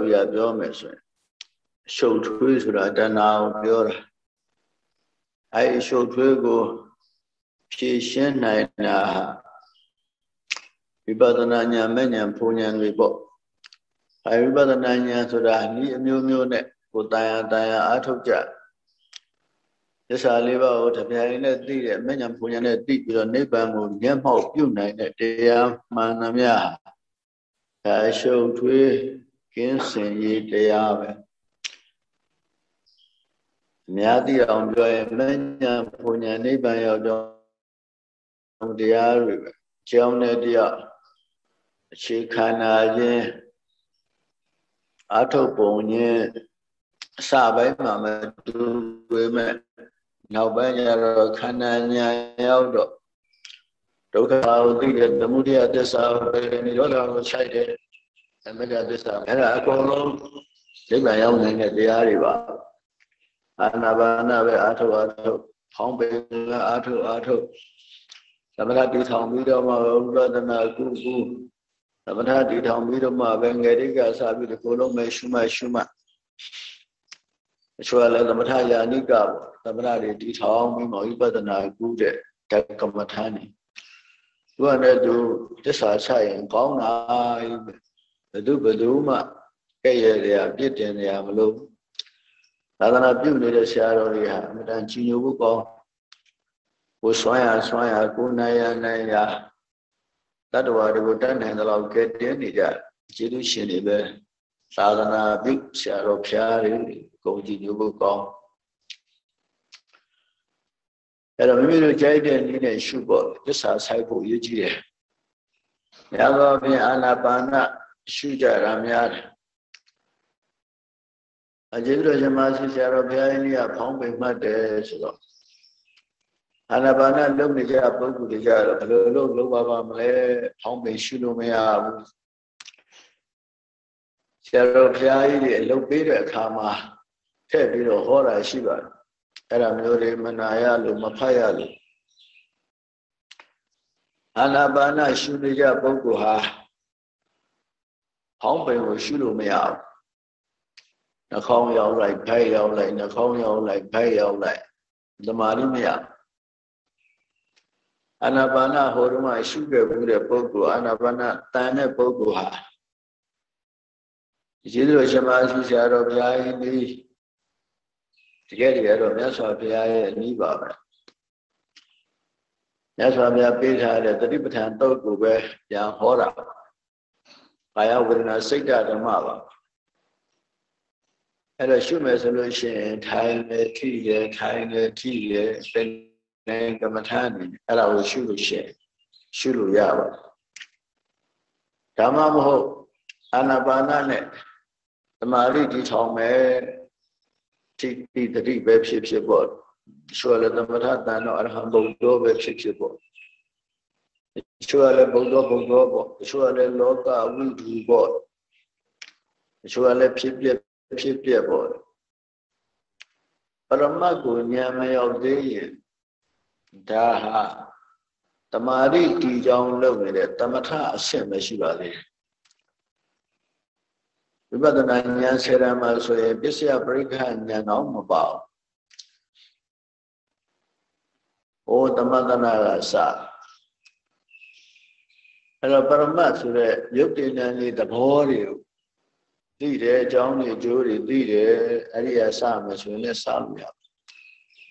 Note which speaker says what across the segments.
Speaker 1: ဆိုရပြောမယ်ဆိုရင်ရှုပ်ထွေးဆိုတာတဏှာကိုပြောတာအဲဒီရှုပ်ထွေးကိုဖြည့်ရှင်းနိုင်တာဝိပဿနာဉာဏ်မဲ့ဉာဏ်ဖူဉာဏ်တွေပေါ့အဲဝိပဿနာဉာဏ်ဆိုတာဤအမျိုးမျိုးနဲ့ကိုတန်ရတန်ရအထုတ်ကြသစ္စာလေးပါးကိုတပြိုင်နဲ့သိတဲ့မဲ့ဉာဏ်ဖူဉာဏ်နဲ့သိပြီးတော့နိဗ္ဗာန်ကိုမျက်မှောက်ပြုနိုင်တဲ့တရားမှန်သမျှဒါရှုပ်ထွေး ကင်းစင်ရေးတရားပဲအများသိအောင်ပြောရင်မညာဘုံညာနိဗ္ဗာန်ရောက်တော့တရားတွေပဲကျောင်းတဲ့တရားအခြေခံနာခြင်းအာထုတ်ပုံခြင်းအစပိုင်းမှာမတူဝေမဲ့နောက်ပိုင်းကျတော့ခန္ဓာညာရောက်တော့ဒုက္ခကိုသိတဲ့သမုဒယသစ္စာပဲនិရောဓကိုခြိုက်တယ် အမဂ္ဂသစ္စာအဲ့ဒါအကုန်လုံးနိဗ္ဗာန်ရောက်နိုင်တဲ့တရားတွေပါအာနာပါနာပဲအာထုအာထုဖောင်းပင်အာထုအာထုသမထတီထောင်ပြီးတော့မှဝိပဿနာကုကုသမထတီထောင်ပြီးတော့မှပဲငယ်တိကစပြီးဒီကိုလုံးပဲရှုမှတ်ရှုမှတ်အချို့ကလည်းသမထယာနိကပေါ့သမထတွေတီထောင်ပြီးမှဝိပဿနာကုတဲ့ဓကမ္မထာနေသူကလည်းသူတစ္ဆာချရင်ကောင်းတာ ဘယ်သူဘယ်သူမှကဲ့ရဲ့ရပြစ်တင်ရမလို့သာသနာပြုနေတဲ့ဆရာတော်တွေဟာအမှန်တန်ကြီးညိုဖို့ကောင်းကိုဆွမ်းရဆွမ်းရကိုနိုင်ရနိုင်ရတတ္တဝါတွေကိုတတ်နိုင်သလောက်ကဲတင်းနေကြကျေးဇူးရှင်တွေပဲသာသနာပြုဆရာတော်ဖျားတွေကိုကြီးညိုဖို့ကောင်းအဲ့တော့မိမိတို့ကြိုက်တဲ့နည်းနဲ့ရှုဖို့သစ္စာဆိုင်ဖို့ရည်ကြီးတယ်။များသောဖြင့်အာနာပါန ရှုကြတာများတယ်အကျေးတော်ရှင်မဆီဆရာတော်ဘုရားကြီးကဖောင်းပိန်မှတ်တယ်ဆိုတော့အာနာပါနလုံနေကြပုဂ္ဂိုလ်တွေကြတော့ဘယ်လိုလုပ်လုပ်ပါပါမလဲဖောင်းပိန်ရှုလို့မရဘူးဆရာတော်ဘုရားကြီးတွေအလုပ်ပေးတဲ့အခါမှာထည့်ပြီးတော့ဟောတာရှိပါတယ်အဲ့ဒါမျိုးတွေမနာရလို့မဖတ်ရလို့အာနာပါနရှုနေကြပုဂ္ဂိုလ်ဟာ ဖောင်းပိန်ကိုရှုလို့မရဘူးနှာခေါင်းရောက်လိုက်ဖဲရောက်လိုက်နှာခေါင်းရောက်လိုက်ဖဲရောက်လိုက်သမာဓိမရအာနာပါနဟိုတုန်းကရှုခဲ့ဘူးတဲ့ပုဂ္ဂိုလ်အာနာပါနတန်တဲ့ပုဂ္ဂိုလ်ဟာကျေးဇူးတော်ရှင်မဆီဆရာတော်ဘုရားကြီးဒီတကယ်တကယ်တော့မြတ်စွာဘုရားရဲ့အနည်းပါပဲမြတ်စွာဘုရားပေးထားတဲ့တတိပဋ္ဌာန်တုတ်ကိုပဲပြန်ဟောတာ ကာယဝေဒနာစိတ်ဓမ္မပါအဲ့တော့ရှုမယ်ဆိုလို့ရှိရင်ထိုင်လေထိလေထိုင်လေထိလေပင်နေကမ္မထာနေအဲ့ဒါကိုရှုလို့ရှိရင်ရှုလို့ရပါဓမ္မမဟုတ်အာနာပါနနဲ့သမာဓိတည်ထောင်မယ်ထိတိတတိပဲဖြစ်ဖြစ်ပေါ့ရှုရလည်းသမထတန်တော့အရဟံဘုံတော်ပဲဖြစ်ဖြစ်ပေါ့ ရှုရလည်းဘုံတော်ဘုံတော်ပေါ့ရှုရလည်းလောကဝိဓုပေါ့ရှုရလည်းဖြစ်ဖြစ်ဖြစ်ပြပေါ်တယ်ပရမတ်ကိုဉာဏ်မရောက်သေးရင်ဒါဟာတမာရိတီကြောင်းလုပ်နေတဲ့တမထအဆင့်ပဲရှိပါသေးတယ်ဝိပဿနာဉာဏ်ဆေရမှာဆိုရင်ပစ္စယပရိက္ခဉာဏ်တော့မပါဘူးဩသမတနာကစ အဲ့တော့ပရမတ်ဆိုတဲ့ယုတ်တိဉာဏ်လေးသဘောတွေကိုသိတယ်အကြောင်းတွေအကျိုးတွေသိတယ်အဲ့ဒီအစမယ်ဆိုရင်လည်းစလို့ရ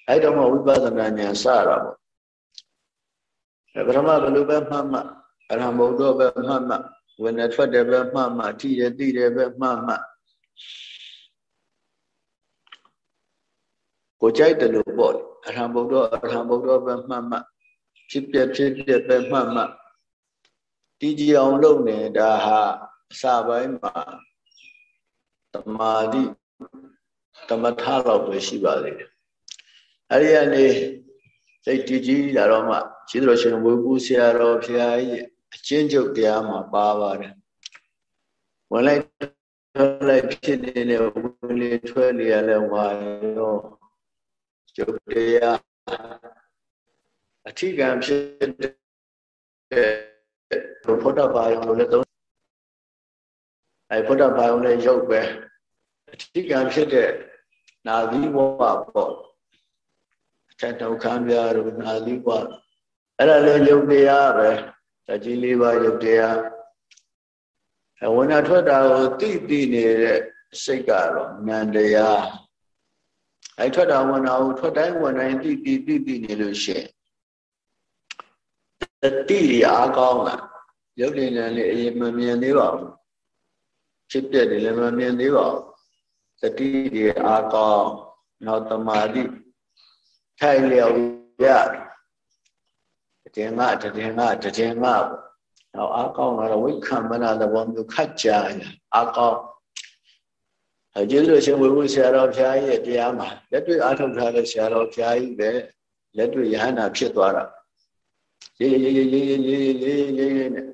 Speaker 1: အဲ့တော့မှဝိပဿနာဉာဏ်စတာပေါ့ပထမဘယ်လိုပဲမှတ်မှတ်အရဟံဘုဒ္ဓပဲမှတ်မှတ်ဝိနည်းထွက်တယ်ပဲမှတ်မှတ်ထိတယ်သိတယ်ပဲမှတ်မှတ်ကိုကြိုက်တယ်လို့ပေါ့အရဟံဘုဒ္ဓအရဟံဘုဒ္ဓပဲမှတ်မှတ်ဖြစ်ပြဖြစ်ပြပဲမှတ်မှတ် တည်ကြည်အောင်လုပ်နေတာဟာအစပိုင်းမှာတမာတိတမထလောက်ပဲရှိပါသေးတယ်အဲ့ဒီကနေစိတ်တည်ကြည်လာတော့မှရှိတော်ရှင်ဝေဘူးဆရာတော်ဖျားကြီးအချင်းချုပ်တရားမှာပါပါတယ်ဝင်လိုက်ထွက်လိုက်ဖြစ်နေတဲ့ဝင်လေထွက်လေရလဲဝါရောကျုပ်တရားအထီကံဖြစ်တဲ့ ဘုဒ္ဓဘာယုံလို့လည်းအဲဘုဒ္ဓဘာယုံနဲ့ရုပ်ပဲအဓိကဖြစ်တဲ့နာသီဘဝပေါ့အထက်ဒုက္ခပြတို့နာသီဘဝအဲ့ဒါလည်းရုပ်တရားပဲတကြီးလေးပါရုပ်တရားအဝဏထွက်တာကိုသိသိနေတဲ့စိတ်ကတော့ဉာဏ်တရားအဲထွက်တာဝင်တာကိုထွက်တိုင်းဝင်တိုင်းသိသိသိသိနေလို့ရှိရင် တတိအားကောင်းလာရုပ်ဉာဏ်လေးအရင်မမြင်သေးပါဘူးဖြစ်ပြတယ်လည်းမမြင်သေးပါဘူးတတိတွေအားကောင်းနောက်တမာတိထိုင်လျော်ရတည်ငါတည်ငါတည်ငါပေါ့နောက်အားကောင်းတော့ဝိခံမနာသဘောမျိုးခတ်ကြရအားကောင်းအကျေးဇူးရှင်ဝေဝဆရာတော်ဘုရားရဲ့တရားမှာလက်တွေ့အားထုတ်ထားတဲ့ဆရာတော်ဘုရားကြီးပဲလက်တွေ့ယဟန္တာဖြစ်သွားတာ ရေးရေးရေးရေးရေးရေးရေးရေးနဲ့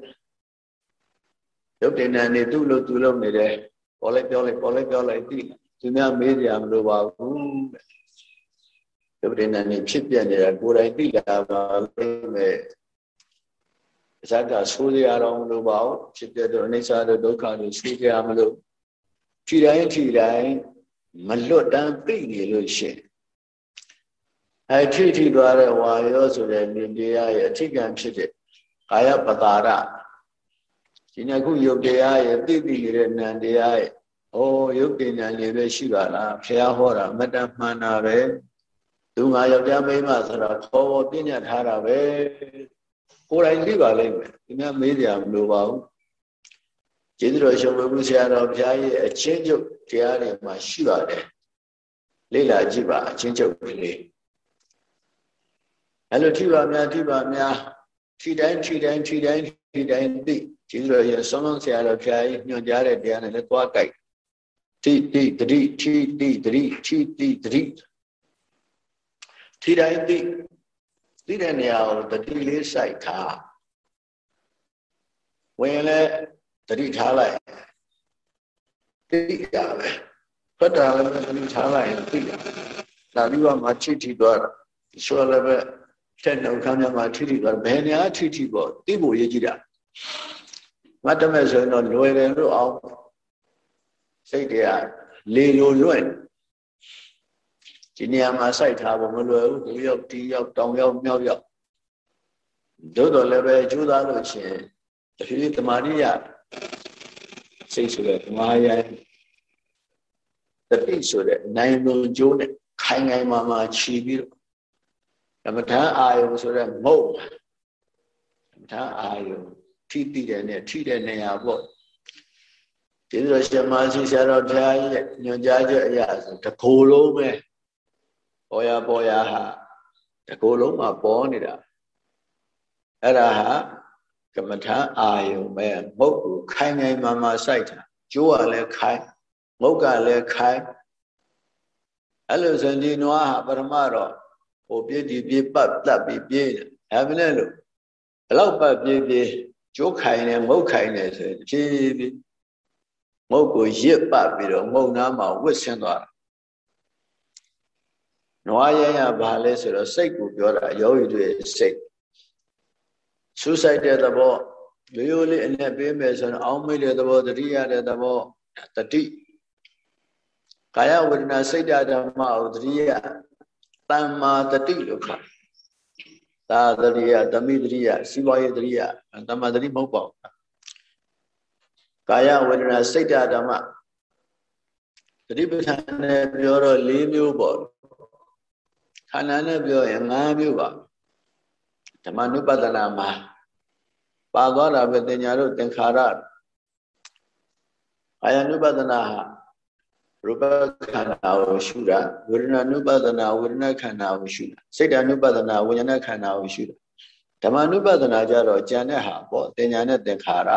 Speaker 1: ရုပ်တင်နေနေသူ့လို့သူ့လို့နေတယ်ပေါ်လိုက်ပြောလိုက်ပေါ်လိုက်ပြောလိုက်သိသူများမေးကြမလို့ပါဘူးတဲ့ရုပ်တင်နေနေဖြစ်ပြနေတာကိုယ်တိုင်သိလာပါလိမ့်မယ်ဇာတ်ကဆိုးရအောင်မလို့ပါဘူးဖြစ်ပြတော့အိဋ္ဌာတို့ဒုက္ခတို့ဆိုးကြမလို့ထီတိုင်းထီတိုင်းမလွတ်တမ်းသိနေလို့ရှိရင် အဲထိထိသွားတဲ့ဝါရောဆိုတဲ့မြင်တရားရဲ့အထိကံဖြစ်တဲ့ကာယပတာရဒီနေ့ခုယုတ်တရားရဲ့သိသိနေတဲ့နံတရားရဲ့ဩယုတ်တင်ဉာဏ်လေးပဲရှိပါလားဖះဟောတာမတမှန်တာပဲသူငါယောက်ျားမိန်းမဆိုတော့ခေါ်ပေါ်ပြညတ်ထားတာပဲကိုယ်တိုင်သိပါလိမ့်မယ်ဒီနေ့မေးကြမလို့ပါဘူးကျေးဇူးတော်ရှင်ဝေဘူးဆရာတော်ဘုရားရဲ့အချင်းချုပ်တရားတွေမှာရှိပါတယ်လေ့လာကြည့်ပါအချင်းချုပ်ကလေး အဲ့လိုထိပါများထိပါများထိတိုင်းထိတိုင်းထိတိုင်းထိတိုင်းသိကျေးဇူးတော်ရဲ့ဆုံးလုံးဆရာတော်ဘုရားကြီးညွှန်ကြားတဲ့တရားနဲ့လည်းသွားကြိုက်ထိတိတတိထိတိတတိထိတိတတိထိတိုင်းသိသိတဲ့နေရာကိုတတိလေးစိုက်ထားဝင်လဲတတိထားလိုက်သိတာပဲဖတ်တာလည်းတတိထားလိုက်ရင်သိတာဒါပြီးတော့မှချိထိသွားတာဆိုလည်းပဲ တဲ့နှုတ်ခမ်းများမှာထိထိသွားဘယ်နေရာထိထိပေါ့သိဖို့ရေးကြည့်တာမတ်တမဲ့ဆိုရင်တော့လွယ်တယ်လို့အောင်စိတ်တွေကလေလိုလွင့်ဒီနေရာမှာစိုက်ထားဖို့မလွယ်ဘူးဒီရောက်ဒီရောက်တောင်ရောက်မြောက်ရောက်တို့တော်လည်းပဲကြိုးစားလို့ရှိရင်တဖြည်းဖြည်းတမာတိရစိတ်ဆိုတဲ့ဓမ္မယံတတိဆိုတဲ့နိုင်လွန်ကျိုးနဲ့ခိုင်ခိုင်မာမာခြီးပြီးတော့ ဓမ္မထံအာယုဆိုတဲ့မုတ်ဓမ္မထံအာယုထိတိတဲ့နဲ့ထိတဲ့နေရာပေါ့ဒီလိုရှင်မရှိဆရာတော်ဘုရားရဲ့ညွှန်ကြားချက်အရာဆိုတကိုယ်လုံးပဲပေါ်ရပေါ်ရဟာတကိုယ်လုံးမှာပေါ်နေတာအဲ့ဒါဟာကမ္မထာအာယုံပဲမုတ်ကိုခိုင်ခိုင်မာမာစိုက်တာကျိုးကလည်းခိုင်မုတ်ကလည်းခိုင်အဲ့လိုဆိုရင်ဒီနွားဟာပရမတော့ ဟိုပြည့်ဒီပြည့်ပတ်တက်ပြီးပြေးတယ်ဒါမလဲလို့ဘလောက်ပတ်ပြေးပြေးကျိုးခိုင်နေမုတ်ခိုင်နေဆိုရင်ဖြည်းဖြည်းမုတ်ကိုရစ်ပတ်ပြီးတော့မုတ်နားမှာဝစ်ဆင်းသွားတာနွားရရဘာလဲဆိုတော့စိတ်ကိုပြောတာယောဂီတွေစိတ်ဆူဆိုင်တဲ့သဘောရိုးရိုးလေးအနဲ့ပေးမယ်ဆိုရင်အောင်းမိတဲ့သဘောတတိယတဲ့သဘောတတိကာယဝေဒနာစိတ်ဓမ္မကိုတတိယ တမ္မာတတိလို့ခေါ်သာတတိယသမိတတိယစီးပွားရေးတတိယတမ္မာတတိမဟုတ်ပါဘူးကာယဝေဒနာစိတ်ဓမ္မတတိပဋ္ဌာန်နဲ့ပြောတော့၄မျိုးပေါ့ခန္ဓာနဲ့ပြောရင်၅မျိုးပါဓမ္မနုပဒနာမှာပါသွားတာပဲတင်ညာတို့သင်္ခါရအာယ ानु ပဒနာဟာ ရူပခန္ဓာကိုရှုတာဝေဒနာနုပဒနာဝေဒနာခန္ဓာကိုရှုတာစိတ်ဓာနုပဒနာဝိညာဏခန္ဓာကိုရှုတာဓမ္မနုပဒနာကြတော့ဉာဏ်နဲ့ဟာပေါ့တင်ညာနဲ့သင်္ခါရ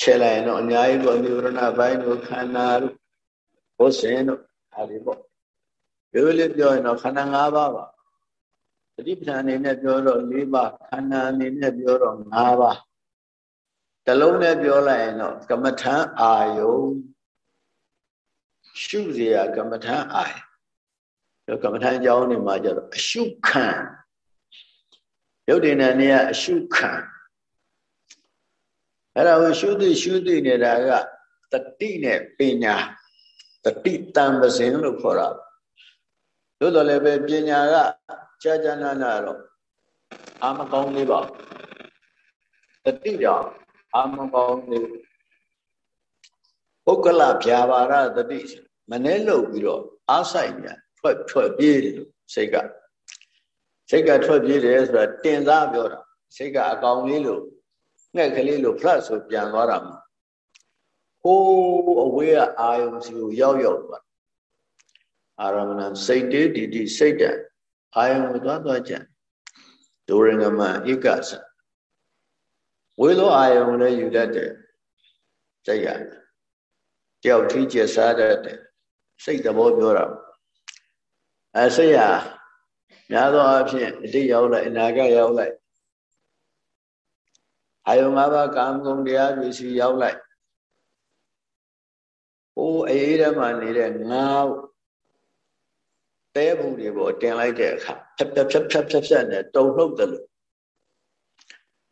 Speaker 1: ချဲလိုက်ရင်တော့အများကြီးပေါ့နိဝရဏဘိုင်းတို့ခန္ဓာတို့ဘုဆင်းတို့ဟာဒီပေါ့ရိုးလေးပြောရင်တော့ခန္ဓာ၅ပါးပါတတိပဌာန်အနေနဲ့ပြောတော့၄ပါးခန္ဓာအနေနဲ့ပြောတော့၅ပါးတလုံးနဲ့ပြောလိုက်ရင်တော့ကမ္မထံအာယုံ ရှုเสียကမ္မထံအာယုကမ္မထံအကြောင်းနေမှာကျတော့အရှုခံရုပ်တည်တဲ့နေရာအရှုခံ အဲ့ဒါကိုရှုသိရှုသိနေတာကတတိနဲ့ပညာတတိတံပစင်လို့ခေါ်တာသို့တော်လည်းပဲပညာကကြာကြာနာနာတော့အာမကောင်းလေးပါတတိတော့အာမကောင်းလေး ပုဂ္ဂလဗျာပါရတတိမနှဲလို့ပြီးတော့အားဆိုင်ညာထွက်ထွက်ပြေးတယ်စိတ်ကစိတ်ကထွက်ပြေးတယ်ဆိုတာတင်စားပြောတာစိတ်ကအကောင်လေးလို့ငှက်ကလေးလို့ flat ဆိုပြန်သွားတာမှာဟိုးအဝေးကအာယုံစီကိုရောက်ရောက်သွားအာရမဏစိတ်တေးဒီဒီစိတ်တအာယုံကိုသွားသွားကြဒုရဏမဧကစဝေသောအာယုံလည်းယူတတ်တယ်စိတ်ရတယော က်ထီးကျစားတတ်တယ်စိတ်သဘောပြောတာအဲစိတ်ရများသောအားဖြင့်အတိရောက်လိုက်အနာဂတ်ရောက်လိုက်အာယုံ၅ပါးကာမဂုဏ်တရားတွေစီရောက်လိုက်ဟိုးအေးထဲမှာနေတဲ့ငါးတဲဘူးတွေပေါ်တင်လိုက်တဲ့အခါဖြတ်ဖြတ်ဖြတ်ဖြတ်ဖြတ်ဖြတ်နဲ့တုံနှုတ်တယ်လို့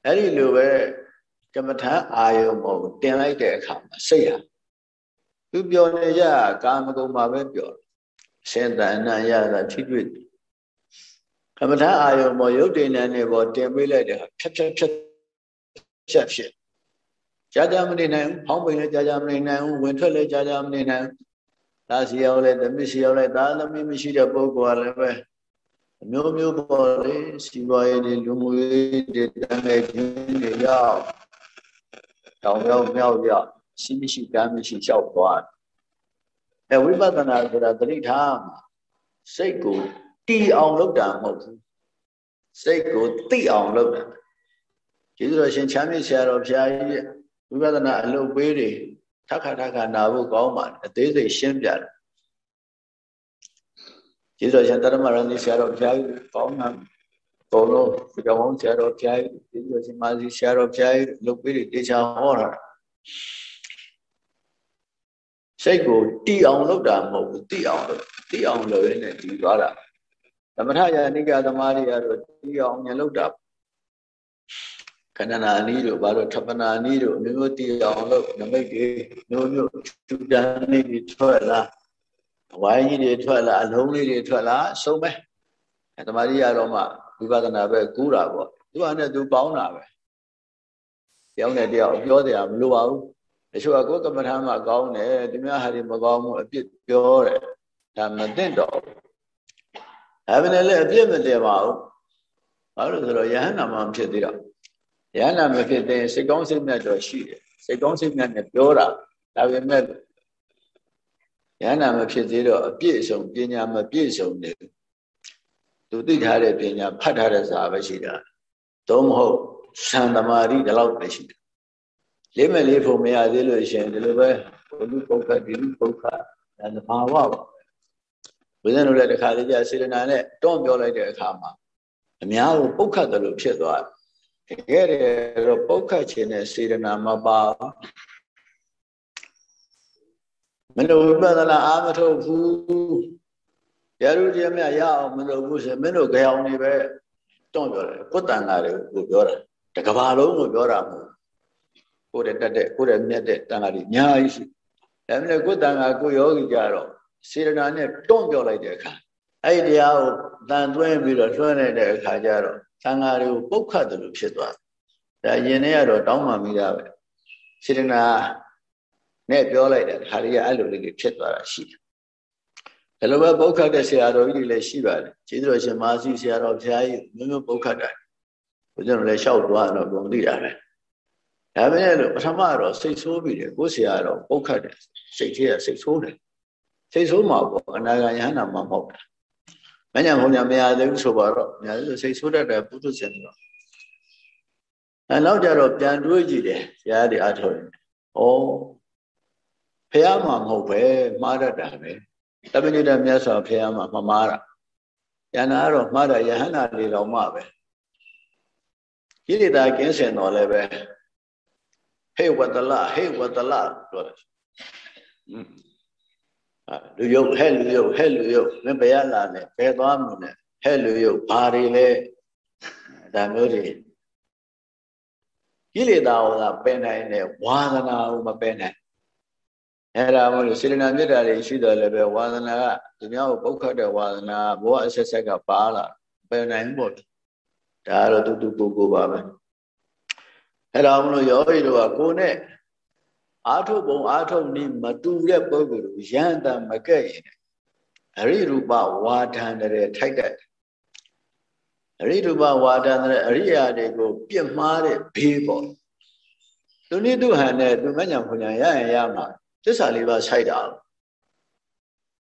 Speaker 1: အဲ့ဒီလိုပဲကမ္မထာအာယုံပေါ်တင်လိုက်တဲ့အခါမှာစိတ်ဟာ သူပြောနေကြကာမဂုဏ်မှာပဲပြောစင်တန်အနရတာထိတွေ့ကမ္မထာအာယုံပေါ်ရုပ်တည်နေနေပေါ်တင်ပေးလိုက်တဲ့အခါဖြတ်ဖြတ်ဖြတ်ဖြတ်ဖြစ်ကြာကြာမနေနိုင်ဘူးဖောင်းပိန်လည်းကြာကြာမနေနိုင်ဘူးဝင်ထွက်လည်းကြာကြာမနေနိုင်ဘူးဒါစီရောက်လဲသမီးစီရောက်လဲဒါသမီးမရှိတဲ့ပုဂ္ဂိုလ်ကလည်းပဲအမျိုးမျိုးပေါ်လေစီပွားရေးတွေလူမှုရေးတွေတန်တဲ့ခြင်းတွေရောက်တောင်ရောက်မြောက်ရောက် ရှိမရှိကမ်းမရှိလျှောက်သွားအဲဝိပဿနာဆိုတာတတိထားမှာစိတ်ကိုတီအောင်လုပ်တာမဟုတ်ဘူးစိတ်ကိုသိအောင်လုပ်တာကျေးဇူးတော်ရှင်ချမ်းမြေ့ဆရာတော်ဘုရားကြီးဝိပဿနာအလုပ်ပေးတွေထခါထခါနာဖို့ကောင်းပါတယ်အသေးစိတ်ရှင်းပြတယ်ကျေးဇူးရှင်တရမရဏီဆရာတော်ဘုရားကြီးကောင်းတာဘုံလုံးဒီကောင်ဆရာတော်ဘုရားကြီးကျေးဇူးရှင်မာစီဆရာတော်ဘုရားကြီးလုပ်ပေးတွေတေချာဟောတာ စိတ်ကိုတီအောင်လုပ်တာမဟုတ်ဘူးတီအောင်လုပ်တီအောင်လုပ်ရင်းနဲ့ဒီသွားတာသမထယာနိကသမားတွေကတော့တီအောင်မြင်လုပ်တာခဏနာအနည်းတို့ဘာလို့ထပနာအနည်းတို့မျိုးမျိုးတည်အောင်လို့နမိတ်တွေမျိုးမျိုးထူတန်းလေးတွေထွက်လာဝိုင်းကြီးတွေထွက်လာအလုံးလေးတွေထွက်လာအဆုံးပဲအဲတမာရီရတော့မှဝိပဿနာပဲကူးတာပေါ့သူကနဲ့သူပေါင်းတာပဲတယောက်နဲ့တယောက်ပြောတယ်မလိုပါဘူး တချို့ကကိုယ်ကမ္မထာမှာကောင်းတယ်သူများဟာဒီမကောင်းဘူးအပြစ်ပြောတယ်ဒါမသိတော့ဘူးဒါပဲလည်းအပြစ်မတည်ပါဘူးဘာလို့ဆိုတော့ယဟန္တာမှဖြစ်သေးတော့ရဟန္တာမဖြစ်တဲ့စိတ်ကောင်းစိတ်မြတ်တော့ရှိတယ်စိတ်ကောင်းစိတ်မြတ်နဲ့ပြောတာဒါပေမဲ့ရဟန္တာမဖြစ်သေးတော့အပြည့်အစုံပညာမပြည့်စုံနေသူသိထားတဲ့ပညာဖတ်ထားတဲ့စာပဲရှိတာသို့မဟုတ်သံသမာဓိဒီလောက်ပဲရှိတယ် လေးမဲ့လေးဖို့မရသေးလို့ရှင်ဒီလိုပဲဘုလူပုဂ္ဂဒီလူပုဂ္ဂဒါသဘာဝပါဘုရားတို့လည်းတခါလေးကြာစေတနာနဲ့တွန်းပြောလိုက်တဲ့အခါမှာအများကိုပုဂ္ဂတယ်လို့ဖြစ်သွားတယ်တကယ်တော့ပုတ်ခတ်ခြင်းနဲ့စေတနာမပါမလို့ဝိပဿနာအာမထုတ်ဘူးရရုခြင်းမြရအောင်မလုပ်ဘူးဆိုမင်းတို့ကြောင်နေပဲတွန့်ပြောတယ်ကိုယ်တန်တာတွေကိုပြောတာတကဘာလုံးကိုပြောတာမဟုတ် ကိုယ်တဲ့တက်တဲ့ကိုယ်တဲ့မြတ်တဲ့တန်တာတွေအများကြီးရှိဒါပေမဲ့ကိုယ်တန်တာကိုယောဂီကြတော့စေတနာနဲ့တွန့်ပြောလိုက်တဲ့အခါအဲ့ဒီတရားကိုတန်သွင်းပြီးတော့လွှမ်းနေတဲ့အခါကျတော့သံဃာတွေကိုပုတ်ခတ်တယ်လို့ဖြစ်သွားတယ်ဒါရင်ထဲကတော့တောင်းမှမိတာပဲစေတနာနဲ့ပြောလိုက်တယ်ခါရီးကအဲ့လိုလေးတွေဖြစ်သွားတာရှိတယ်ဒါလိုပဲပုတ်ခတ်တဲ့ဆရာတော်ကြီးတွေလည်းရှိပါတယ်ကျေးဇူးတော်ရှင်မာစီဆရာတော်ဘုရားကြီးမျိုးမျိုးပုတ်ခတ်တာဘုရားတို့လည်းလျှောက်သွားတော့ဘုံသိတာပဲ ဒါပဲလို့ပထမတော့စိတ်ဆိုးပြီးတယ်ကိုယ်ဆရာတော်ပုတ်ခတ်တယ်စိတ်ကြီးကစိတ်ဆိုးတယ်စိတ်ဆိုးမှာပေါ့အနာဂါယဟနာမှာမဟုတ်တာမညာဘုံညာမရသေးဘူးဆိုပါတော့ညာလို့စိတ်ဆိုးတတ်တယ်ပုထုဇဉ်တော့အဲနောက်ကြတော့ပြန်တွေးကြည့်တယ်ဘုရားတွေအားထုတ်ရင်ဩဖះမှာမဟုတ်ပဲမှားတတ်တာပဲတပည့်တော်မြတ်စွာဘုရားမှာမမှားတာယန္နာကတော့မှားတာယဟန္တာတွေတော်မှပဲကိလေသာကင်းစင်တော်လည်းပဲ ဟေဝတလဟေဝတလပြောတယ်လူယုတ်ဟဲ့လူယုတ်ဟဲ့လူယုတ်မင်းဘယ်ရလာလဲဘယ်သွားမလို့လဲဟဲ့လူယုတ်ဘာတွေလဲဒါမျိုးတွေကိလေသာကိုသာပယ်နိုင်တယ်ဝါသနာကိုမပယ်နိုင်အဲ့ဒါမို့လို့စေတနာမြတ်တာတွေရှိတော်လည်းပဲဝါသနာကသူများကိုပုတ်ခတ်တဲ့ဝါသနာဘောအဆက်ဆက်ကပါလာပယ်နိုင်ဖို့ဒါကတော့တူတူကိုကိုပါပဲ အဲ့ဒါမလို့ယောဂီတို့ကကိုနဲ့အာထုပ်ပုံအာထုပ်နီးမတူတဲ့ပုဂ္ဂိုလ်ကိုယန္တမကဲ့ရင်အရိရူပဝါဒန်တဲ့ထိုက်တဲ့အရိရူပဝါဒန်တဲ့အရိယာတွေကိုပြစ်မှားတဲ့ဘေးပေါ့သူနိတုဟန်နဲ့သူမညာဖွညာရရင်ရမှာသစ္စာလေးပါဆိုင်တာ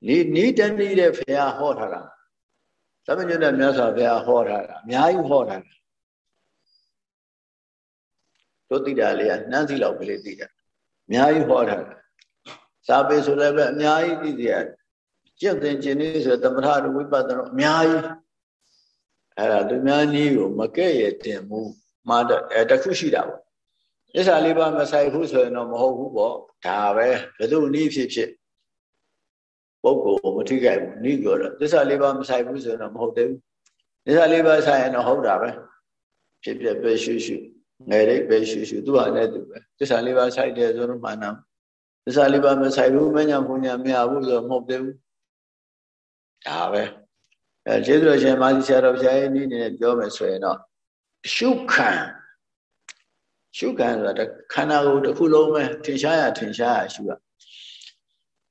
Speaker 1: နီးနီးတန်းနေတဲ့ဖရာဟောထားတာသမညွတ်တဲ့မြတ်စွာဘုရားဟောထားတာအများကြီးဟောထားတာ တို့သိတာလေးကနှမ်းစီလောက်ကလေးသိတာအများကြီးဟောထားတာစာပေဆိုလည်းပဲအများကြီးသိကြရတယ်ကျင့်သင်ခြင်းလေးဆိုသမထဝိပဿနာအများကြီးအဲ့ဒါသူများနည်းကိုမကဲ့ရဲ့တင်မှုမှားတဲ့အဲတခုရှိတာပေါ့သစ္စာလေးပါးမဆိုင်ဘူးဆိုရင်တော့မဟုတ်ဘူးပေါ့ဒါပဲဘယ်သူနည်းဖြစ်ဖြစ်ပုဂ္ဂိုလ်မထိခိုက်ဘူးနည်းပြောတော့သစ္စာလေးပါးမဆိုင်ဘူးဆိုရင်တော့မဟုတ်သေးဘူးသစ္စာလေးပါးဆိုင်ရင်တော့ဟုတ်တာပဲဖြစ်ဖြစ်ပဲရှုရှု ငယ်လေးပဲရှုရှုသူဟာလည်းသူပဲသစ္စာလေးပါးဆိုင်တယ်ဆိုတော့မှန်တာသစ္စာလေးပါးမဆိုင်ဘူးမညာဘုံညာမရဘူးဆိုတော့မဟုတ်သေးဘူးဒါပဲအဲကျေးဇူးတော်ရှင်မာသီဆရာတော်ဘုရားရဲ့နည်းနဲ့ပြောမယ်ဆိုရင်တော့ရှုခံရှုခံဆိုတာခန္ဓာကိုယ်တစ်ခုလုံးပဲထင်ရှားရထင်ရှားရရှုရ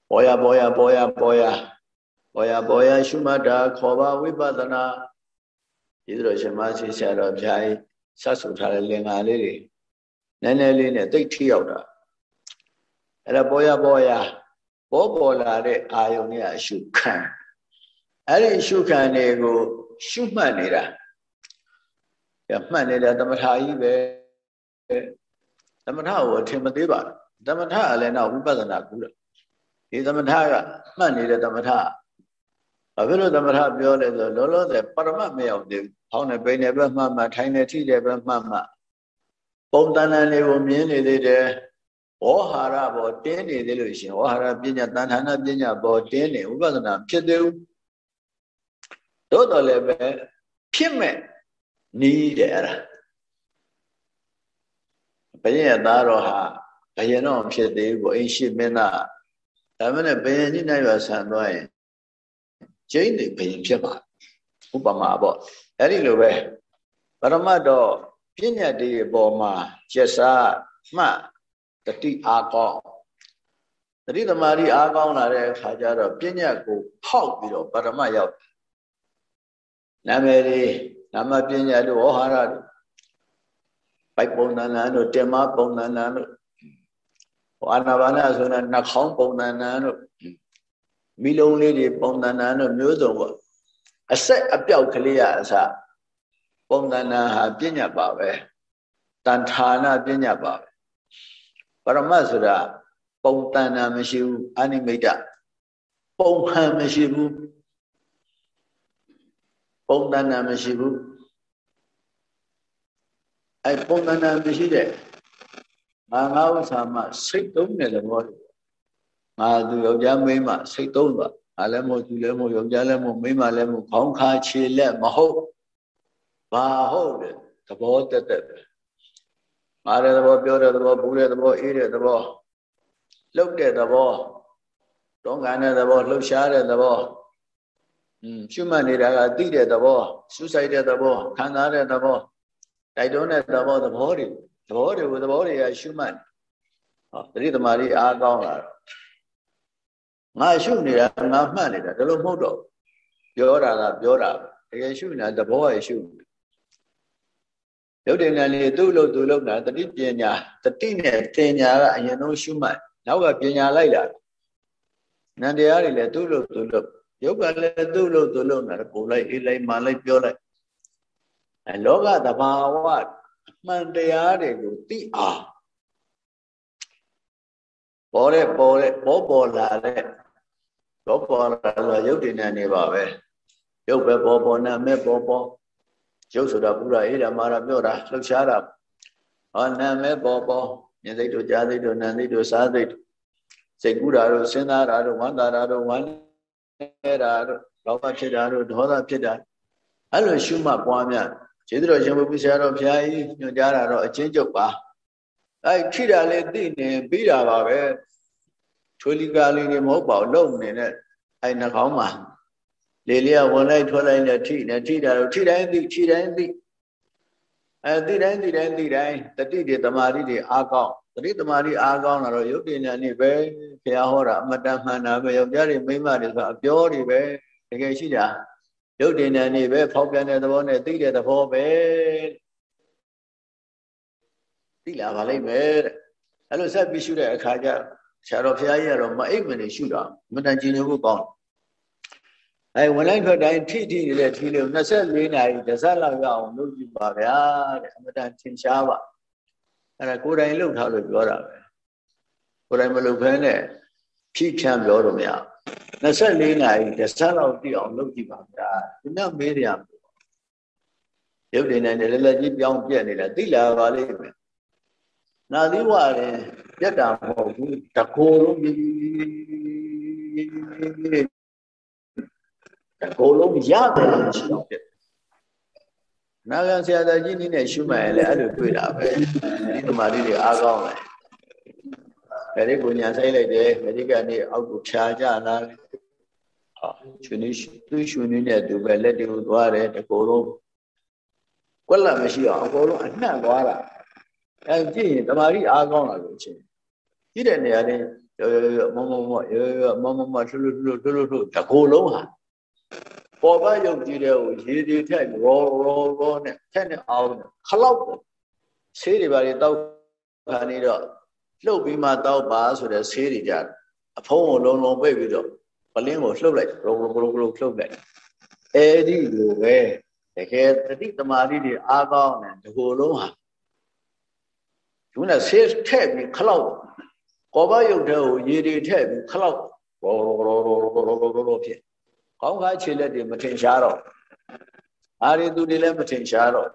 Speaker 1: ပေါ်ရပေါ်ရပေါ်ရပေါ်ရပေါ်ရပေါ်ရရှုမှတ်တာခေါ်ပါဝိပဿနာကျေးဇူးတော်ရှင်မာသီဆရာတော်ဘုရားရဲ့ ဆက်ဆိုထားတဲ့လင်္ကာလေးတွေနည်းနည်းလေးနဲ့သိထိရောက်တာအဲ့ဒါပေါ်ရပေါ်ရပေါ်ပေါ်လာတဲ့အာယုန်နဲ့အရှုခံအဲ့ဒီရှုခံတွေကိုရှုမှတ်နေတာမှတ်နေတာသမထာကြီးပဲသမထကိုအထင်မသေးပါဘူးသမထကလည်းတော့ဝိပဿနာကူတာဒီသမထကမှတ်နေတဲ့သမထ ဘာဖြစ်လို့သမထပြောလဲဆိုလောလောဆယ်ပရမတ်မရောက်သေးဘူး။ဟောင်းနေပိနေပဲမှတ်မှထိုင်နေထိတယ်ပဲမှတ်မှပုံတန်တန်တွေကိုမြင်နေသေးတယ်။ဝေါဟာရဘောတင်းနေသေးလို့ရှင်ဝေါဟာရပညာတန်ထာနာပညာဘောတင်းနေဝိပဿနာဖြစ်သေးဘူး။သို့တော်လည်းပဲဖြစ်မဲ့နီးတယ်အဲ့ဒါဘယင်ရဲ့သားတော်ဟာဘယင်တော့ဖြစ်သေးဘူးအိမ်ရှိမင်းသားဒါမှလည်းဘယင်ညနိုင်ရဆန်သွားရင် ကျိန်းနေဘယင်ဖြစ်ပါဥပမာပေါ့အဲ့ဒီလိုပဲပရမတ်တော့ပညာတည်းအပေါ်မှာကျက်စားမှတတိအားကောင်းတတိသမารီအားကောင်းလာတဲ့အခါကျတော့ပညာကိုဖောက်ပြီးတော့ပရမတ်ရောက်နာမည်လေးနာမပညာတို့ဝဟာရတို့ပိုက်ပုံနန္နတို့တင်မပုံနန္နတို့အာနာပါနဆိုတာနှာခေါင်းပုံနန္နတို့ မိလုံးလေးတွေပုံနန္နတို့မျိုးစုံပေါ့အဆက်အပြောက်ကလေးရအစပုံနန္နဟာပညာပါပဲတန်ဌာနပညာပါပဲပရမတ်ဆိုတာပုံတန်နာမရှိဘူးအနိမိတ်ပုံဟန်မရှိဘူးပုံတန်နာမရှိဘူးအဲပုံသဏ္ဍာန်မရှိတဲ့ငါငါဥစ္စာမှစိတ်သုံးတဲ့သဘော ငါသူယောက်ျားမိန်းမစိတ်သုံးပါငါလည်းမဟုတ်သူလည်းမဟုတ်ယောက်ျားလည်းမဟုတ်မိန်းမလည်းမဟုတ်ခေါင်းခါခြေလက်မဟုတ်ဘာဟုတ်လဲသဘောတက်တက်ပဲမာတဲ့သဘောပြောတဲ့သဘောဘူးတဲ့သဘောအေးတဲ့သဘောလှုပ်တဲ့သဘောတွန်းကန်တဲ့သဘောလှုပ်ရှားတဲ့သဘောอืมရှုမှတ်နေတာကသိတဲ့သဘောရှုဆိုင်တဲ့သဘောခံစားတဲ့သဘောတိုက်တွန်းတဲ့သဘောသဘောတွေသဘောတွေကိုသဘောတွေကရှုမှတ်ဟောတတိသမารီအားကောင်းလာတော့ ငါရှုနေတာငါမှတ်နေတာဒါလို့မဟုတ်တော့ပြောတာကပြောတာတကယ်ရှုနေတာသဘောရရှုရုပ်တည်ဉာဏ်လေးသူ့လို့သူ့လို့နာတတိပညာတတိနဲ့တင်ညာကအရင်ဆုံးရှုမှတ်နောက်ကပညာလိုက်လာနန္တရားတွေလည်းသူ့လို့သူ့လို့ယုတ်ကလည်းသူ့လို့သူ့လို့နာပုံလိုက်အေးလိုက်မှလိုက်ပြောလိုက်အဲလောကသဘာဝမှန်တရားတွေကိုသိအောင်ပေါ်တဲ့ပေါ်တဲ့ပေါ်ပေါ်လာတဲ့ ဘောပေါ်လာလို့ရုပ်တည်နေနေပါပဲရုပ်ပဲပေါ်ပေါ်နာမဲ့ပေါ်ပေါ်ရုပ်ဆိုတာဘုရားအေးဓမ္မာရပြောတာလှုပ်ရှားတာဟောနာမဲ့ပေါ်ပေါ်မြင်စိတ်တို့ကြားစိတ်တို့နာစိတ်တို့စားစိတ်စိတ်ကူးတာတို့စဉ်းစားတာတို့ဝမ်းသာတာတို့ဝမ်းနေတာတို့လောဘဖြစ်တာတို့ဒေါသဖြစ်တာအဲ့လိုရှုမှတ်ပွားများကျေးဇူးတော်ရှင်ဘုရားဆရာတော်ဘုရားကြီးညွှန်ကြားတာတော့အချင်းကျုပ်ပါအဲထိတာလေးသိနေပြီးတာပါပဲ ချွေလီကာလေးတွေမဟုတ်ပါဘူးလုံနေတဲ့အဲနှာခေါင်းမှာလေလေးကဝင်လိုက်ထွက်လိုက်နဲ့ထိနေထိတာတော့ထိတိုင်းသိထိတိုင်းသိအဲသိတိုင်းသိတိုင်းသိတိုင်းတတိတွေတမာတိတွေအားကောင်းတတိတမာတိအားကောင်းလာတော့ယုတ်တိညာနေပဲဘုရားဟောတာအမတန်မှန်တာပဲယောက်ျားတွေမိန်းမတွေဆိုအပြောတွေပဲတကယ်ရှိတာယုတ်တိညာနေပဲဖောက်ပြန်တဲ့သဘောနဲ့သိတဲ့သဘောပဲသိလာပါလိမ့်မယ်တဲ့အဲ့လိုဆက်ပြီးရှုတဲ့အခါကျ ဆရာတော်ဘုရားကြီးကတော့မအိပ်မနေရှုတာမတန်ကြည်ညိုဖို့ကောင်းအဲဝင်လိုက်ထွက်တိုင်းထိထိနေတဲ့ထိလေးကို24နာရီတစ်စက်လောက်ရအောင်လုပ်ကြည့်ပါဗျာတဲ့အမတန်ထင်ရှားပါအဲ့ဒါကိုယ်တိုင်လုပ်ထားလို့ပြောတာပဲကိုယ်တိုင်မလုပ်ဘဲနဲ့ဖြည့်ဖြန့်ပြောလို့မရ24နာရီတစ်စက်လောက်တည်အောင်လုပ်ကြည့်ပါဗျာဒီမြတ်မေးရမှာရုပ်တင်နေတယ်လက်ကြီးပြောင်းပြက်နေတာသိလာပါလိမ့်မယ်နာသီဝရင် ပြက်တာမဟုတ်ဘူးတကိုယ်လုံးတကိုယ်လုံးရတယ်လို့ရှိတော့ပြက်နာဂံဆရာတော်ကြီးနည်းနဲ့ရှုမှတ်ရင်လည်းအဲ့လိုတွေ့တာပဲဒီသမာဓိတွေအားကောင်းတယ်ဗရိကိုညာဆိုင်လိုက်တယ်ဗရိကနေအောက်ကိုဖြာကြလာဟာရှင်နေသူရှင်နေနဲ့သူပဲလက်တွေကိုသွားတယ်တကိုယ်လုံးကွက်လက်မရှိအောင်အကုန်လုံးအနှံ့သွားတာအဲကြည့်ရင်တမာရီအားကောင်းလာလို့ချင်း ကြည့်တဲ့နေရာလေးမမမမမမလှလှလှလှလှလှတကိုယ်လုံးဟာပေါ်ကယုတ်ကြည်တဲ့ကိုရေတွေထက်ရောရောရောနဲ့ထက်နဲ့အောင်ခလောက်ဆေးတွေပါလေတောက်ခါနေတော့လှုပ်ပြီးမှတောက်ပါဆိုတဲ့ဆေးတွေကြအဖုံးကိုလုံးလုံးပိတ်ပြီးတော့ပလင်းကိုလှုပ်လိုက်ရောရောရောရောလှုပ်လိုက်အဲဒီလိုပဲတကယ်တတိတမာတိတွေအားကောင်းတယ်ဒီကိုယ်လုံးဟာဒီကဆေးထည့်ပြီးခလောက် ကောဘရုပ်တဲ့ကိုရေတွေထည့်ပြီးခလောက်ရောရောရောရောရောရောဖြစ်ကောင်းကားခြေလက်တွေမထင်ရှားတော့အားရီသူတွေလည်းမထင်ရှားတော့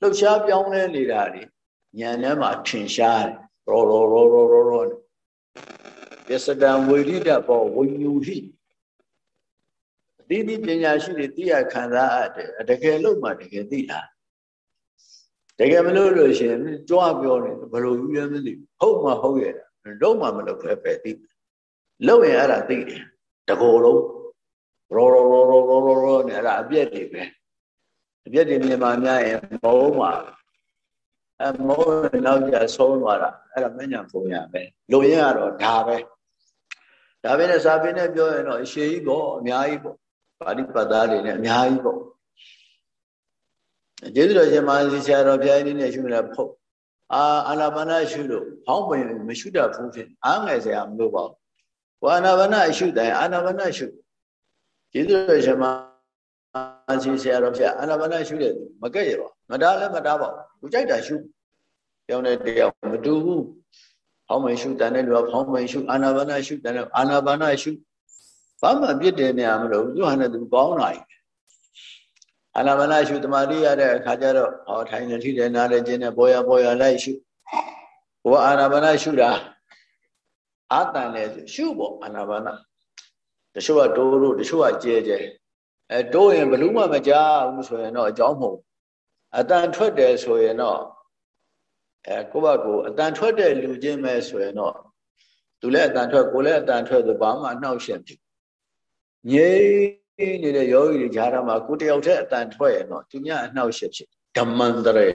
Speaker 1: လှုပ်ရှားပြောင်းလဲနေတာတွေညံထဲမှာထင်ရှားတယ်ရောရောရောရောရောရောပစ္စဒံဝိရိဒဘောဝိညူဟိဒီဒီပညာရှိတွေသိရခံစားရတယ်တကယ်လို့မှတကယ်သိတာတကယ်မလို့လို့ရှင်ကြွားပြောနေဘယ်လိုယူရမသိဟုတ်မှဟုတ်ရဲ့ လုံးမှမလုပ်ဖဲပဲသိလို့ရင်အဲ့ဒါသိတယ်တကောလုံးရောရောရောရောရောရောရောနဲ့အဲ့ဒါအပြက်တွေပဲအပြက်တွေမြန်မာများရင်မုံမှာအမိုးနောက်ကျဆုံးသွားတာအဲ့ဒါမညံပုံရပဲလူရင်းကတော့ဒါပဲဒါပဲနဲ့စာပေနဲ့ပြောရင်တော့အရှိကြီးပေါ့အများကြီးပေါ့ပါဠိပတ်သားတွေနဲ့အများကြီးပေါ့ကျေးဇူးတော်ရှင်မဟာစီဆရာတော်ဘုရားကြီးနဲ့ရှုနေဖုတ် အာအာနာပါနရှုလို့ဖောင်းပင်မရှုတတ်ဘူးဖြင့်အားငယ်စရာမလိုပါဘူး။ဘာအာနာပါနရှုတိုင်းအာနာပါနရှုကျေးဇူးတော်ရှင်မဟာစီဆရာတော်ဘုရားအာနာပါနရှုတဲ့မကဲ့ရပါမတားလည်းမတားပါဘူး။သူကြိုက်တာရှုပြောင်းတဲ့တရားမတူဘူး။ဖောင်းပင်ရှုတန်တဲ့လူကဖောင်းပင်ရှုအာနာပါနရှုတန်တဲ့အာနာပါနရှုဘာမှပြစ်တယ်နေရမလို့သူဟာနဲ့သူကောင်းလာပြီ အာနာပါနရှုတမာတိရတဲ့အခါကျတော့ဟောထိုင်နေထိတယ်နားလည်းကျင်းနေပေါ်ရပေါ်ရလိုက်ရှုဘောအာနာပါနရှုတာအာတန်လဲရှုပေါ့အာနာပါနတချို့ကတိုးလို့တချို့ကကျဲကျဲအဲတိုးရင်ဘလို့မှမကြားဘူးဆိုရင်တော့အကြောင်းမဟုတ်အတန်ထွက်တယ်ဆိုရင်တော့အဲကိုယ့်ဘကိုအတန်ထွက်တဲ့လူချင်းပဲဆိုရင်တော့သူလည်းအတန်ထွက်ကိုယ်လည်းအတန်ထွက်ဆိုဘာမှအနှောက်အယှက်ဖြစ်ငြိမ်း နေတဲ့ယောဂီတွေကြားထဲမှာကိုတယောက်တည်းအတန်ထွက်ရင်တော့သူများအနှောက်အယှက်ဖြစ်ဓမ္မန္တရေ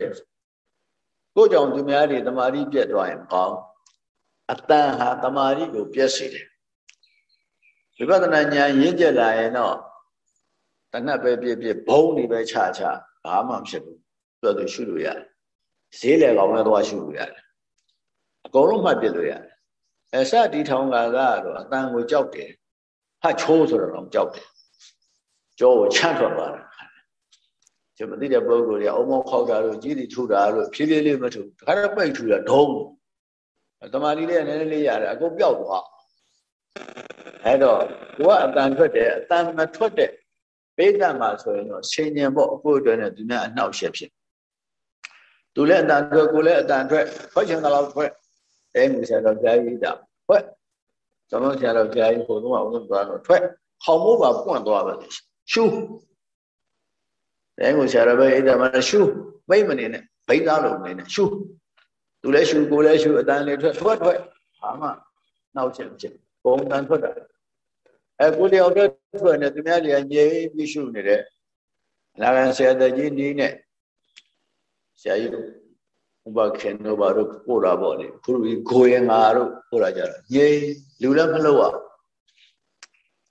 Speaker 1: ကိုကြောင့်သူများတွေတမာတိပြတ်သွားရင်ကောင်းအတန်ဟာတမာတိကိုပြတ်စေတယ်ဝိပဿနာဉာဏ်ရင့်ကျက်လာရင်တော့တဏှတ်ပဲပြည့်ပြည့်ဘုံနေပဲခြားခြားဘာမှမဖြစ်ဘူးသူကသူရှုလို့ရတယ်ဈေးလေကောင်လည်းသွားရှုလို့ရတယ်အကုန်လုံးမှတ်ပြလို့ရတယ်အစတီထောင်ကကတော့အတန်ကိုကြောက်တယ်ဟချိုးဆိုတော့ကြောက်တယ် ကြောကိုချန့်ထွက်သွားတာကျွန်မသိတဲ့ပုဂ္ဂိုလ်တွေအုံမောခောက်တာလို့ကြီးတီထူတာလို့ဖြည်းဖြည်းလေးမထူတခါတော့ပိတ်ထူတာဒုံးတမာလီလေးနည်းနည်းလေးရတယ်အကုန်ပျောက်သွားအဲ့တော့ကိုကအတန်ထွက်တယ်အတန်မထွက်တဲ့ပိဋကမှာဆိုရင်တော့ဆင်ញံပေါ့အဖို့အတွက်နဲ့သူများအနှောက်ရှက်ဖြစ်သူလည်းအတန်ထွက်ကိုလည်းအတန်ထွက်ဖွဲ့ချင်တယ်လို့ဖွဲ့အဲမျိုးဆရာတော်ဘုရားကြီးတာဖွဲ့ကျွန်တော်ဆရာတော်ဘုရားကြီးဟိုတော့အောင်လို့သွားတော့ထွက်ဟောင်မိုးပါပွန့်သွားပါလေရှူ အဲကိုဆရာတော်ဘုရားအိဒါမရှူမိတ်မနေနဲ့ဘိသားလုံးနေနဲ့ရှူသူလည်းရှုကိုလည်းရှုအတန်လေးထွက်ထွက်ထွက်ဘာမှနောက်ချက်ဖြစ်ပုံတန်ထွက်တာအဲကိုတယောက်တည်းထွက်နေသူများတွေကငြိမ်ပြီးရှုနေတဲ့အနာဂံဆရာတကြီးနီးနဲ့ဆရာကြီးတို့ဥပခင်တို့ဘာတို့ပို့တာပေါ့လေခုဒီကိုရင်ငါတို့ပို့တာကြတော့ငြိမ်လူလည်းမလို့อ่ะ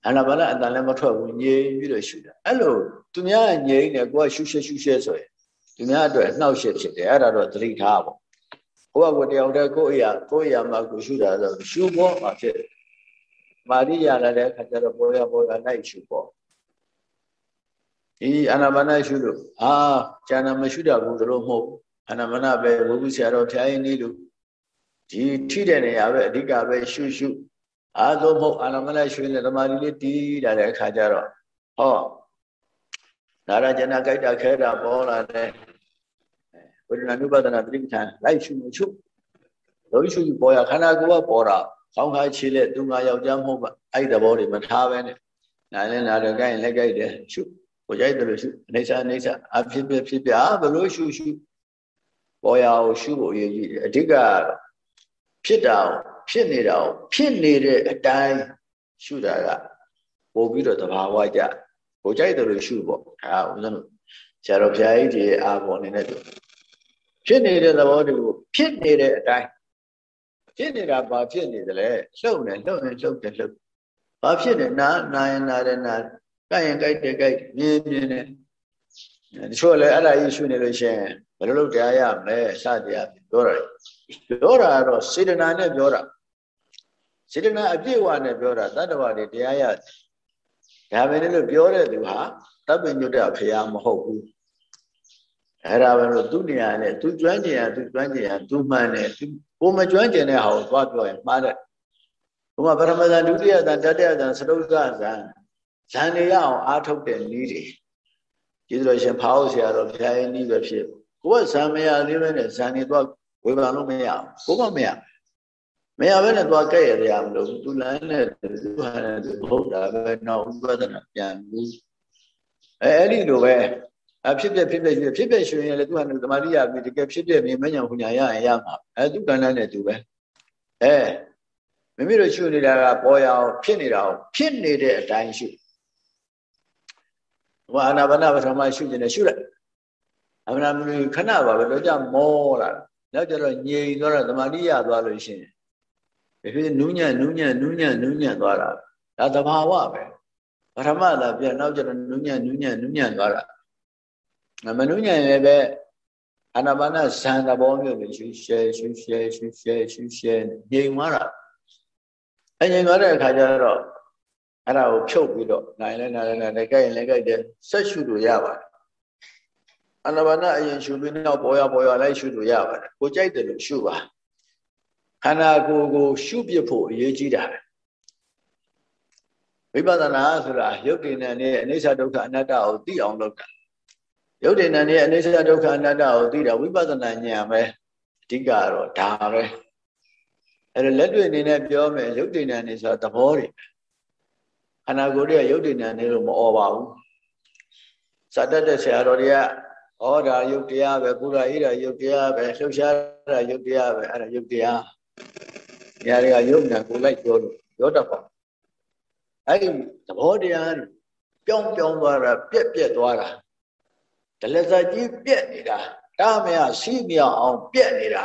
Speaker 1: အနာဘာလအတန်လည်းမထွက်ဘူးငြိမ်ပြီးတော့ရှုတာအဲ့လိုသူများငြိမ်နေကိုကရှုရှက်ရှုရှက်ဆိုရင်သူများအတွက်နှောက်ရှက်ဖြစ်တယ်အဲ့ဒါတော့သတိထားပေါ့ကိုကကိုတယောက်တည်းကိုယ့်အရာကိုယ့်အရာမှာကိုရှုတာဆိုရှုဖို့မှာဖြစ်မာရိရလာတဲ့အခါကျတော့ပေါ်ရပေါ်ရလိုက်ရှုပေါ့ဒီအာနာပါနရှုလို့အာဉာဏ်မရှုတတ်ဘူးတို့မဟုတ်အာနာပါနပဲဝိပုဆရာတော်ဖျားရင်းနေလို့ဒီထိတဲ့နေရာပဲအဓိကပဲရှုရှု အာသို့မဟုတ်အာနာပါနရှုရင်သမာဓိလေးတီးလာတဲ့အခါကျတော့ဟောနာရကျနာကြိုက်တာခဲတာပေါ်လာတဲ့ဝိဒနာနုပဒနာတိပ္ပံလိုက်ရှုမှုချုပ်လို့ရှုပေါ်ရခန္ဓာကိုယ်ကပေါ်တာကောင်းခါခြေလက်သူငါယောက်ျားမဟုတ်ပါအဲ့ဒီသဘောတွေမထားပဲနဲ့နားလဲနားတော့ကြိုက်ရင်လက်ကြိုက်တယ်ရှုကိုကြိုက်တယ်လို့ရှုအနေစာအနေစာအဖြစ်ဖြစ်ဖြစ်ပြဘလို့ရှုရှုပေါ်ရအောင်ရှုဖို့အရေးကြီးတယ်အဓိကဖြစ်တာ ဖြစ်နေတာဖြစ်နေတဲ့အတိုင်းရှုတာကပို့ပြီးတော့တဘာဝကြကိုကြိုက်တယ်လို့ရှုပေါ့ဒါဦးဇင်းတို့ဆရာတော်ဘုရားကြီးဒီအာဘော်နေနဲ့ဖြစ်နေတဲ့သဘောတွေကိုဖြစ်နေတဲ့အတိုင်းဖြစ်နေတာဘာဖြစ်နေတယ်လဲလှုပ်နေလှုပ်နေလှုပ်တယ်လှုပ်ဘာဖြစ်နေနာနာရင်နာတယ်နာကြိုက်ရင်ကြိုက်တယ်ကြိုက်မြင်မြင်နေတချို့လည်းအဲ့ဒါကြီးရှုနေလို့ရှိရင်ဘယ်လိုလုပ်တရားရမလဲစတရား ပြောတာပြောတာတော့စေတနာနဲ့ပြောတာစေတနာအပြည့်အဝနဲ့ပြောတာတတ္တဝါတွေတရားရဒါပဲလို့ပြောတဲ့သူဟာတပ်ပညုတ္တဖရာမဟုတ်ဘူးအဲ့ဒါပဲလို့သူ့နေရာနဲ့သူကျွမ်းကျင်ရသူကျွမ်းကျင်ရသူမှန်တယ်သူကိုမကျွမ်းကျင်တဲ့ဟာကိုသွားပြောရင်မှားတယ်ဘုမပရမဇန်ဒုတိယဇန်တတိယဇန်စတုဇဇန်ဇန်နေရအောင်အားထုတ်တဲ့နည်းတွေကျေးဇူးတော်ရှင်ဖောက်ဆရာတော်ဘုရားရဲ့နည်းပဲဖြစ်ကိုကဇန်မရသေးပဲနဲ့ဇန်နေသွား ဝေဖန်လို့မရဘူးကိုကမရမရဘဲနဲ့သွားကြက်ရတရားမလို့သူလမ်းနဲ့သူဟာနဲ့သူဟုတ်တာပဲနောက်ဥပဒနာပြန်ဘူးအဲအဲ့ဒီလိုပဲအဖြစ်ပြဖြစ်ပြဖြစ်ပြရှင်ရင်လည်းသူဟာသမာဓိရပြီတကယ်ဖြစ်ပြမြင်မညာဟူညာရရင်ရမှာအဲသူကဏ္ဍနဲ့သူပဲအဲမိမိတို့ရှုနေတာကပေါ်ရအောင်ဖြစ်နေတာအောင်ဖြစ်နေတဲ့အတိုင်းရှုဟိုအာနာပါနပထမရှုနေတယ်ရှုလိုက်အမနာမလို့ခဏပါပဲတော့ကြမောလာ နောက်ကျတော့ငြိမ်သွားတော့သမာဓိရသွားလို့ရှိရင်ဖြစ်နူးညံ့နူးညံ့နူးညံ့နူးညံ့သွားတာဒါသဘာဝပဲပထမလာပြန်နောက်ကျတော့နူးညံ့နူးညံ့နူးညံ့သွားတာမနုညံလည်းပဲအာနာပါနဇန်သဘောမျိုးပဲရှူရှဲရှူရှဲရှူရှဲရှူရှဲငြိမ်သွားတာအငြိမ်သွားတဲ့အခါကျတော့အဲ့ဒါကိုဖြုတ်ပြီးတော့နိုင်လဲနိုင်လဲနိုင်လဲကြိုက်ရင်လည်းကြိုက်တယ်ဆက်ရှူလို့ရပါတယ် အာနာပါနအရင်ရှူပြီးနောက်ပေါ်ရပေါ်ရလိုက်ရှူလို့ရပါတယ်ကိုကြိုက်တယ်လို့ရှူပါခန္ဓာကိုယ်ကို ရှုပြဖို့အရေးကြီးတာပဲဝိပဿနာဆိုတာရုပ်တည်နေတဲ့အိဋ္ဌဒုက္ခအနတ္တကိုသိအောင်လုပ်တာရုပ်တည်နာနေအနိစ္စဒုက္ခအနတ္တကိုသိတာဝိပဿနာဉာဏ်ပဲအဓိကတော့ဒါပဲအဲ့ဒါလက်တွေ့အနေနဲ့ပြောမယ်ရုပ်တည်နာနေဆိုတာသဘောတွေခန္ဓာကိုယ်ရဲ့ရုပ်တည်နာနေလို့မអော်ပါဘူးစတတ်တဲ့ဆရာတော်တွေက ဩဒါရုပ်တရားပဲပူရာဣရာရုပ်တရားပဲလှုပ်ရှားတာရုပ်တရားပဲအဲ့ဒါရုပ်တရား။ညာတွေကရုပ်နာကိုလိုက်ပြောလို့ပြောတတ်ပါအဲ့ဒီသဘောတရားတွေပြောင်းပြောင်းသွားတာပြက်ပြက်သွားတာဒလဇာကြီးပြက်နေတာတာမရရှိမြောက်အောင်ပြက်နေတာ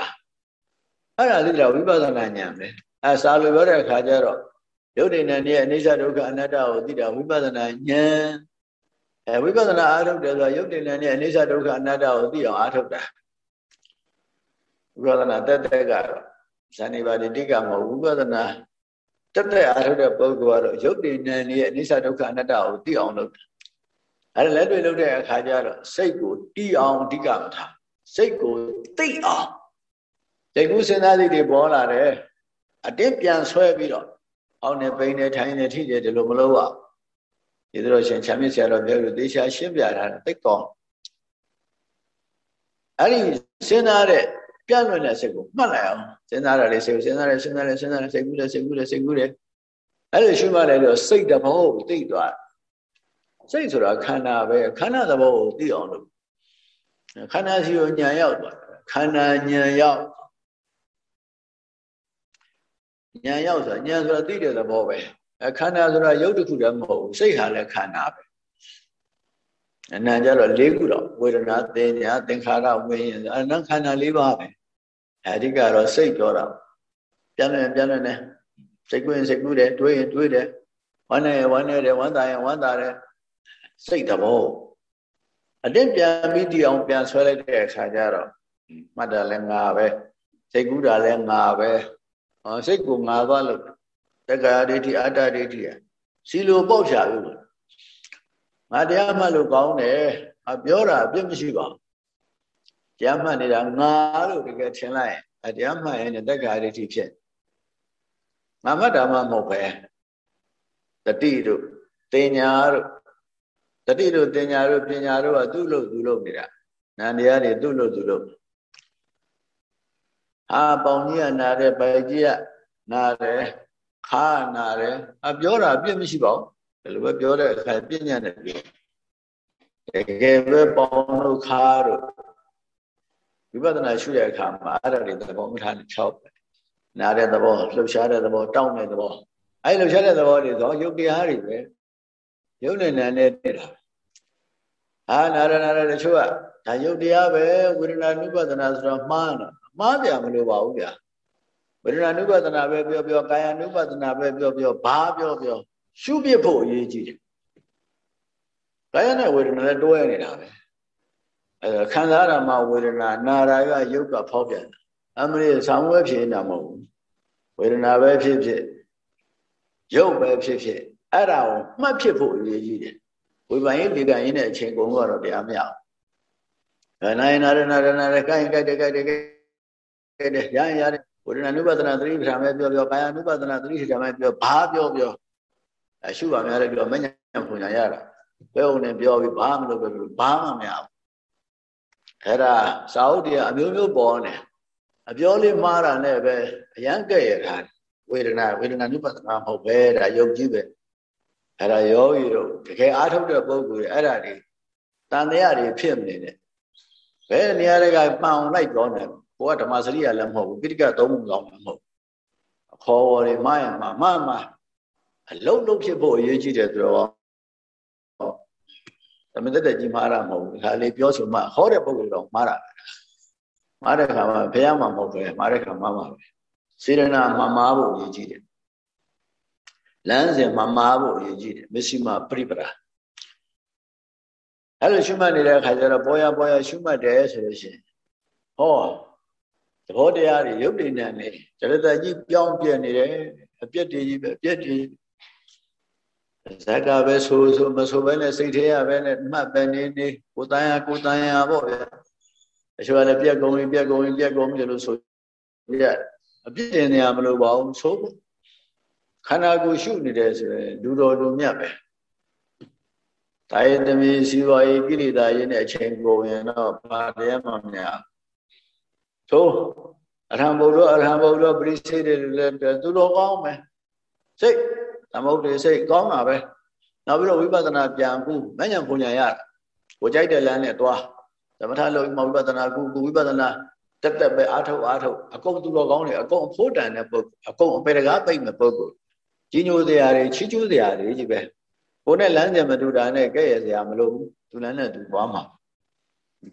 Speaker 1: အဲ့ဒါလေးတော့ဝိပဿနာဉာဏ်ပဲအဲစာလိုပြောတဲ့အခါကျတော့ယုတ်တိဏ္ဍရဲ့အနိစ္စဒုက္ခအနတ္တကိုသိတာဝိပဿနာဉာဏ် အဲဝိပဿနာအားထုတ်တယ်ဆိုတော့ယုတ်တိဏ္ဍရဲ့အနိစ္စဒုက္ခအနတ္တကိုသိအောင်အားထုတ်တာဝိပဿနာတက်တက်ကတော့ဇန်နေပါတိကမဟုတ်ဝိပဿနာတက်တက်အားထုတ်တဲ့ပုဂ္ဂိုလ်ကတော့ယုတ်တိဏ္ဍရဲ့အနိစ္စဒုက္ခအနတ္တကိုသိအောင်လုပ်တာအဲ့ဒါလက်တွေ့လုပ်တဲ့အခါကျတော့စိတ်ကိုတီးအောင်အဓိကမထားစိတ်ကိုသိအောင်စိတ်ကူးစဉ်းစားစိတ်တွေပေါ်လာတယ်အတင်းပြန်ဆွဲပြီးတော့အောင်းနေပိန်နေထိုင်နေထိတယ်ဒီလိုမလုပ်ရ ဒီလိုရှင်ချမ်းမြေဆရာတော်ပြောလို့တေချာရှင်းပြတာတိတ်ကောင်းအဲ့ဒီစဉ်းစားတဲ့ပြန့်လွင့်တဲ့စိတ်ကိုမှတ်လိုက်အောင်စဉ်းစားရလေစိတ်ကိုစဉ်းစားရစဉ်းစားရစဉ်းစားရစိတ်ကူးတယ်စိတ်ကူးတယ်စိတ်ကူးတယ်အဲ့လိုရှင်းမှလည်းတော့စိတ်တဘောကိုသိသွားတယ်စိတ်ဆိုတာခန္ဓာပဲခန္ဓာသဘောကိုသိအောင်လို့ခန္ဓာစီကိုညာရောက်သွားခန္ဓာညာရောက်ဉာဏ်ရောက်ဆိုတာဉာဏ်ဆိုတာသိတဲ့သဘောပဲ အဲခန္ဓာဆိုတာရုပ်တစ်ခုတည်းမဟုတ်ဘူးစိတ်ဟာလည်းခန္ဓာပဲအနံကြတော့၄ခုတော့ဝေဒနာသင်ညာသင်္ခါရဝိညာဉ်အနံခန္ဓာ၄ပါးပဲအဓိကတော့စိတ်ပြောတာပြန်နေပြန်နေစိတ်ကူးရင်စိတ်ကူးတယ်တွေးရင်တွေးတယ်ဝမ်းနေရင်ဝမ်းနေတယ်ဝမ်းသာရင်ဝမ်းသာတယ်စိတ်သဘောအတက်ပြန်ပြီးဒီအောင်ပြန်ဆွဲလိုက်တဲ့အခါကျတော့မှတ်တာလည်းငါပဲစိတ်ကူးတာလည်းငါပဲဟောစိတ်ကိုငါသွားလို့ တက္ကရာဒိဋ္ဌိအတ္တဒိဋ္ဌိစီလိုပေါက်ချလို့ငါတရားမှတ်လို့ကောင်းတယ်အပြောတာအပြစ်မရှိပါဘူးတရားမှတ်နေတာငါလို့တကယ်ထင်လိုက်အတရားမှတ်ရင်တက္ကရာဒိဋ္ဌိဖြစ်ငါမှတ်တာမှမဟုတ်ပဲတတိတို့တင်ညာတို့တတိတို့တင်ညာတို့ပညာတို့ကသူ့လို့သူ့လို့နေတာနန္တရားတွေသူ့လို့သူ့လို့ဟာပေါင်ကြီးကနာတယ်ပိုက်ကြီးကနာတယ် ခါနာတယ်အပြောတာအပြစ်မရှိပါဘူးဒီလိုပဲပြောတဲ့အခါပြဉ္ညာနဲ့ပြောတကယ်ပဲပေါင်တို့ခါတို့ဝိပဿနာရှုတဲ့အခါမှာအဲ့ဒါတွေသဘောမထားနဲ့၆ပဲနာတဲ့သဘောလှုပ်ရှားတဲ့သဘောတောင့်တဲ့သဘောအဲ့လှုပ်ရှားတဲ့သဘောတွေဆိုရုပ်တရားတွေပဲရုပ်နဲ့နာနဲ့တည်တာအာနာရနာရတချို့ကဒါရုပ်တရားပဲဝေဒနာနုပဒနာဆိုတော့မှားတာမှားပြမလို့ပါဘူးဗျာ ဝေဒနာနုပဒနာပဲပြောပြောကာယ ानु ပဒနာပဲပြောပြောဘာပြောပြောရှုပြဖို့အရေးကြီးတယ်ကာယနဲ့ဝေဒနာလည်းတွဲနေတာပဲအဲခံစားရမှာဝေဒနာနာရာကယုတ်ကဖောက်ပြန်တာအမရိဆောင်းဝဲဖြစ်နေတာမဟုတ်ဘူးဝေဒနာပဲဖြစ်ဖြစ်ယုတ်ပဲဖြစ်ဖြစ်အဲ့ဒါကိုမှတ်ဖြစ်ဖို့အရေးကြီးတယ်ဝိပန်ရေးဒီကံရင်းတဲ့အချိန်ကုန်တော့တရားမရဘူးအဲနိုင်နာရနာရနာရကိုင်းကိုက်တဲ့ကိုက်တဲ့ကိုက်တဲ့ရရင်ရတယ် ဝေဒနာနုပဒနာသတိပဋ္ဌာန်ပဲပြောပြောကာယ ानु ပဒနာသတိပဋ္ဌာန်ပဲပြောဘာပြောပြောအရှုပါများလည်းပြောမညံဖွညာရတာဘယ်ုံနဲ့ပြောပြီးဘာမလုပ်ပဲဘာမှမရဘူးအဲ့ဒါစာအုပ်တွေအမျိုးမျိုးပေါ်နေအပြောလေးမှားတာနဲ့ပဲအရန်ကဲ့ရတာဝေဒနာဝေဒနာနုပဒနာမဟုတ်ပဲဒါယုတ်ကြီးပဲအဲ့ဒါယောဂီတို့တကယ်အားထုတ်တဲ့ပုဂ္ဂိုလ်တွေအဲ့ဒါတွေတန်တရားတွေဖြစ်နေတယ်ဘယ်နေရာတွေကပန်အောင်လိုက်ပြောနေ ဘုရားဓမ္မစရိယလည်းမဟုတ်ဘူးပိဋကသုံးမှုကောင်းလည်းမဟုတ်အခေါ်ဝေါ်တွေမှားရင်မှားမှားမှားအလုံးလုံးဖြစ်ဖို့အရေးကြီးတယ်ဆိုတော့သမင်သက်တဲ့ကြီးမှားတာမဟုတ်ဘူးဒါလေးပြောဆိုမှဟောတဲ့ပုဂ္ဂိုလ်တော့မှားတာပဲမှားတဲ့ခါမှာဘုရားမှမဟုတ်ပဲမှားတဲ့ခါမှာမှာပဲစေရနာမှာမှားဖို့အရေးကြီးတယ်လမ်းစဉ်မှာမှားဖို့အရေးကြီးတယ်မစ္စည်းမပရိပရာအဲ့လိုရှုမှတ်နေတဲ့အခါကျတော့ပေါ်ရပေါ်ရရှုမှတ်တယ်ဆိုလို့ရှိရင်ဟော သဘောတရားတွေရုပ်တည်နေတယ်ဇရတကြီးပြောင်းပြနေတယ်အပြက်တွေကြီးပဲအပြက်တွေဇက်ကပဲဆိုဆိုမဆိုပဲနဲ့စိတ်ထဲရပဲနဲ့မှတ်ပဲနေနေကိုတန်ရကိုတန်ရပေါ့ဗျာအချို့ကလည်းပြက်ကုန်ပြီပြက်ကုန်ပြီပြက်ကုန်ပြီလို့ဆိုရအပြစ်တင်နေရမလို့ပါဘူးဆိုခန္ဓာကိုယ်ရှုနေတယ်ဆိုရင်လူတော်လူမြတ်ပဲတာယတမီစီဝါယေကိရိတာရင်းတဲ့အချိန်ကိုရင်တော့ဘာတရားမှမများ သို့အရဟံဘုရားအရဟံဘုရားပရိစေတွေလည်းသူတော်ကောင်းမယ်စိတ်သမုဒ္ဒေစိတ်ကောင်းတာပဲနောက်ပြီးတော့ဝိပဿနာပြန်ခုမဉ္ဇဉ်ပူညာရကိုကြိုက်တဲ့လမ်းနဲ့သွားသမထလုံးမဝိပဿနာခုဝိပဿနာတက်တက်ပဲအာထုတ်အာထုတ်အကုန်သူတော်ကောင်းတွေအကုန်အဖို့တန်တဲ့ပုဂ္ဂိုလ်အကုန်အပေတကားပိတ်မဲ့ပုဂ္ဂိုလ်ကြီးညိုစရာတွေချီးကျူးစရာတွေကြီးပဲကိုနဲ့လမ်းကြမတူတာနဲ့ကဲ့ရဲ့စရာမလိုဘူးသူလမ်းနဲ့သူသွားမှာ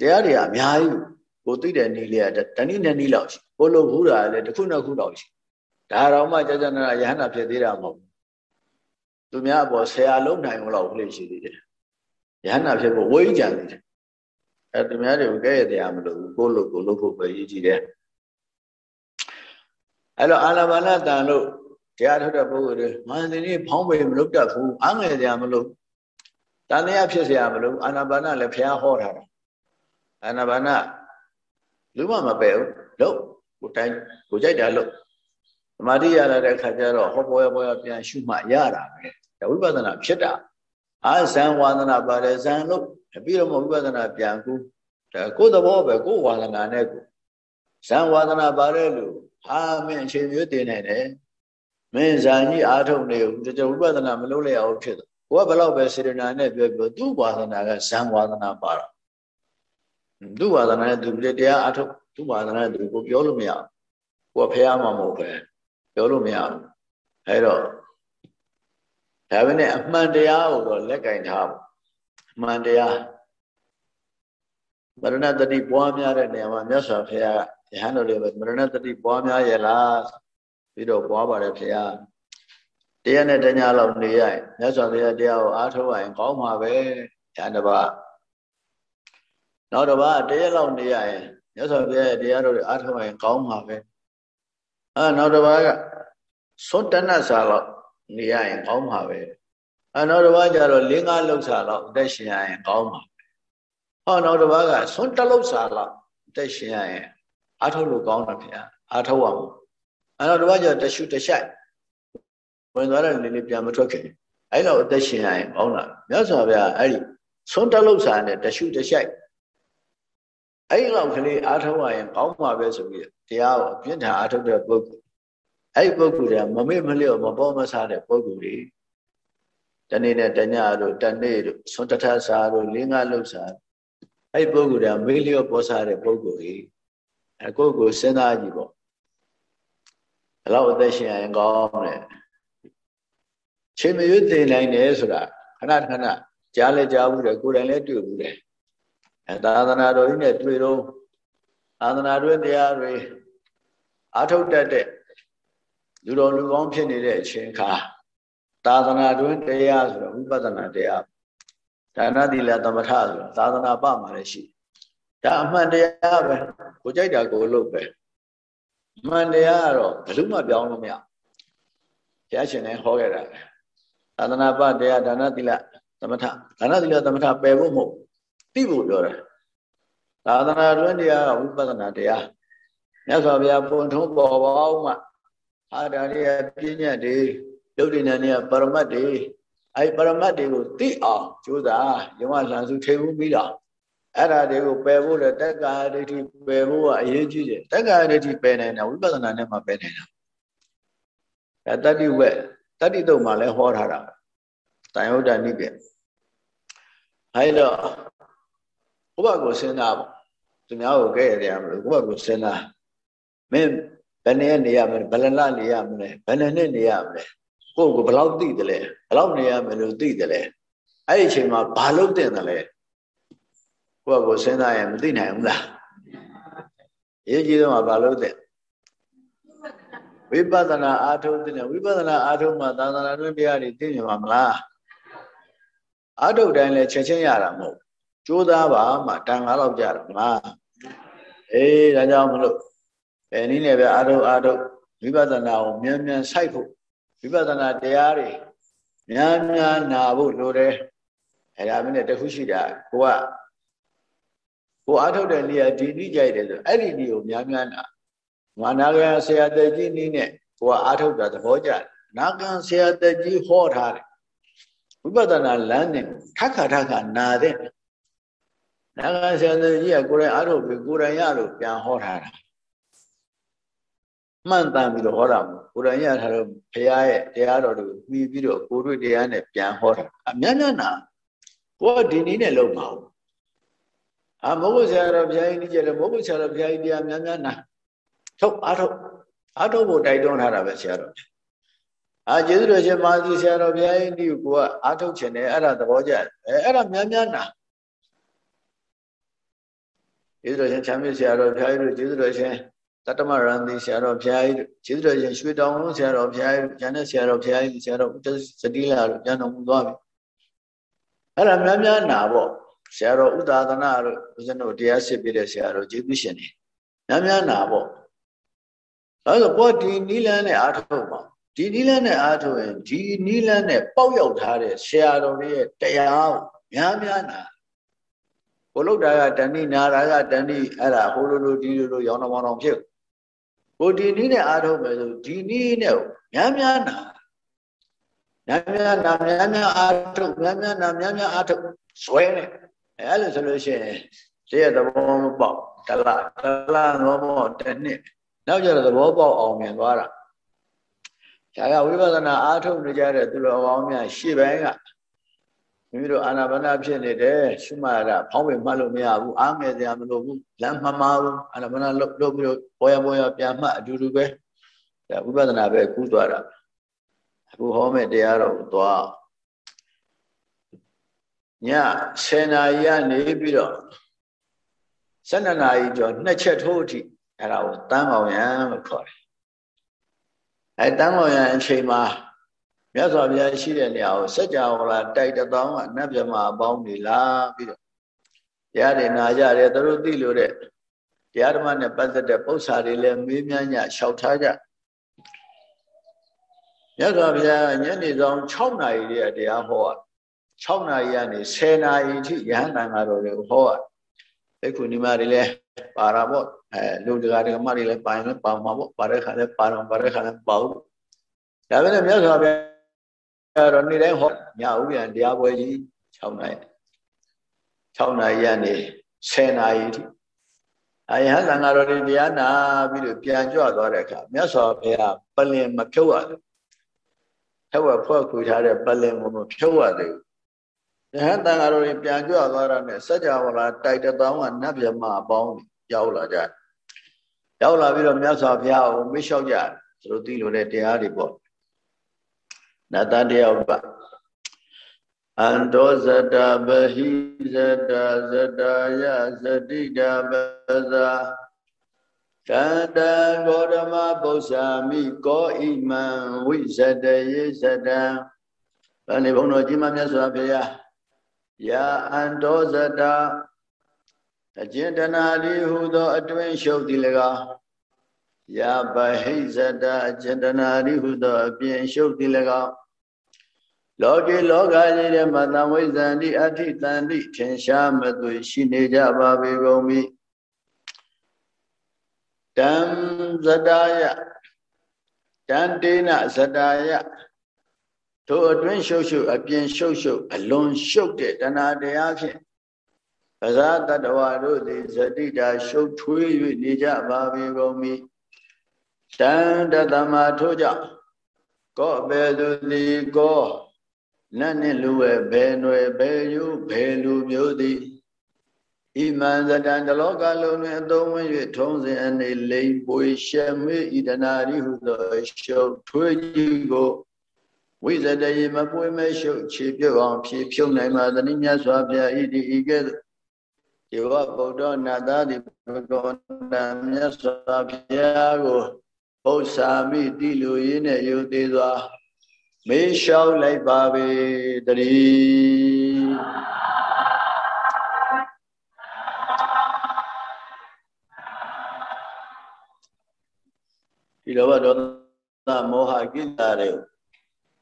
Speaker 1: တရားတွေအများကြီး ကိုသိတဲ့နည်းလေးကတဏိနဲ့နည်းလောက်ရှိကိုလိုဘူးတာလည်းတစ်ခုနှစ်ခုလောက်ရှိဒါတော့မှကြာကြာနာယဟန္တာဖြစ်သေးတာမဟုတ်သူများအပေါ်ဆရာလုံးနိုင်အောင်လို့ရှိသေးတယ်ယဟန္တာဖြစ်ဖို့ဝိကြံနေတယ်အဲသူများတွေကိုကဲ့ရဲ့တရားမလိုဘူးကိုလိုကိုလိုဖို့ပဲရည်ကြည်တယ်အဲ့တော့အာလဘာနတန်လို့တရားထုတ်တဲ့ပုဂ္ဂိုလ်တွေမာသီနေဖောင်းပေမလုပ်တတ်ဘူးအငယ်စရာမလုပ်တန်တရားဖြစ်စရာမလုပ်အာနာပါနလည်းဘုရားဟောထားတာအာနာပါန လူမှမပယ်ဘူးလို့ကိုတိုင်းကိုကြိုက်တာလို့သမာဓိရလာတဲ့အခါကျတော့ဟောပေါ်ရပေါ်ရပြန်ရှုမှရတာပဲဒါဝိပဿနာဖြစ်တာအာဇံဝါဒနာပါတယ်ဇံလို့ပြီးတော့ဝိပဿနာပြန်ကူဒါကိုယ်သဘောပဲကိုယ်ဝါဒနာနဲ့ကိုဇံဝါဒနာပါတယ်လို့ဟာမင်းအချိန်မျိုးတင်နေတယ်မင်းဇာကြီးအာထုတ်နေဘူးတကြဝိပဿနာမလုပ်လိုက်အောင်ဖြစ်တယ်ကိုကဘလောက်ပဲစေရနာနဲ့ပြောပြောသူ့ဝါဒနာကဇံဝါဒနာပါတော့ သူ့ဝါဒနာနဲ့သူတရားအာထုတ်သူ့ဝါဒနာနဲ့သူကိုပြောလို့မရဘူးကိုကဖះမှာမဟုတ်ပဲပြောလို့မရဘူးအဲတော့ဒါပဲနဲ့အမှန်တရားကိုတော့လက်ကင်ထားဖို့အမှန်တရားမရဏတတိပွားများတဲ့နေရာမှာမြတ်စွာဘုရားယဟန်တော်တွေမရဏတတိပွားများရဲ့လားပြီးတော့ပွားပါတယ်ဘုရားတရားနဲ့တညာလောက်နေရရင်မြတ်စွာဘုရားတရားကိုအားထုတ်ရင်ကောင်းမှာပဲဉာဏ်တစ်ပါး နောက်တစ်ပါးတရားလောက်နေရရင်မြတ်စွာဘုရားရဲ့တရားတော်တွေအားထုတ်ရင်ကောင်းမှာပဲအဲနောက်တစ်ပါးကသွတ်တနတ်စာလောက်နေရရင်ကောင်းမှာပဲအဲနောက်တစ်ပါးကျတော့လင်းကားလောက်စာလောက်အသက်ရှင်ရရင်ကောင်းမှာဟောနောက်တစ်ပါးကသွတ်တလောက်စာလောက်အသက်ရှင်ရရင်အားထုတ်လို့ကောင်းတာခင်ဗျာအားထုတ်ရမှာအဲနောက်တစ်ပါးကျတော့တရှုတရှိုက်ဝင်သွားတဲ့နေလေးပြန်မထွက်ခင်အဲ့တော့အသက်ရှင်ရရင်ကောင်းတာမြတ်စွာဘုရားအဲ့ဒီသွတ်တလောက်စာနဲ့တရှုတရှိုက် အဲ့လောက်ကလေးအားထုတ်ရရင်ကောင်းမှာပဲဆိုပြီးတရားကိုအပြင်းထန်အားထုတ်တဲ့ပုဂ္ဂိုလ်အဲ့ပုဂ္ဂိုလ်တွေကမမေ့မလျော့မပေါ်မဆတဲ့ပုဂ္ဂိုလ်တွေတနေ့နဲ့တညတို့တနေ့တို့ဆွန်တထစာတို့လင်းငါလှုပ်စာအဲ့ပုဂ္ဂိုလ်တွေကမေ့လျော့ပေါ်ဆတဲ့ပုဂ္ဂိုလ်တွေအကိုကိုစဉ်းစားကြည့်ပေါ့ဘလောက်အသက်ရှင်ရင်ကောင်းလဲချိန်မရွေးတင်နိုင်တယ်ဆိုတာခဏခဏကြားလဲကြားဘူးတယ်ကိုယ်တိုင်လည်းတွေ့ဘူးတယ် အဲသာသနာတော်ကြီးနဲ့တွေ့တော့သာသနာတွင်တရားတွေအာထုတ်တတ်တဲ့လူတော်လူကောင်းဖြစ်နေတဲ့အချိန်ခါသာသနာတွင်တရားဆိုတော့ဝိပဿနာတရားဒါနတိလသမထဆိုတော့သာသနာပမှာလည်းရှိဒါအမှန်တရားပဲကိုကြိုက်တာကိုလုပ်ပဲအမှန်တရားကတော့ဘယ်လို့မှပြောင်းလို့မရဘုရားရှင်လည်းဟောခဲ့တာသာသနာပတရားဒါနတိလသမထဒါနတိလသမထပယ်ဖို့မဟုတ် သိဖို့ပြောတယ်သာသနာတွင်တရားကဝိပဿနာတရားမြတ်စွာဘုရားပုံထုံးပေါ်ပေါင်းမှအာဒါတွေကပြည့်ညတ်တွေရုပ်တည်နေတွေကပရမတ်တွေအဲပရမတ်တွေကိုသိအောင်ကြိုးစားယမလန်စုထိဘူးပြီးတော့အဲ့ဒါတွေကိုပယ်ဖို့လေတက္ကာဒိဋ္ဌိပယ်ဖို့ကအရေးကြီးတယ်တက္ကာဒိဋ္ဌိပယ်နိုင်တာဝိပဿနာနဲ့မှပယ်နိုင်တာအဲတတိဝက်တတိတုံမှာလည်းဟောထားတာတန်ယုဒ္ဒနိကေအဲတော့ ဥပကိုစဉ်းစားပါသူများကိုကဲရရမလို့ဥပကိုစဉ်းစားမင်းဘယ်နဲ့နေရမလဲဘယ်လလနေရမလဲဘယ်နဲ့နဲ့နေရမလဲကိုယ့်ကိုဘယ်လောက်သိတယ်လဲဘယ်လောက်နေရမယ်လို့သိတယ်လဲအဲ့ဒီအချိန်မှာဘာလုပ်တင်တယ်လဲကိုယ့်ကိုစဉ်းစားရင်မသိနိုင်ဘူးလားရေးကြီးတော့ဘာလုပ်တဲ့ဝိပဿနာအာထုံးတဲ့ဝိပဿနာအာထုံးမှာသာသနာ့တွင်တရားတွေသိမြင်မှာမလားအာထုံတိုင်းလဲချက်ချင်းရတာမဟုတ် ကြိုးစားပါမှတန်ငါးလောက်ကြတယ်မလားအေးဒါကြောင့်မလို့ဘယ်နည်းနဲ့ပဲအာထုအာထုဝိပဿနာကိုမြန်မြန်စိုက်ဖို့ဝိပဿနာတရားတွေများများနာဖို့လိုတယ်အဲ့ဒါမင်းနဲ့တခုရှိတာကိုကကိုအာထုတ်တဲ့နေရာဒီနည်းကြိုက်တယ်ဆိုအဲ့ဒီနည်းကိုများများနာမာနာကဆရာတက်ကြီးနည်းနဲ့ကိုကအာထုတ်တာသဘောကျတယ်နာကန်ဆရာတက်ကြီးဟောထားတယ်ဝိပဿနာလမ်းနဲ့ထခါထခါနာတဲ့ နာကန်ဆရာတက်ကြီးကကိုယ်တိုင်အာထုတ်ပြီးကိုယ်တိုင်ရလို့ပြန်ဟောထားတာမှန်တန်ပြီးတော့ဟောတာမဟုတ်ကိုယ်တိုင်ရထားတော့ဘုရားရဲ့တရားတော်တွေကိုပြီးပြီးတော့ကိုယ်တို့တရားနဲ့ပြန်ဟောတာအများများနာကိုယ်ကဒီနည်းနဲ့လုပ်မှာဟုတ်အာမဟုတ်ဆရာတော်ဘုရားကြီးကြည့်တယ်မဟုတ်ဆရာတော်ဘုရားကြီးတရားများများနာထုတ်အားထုတ်အားထုတ်ဖို့တိုက်တွန်းထားတာပဲဆရာတော်အာကျေးဇူးတော်ရှင်မာသီဆရာတော်ဘုရားကြီးဒီကိုကအားထုတ်ခြင်းနဲ့အဲ့ဒါသဘောကျတယ်အဲအဲ့ဒါများများနာ ကျေးဇူးတော်ရှင်ချမ်းမြေဆရာတော်ဘုရားကြီးတို့ကျေးဇူးတော်ရှင်တတ္တမရန်ဒီဆရာတော်ဘုရားကြီးကျေးဇူးတော်ရှင်ရွှေတောင်လုံးဆရာတော်ဘုရားကြီးကျန်တဲ့ဆရာတော်ဘုရားကြီးဆရာတော်ဥဒ္ဒစတိလာတို့ပြန်တော်မူသွားပြီအဲ့ဒါများများနာပေါ့ဆရာတော်ဥဒါသနာတို့ဦးဇင်းတို့တရားစစ်ပြတဲ့ဆရာတော်ကျေးဇူးရှင်တွေများများနာပေါ့အဲဆိုပေါ်ဒီနီလန်းနဲ့အားထုတ်ပါဒီနီလန်းနဲ့အားထုတ်ရင်ဒီနီလန်းနဲ့ပေါက်ရောက်ထားတဲ့ဆရာတော်ရဲ့တရားကိုများများနာ ကိုလုတ်တာကတဏိနာတာကတဏိအဲ့ဒါဟိုလိုလိုဒီလိုလိုရောင်းတော်မောင်းတော်ဖြစ်ကိုဒီနီးနဲ့အားထုတ်မယ်ဆိုဒီနီးနဲ့များများနာများများနာများများအားထုတ်များများနာများများအားထုတ်ဇွဲနဲ့အဲ့လိုဆိုလို့ရှိရင်တရားသဘောမပေါက်တလားတလားသဘောတစ်နှစ်နောက်ကျတော့သဘောပေါက်အောင်မြင်သွားတာဆရာကဝိပဿနာအားထုတ်နေကြတဲ့သူတော်ကောင်းများရှေ့ပိုင်းက မိမိတို့အာနာပါနဖြစ်နေတယ်ရှုမှတ်ရတာဖောင်းပင်မှတ်လို့မရဘူးအားငယ်စရာမလိုဘူးလမ်းမမှားဘူးအာနာပါနလုပ်လုပ်ပြီးတော့ပေါ်ရပေါ်ရပြန်မှတ်အတူတူပဲဒါဝိပဿနာပဲကူးသွားတာအခုဟောမဲ့တရားတော်ကိုသွားည10နာရီကနေပြီးတော့12နာရီကျော်နှစ်ချက်ထိုးအထိအဲ့ဒါကိုတန်းအောင်ရန်လို့ခေါ်တယ်အဲတန်းအောင်ရန်အချိန်မှာ မြတ်စွာဘုရားရှိတဲ့နေရာကိုစัจ java လာတိုက်တောင်းကနတ်မြမအပေါင်းနေလာပြီးတော့တရားတွေနာကြတယ်သူတို့သိလို့တဲ့တရားဓမ္မနဲ့ပတ်သက်တဲ့ပု္ပ္ပာတွေလည်းမေးမြန်းကြလျှောက်ထားကြမြတ်စွာဘုရားညနေဆောင်6နာရီတည်းတရားဟောတာ6နာရီကနေ10နာရီထိယဟန်တန်ဃာတော်တွေကိုဟောတာဘိက္ခုနီမတွေလည်းပါတာပေါ့အဲလူတကာဒကမတွေလည်းပါရင်လည်းပါမှာပေါ့ပါတဲ့ခါလည်းပါတော့ပါတဲ့ခါလည်းပါဘူးဒါပေမဲ့မြတ်စွာဘုရား တော့နေ့တိုင်းဟောညဥပြန်တရားပွဲကြီး6နာရီ6နာရီကနေ10နာရီထိအယဟန်သံဃာတော်တွေတရားနာပြီးတော့ပြန်ကြွသွားတဲ့အခါမြတ်စွာဘုရားပလင်မဖြုတ်ရဘူးထက်ဝက်ဖွဲ့ခွေထားတဲ့ပလင်ကိုမဖြုတ်ရသေးဘူးယဟန်တန်ဃာတော်တွေပြန်ကြွသွားတာနဲ့စัจ java လာတိုက်တသောင်းကနတ်မြမအပေါင်းရောက်လာကြရောက်လာပြီးတော့မြတ်စွာဘုရားကိုမေ့လျှောက်ကြသူတို့သိလို့တဲ့တရားတွေပေါ့ နတ်သားတယောက်ကအန္တောဇတဗဟိဇတဇတယဇတိတပဇာကန္တံဂေါရမပု္ပ္ပာမိကောဣမံဝိဇတယေဇတံဗာနေဘုန်းတော်ကြီးမမြတ်စွာဘုရားယာအန္တောဇတအကျဉ်တနာတိဟုသောအတွင်းရှုပ်သည်၎င်းယာပဟိဇတအကျဉ်တနာတိဟုသောအပြင်ရှုပ်သည်၎င်း လောကေလောကကြီးထဲမှာသံဝိဇ္ဇန္တိအဋ္ဌိတန်တိထင်ရှားမသွေရှိနေကြပါပေကုန်ပြီတံဇတာယတံတေနဇတာယထိုအတွင်းရှုပ်ရှုပ်အပြင်ရှုပ်ရှုပ်အလွန်ရှုပ်တဲ့တဏှာတရားဖြင့်ပဇာတတဝါတို့သည်ဇတိတာရှုပ်ထွေး၍နေကြပါပေကုန်ပြီတံတသမထို့ကြောင့်ကောဘေသူသည်ကော နတ်နှင့်လူဝဲဘယ်ຫນွယ်ဘယ်ယူဘယ်လူမျိုးသည်ဣမံဇတံတလောကလုံးတွင်အသုံးဝင်၍ထုံးစဉ်အနေလိမ်ပွေရှက်မေဣဒနာရိဟုသောရှုပ်ထွေးကြီးကိုဝိဇတယေမပွေမဲ့ရှုပ်ခြေပြုတ်အောင်ဖြေဖြုတ်နိုင်ပါသနည်းမြတ်စွာဘုရားဣတိဤကဲ့သို့ဒီဝဗုဒ္ဓနာသာတိဘဂဝန္တမြတ်စွာဘုရားကိုပု္ပ္ပာမိတိလူရင်းနဲ့ယုသေးစွာ မေးလျှောက်လိုက်ပါပေတည်းဒီလောဘဒေါသမောဟကိလေသာတွေ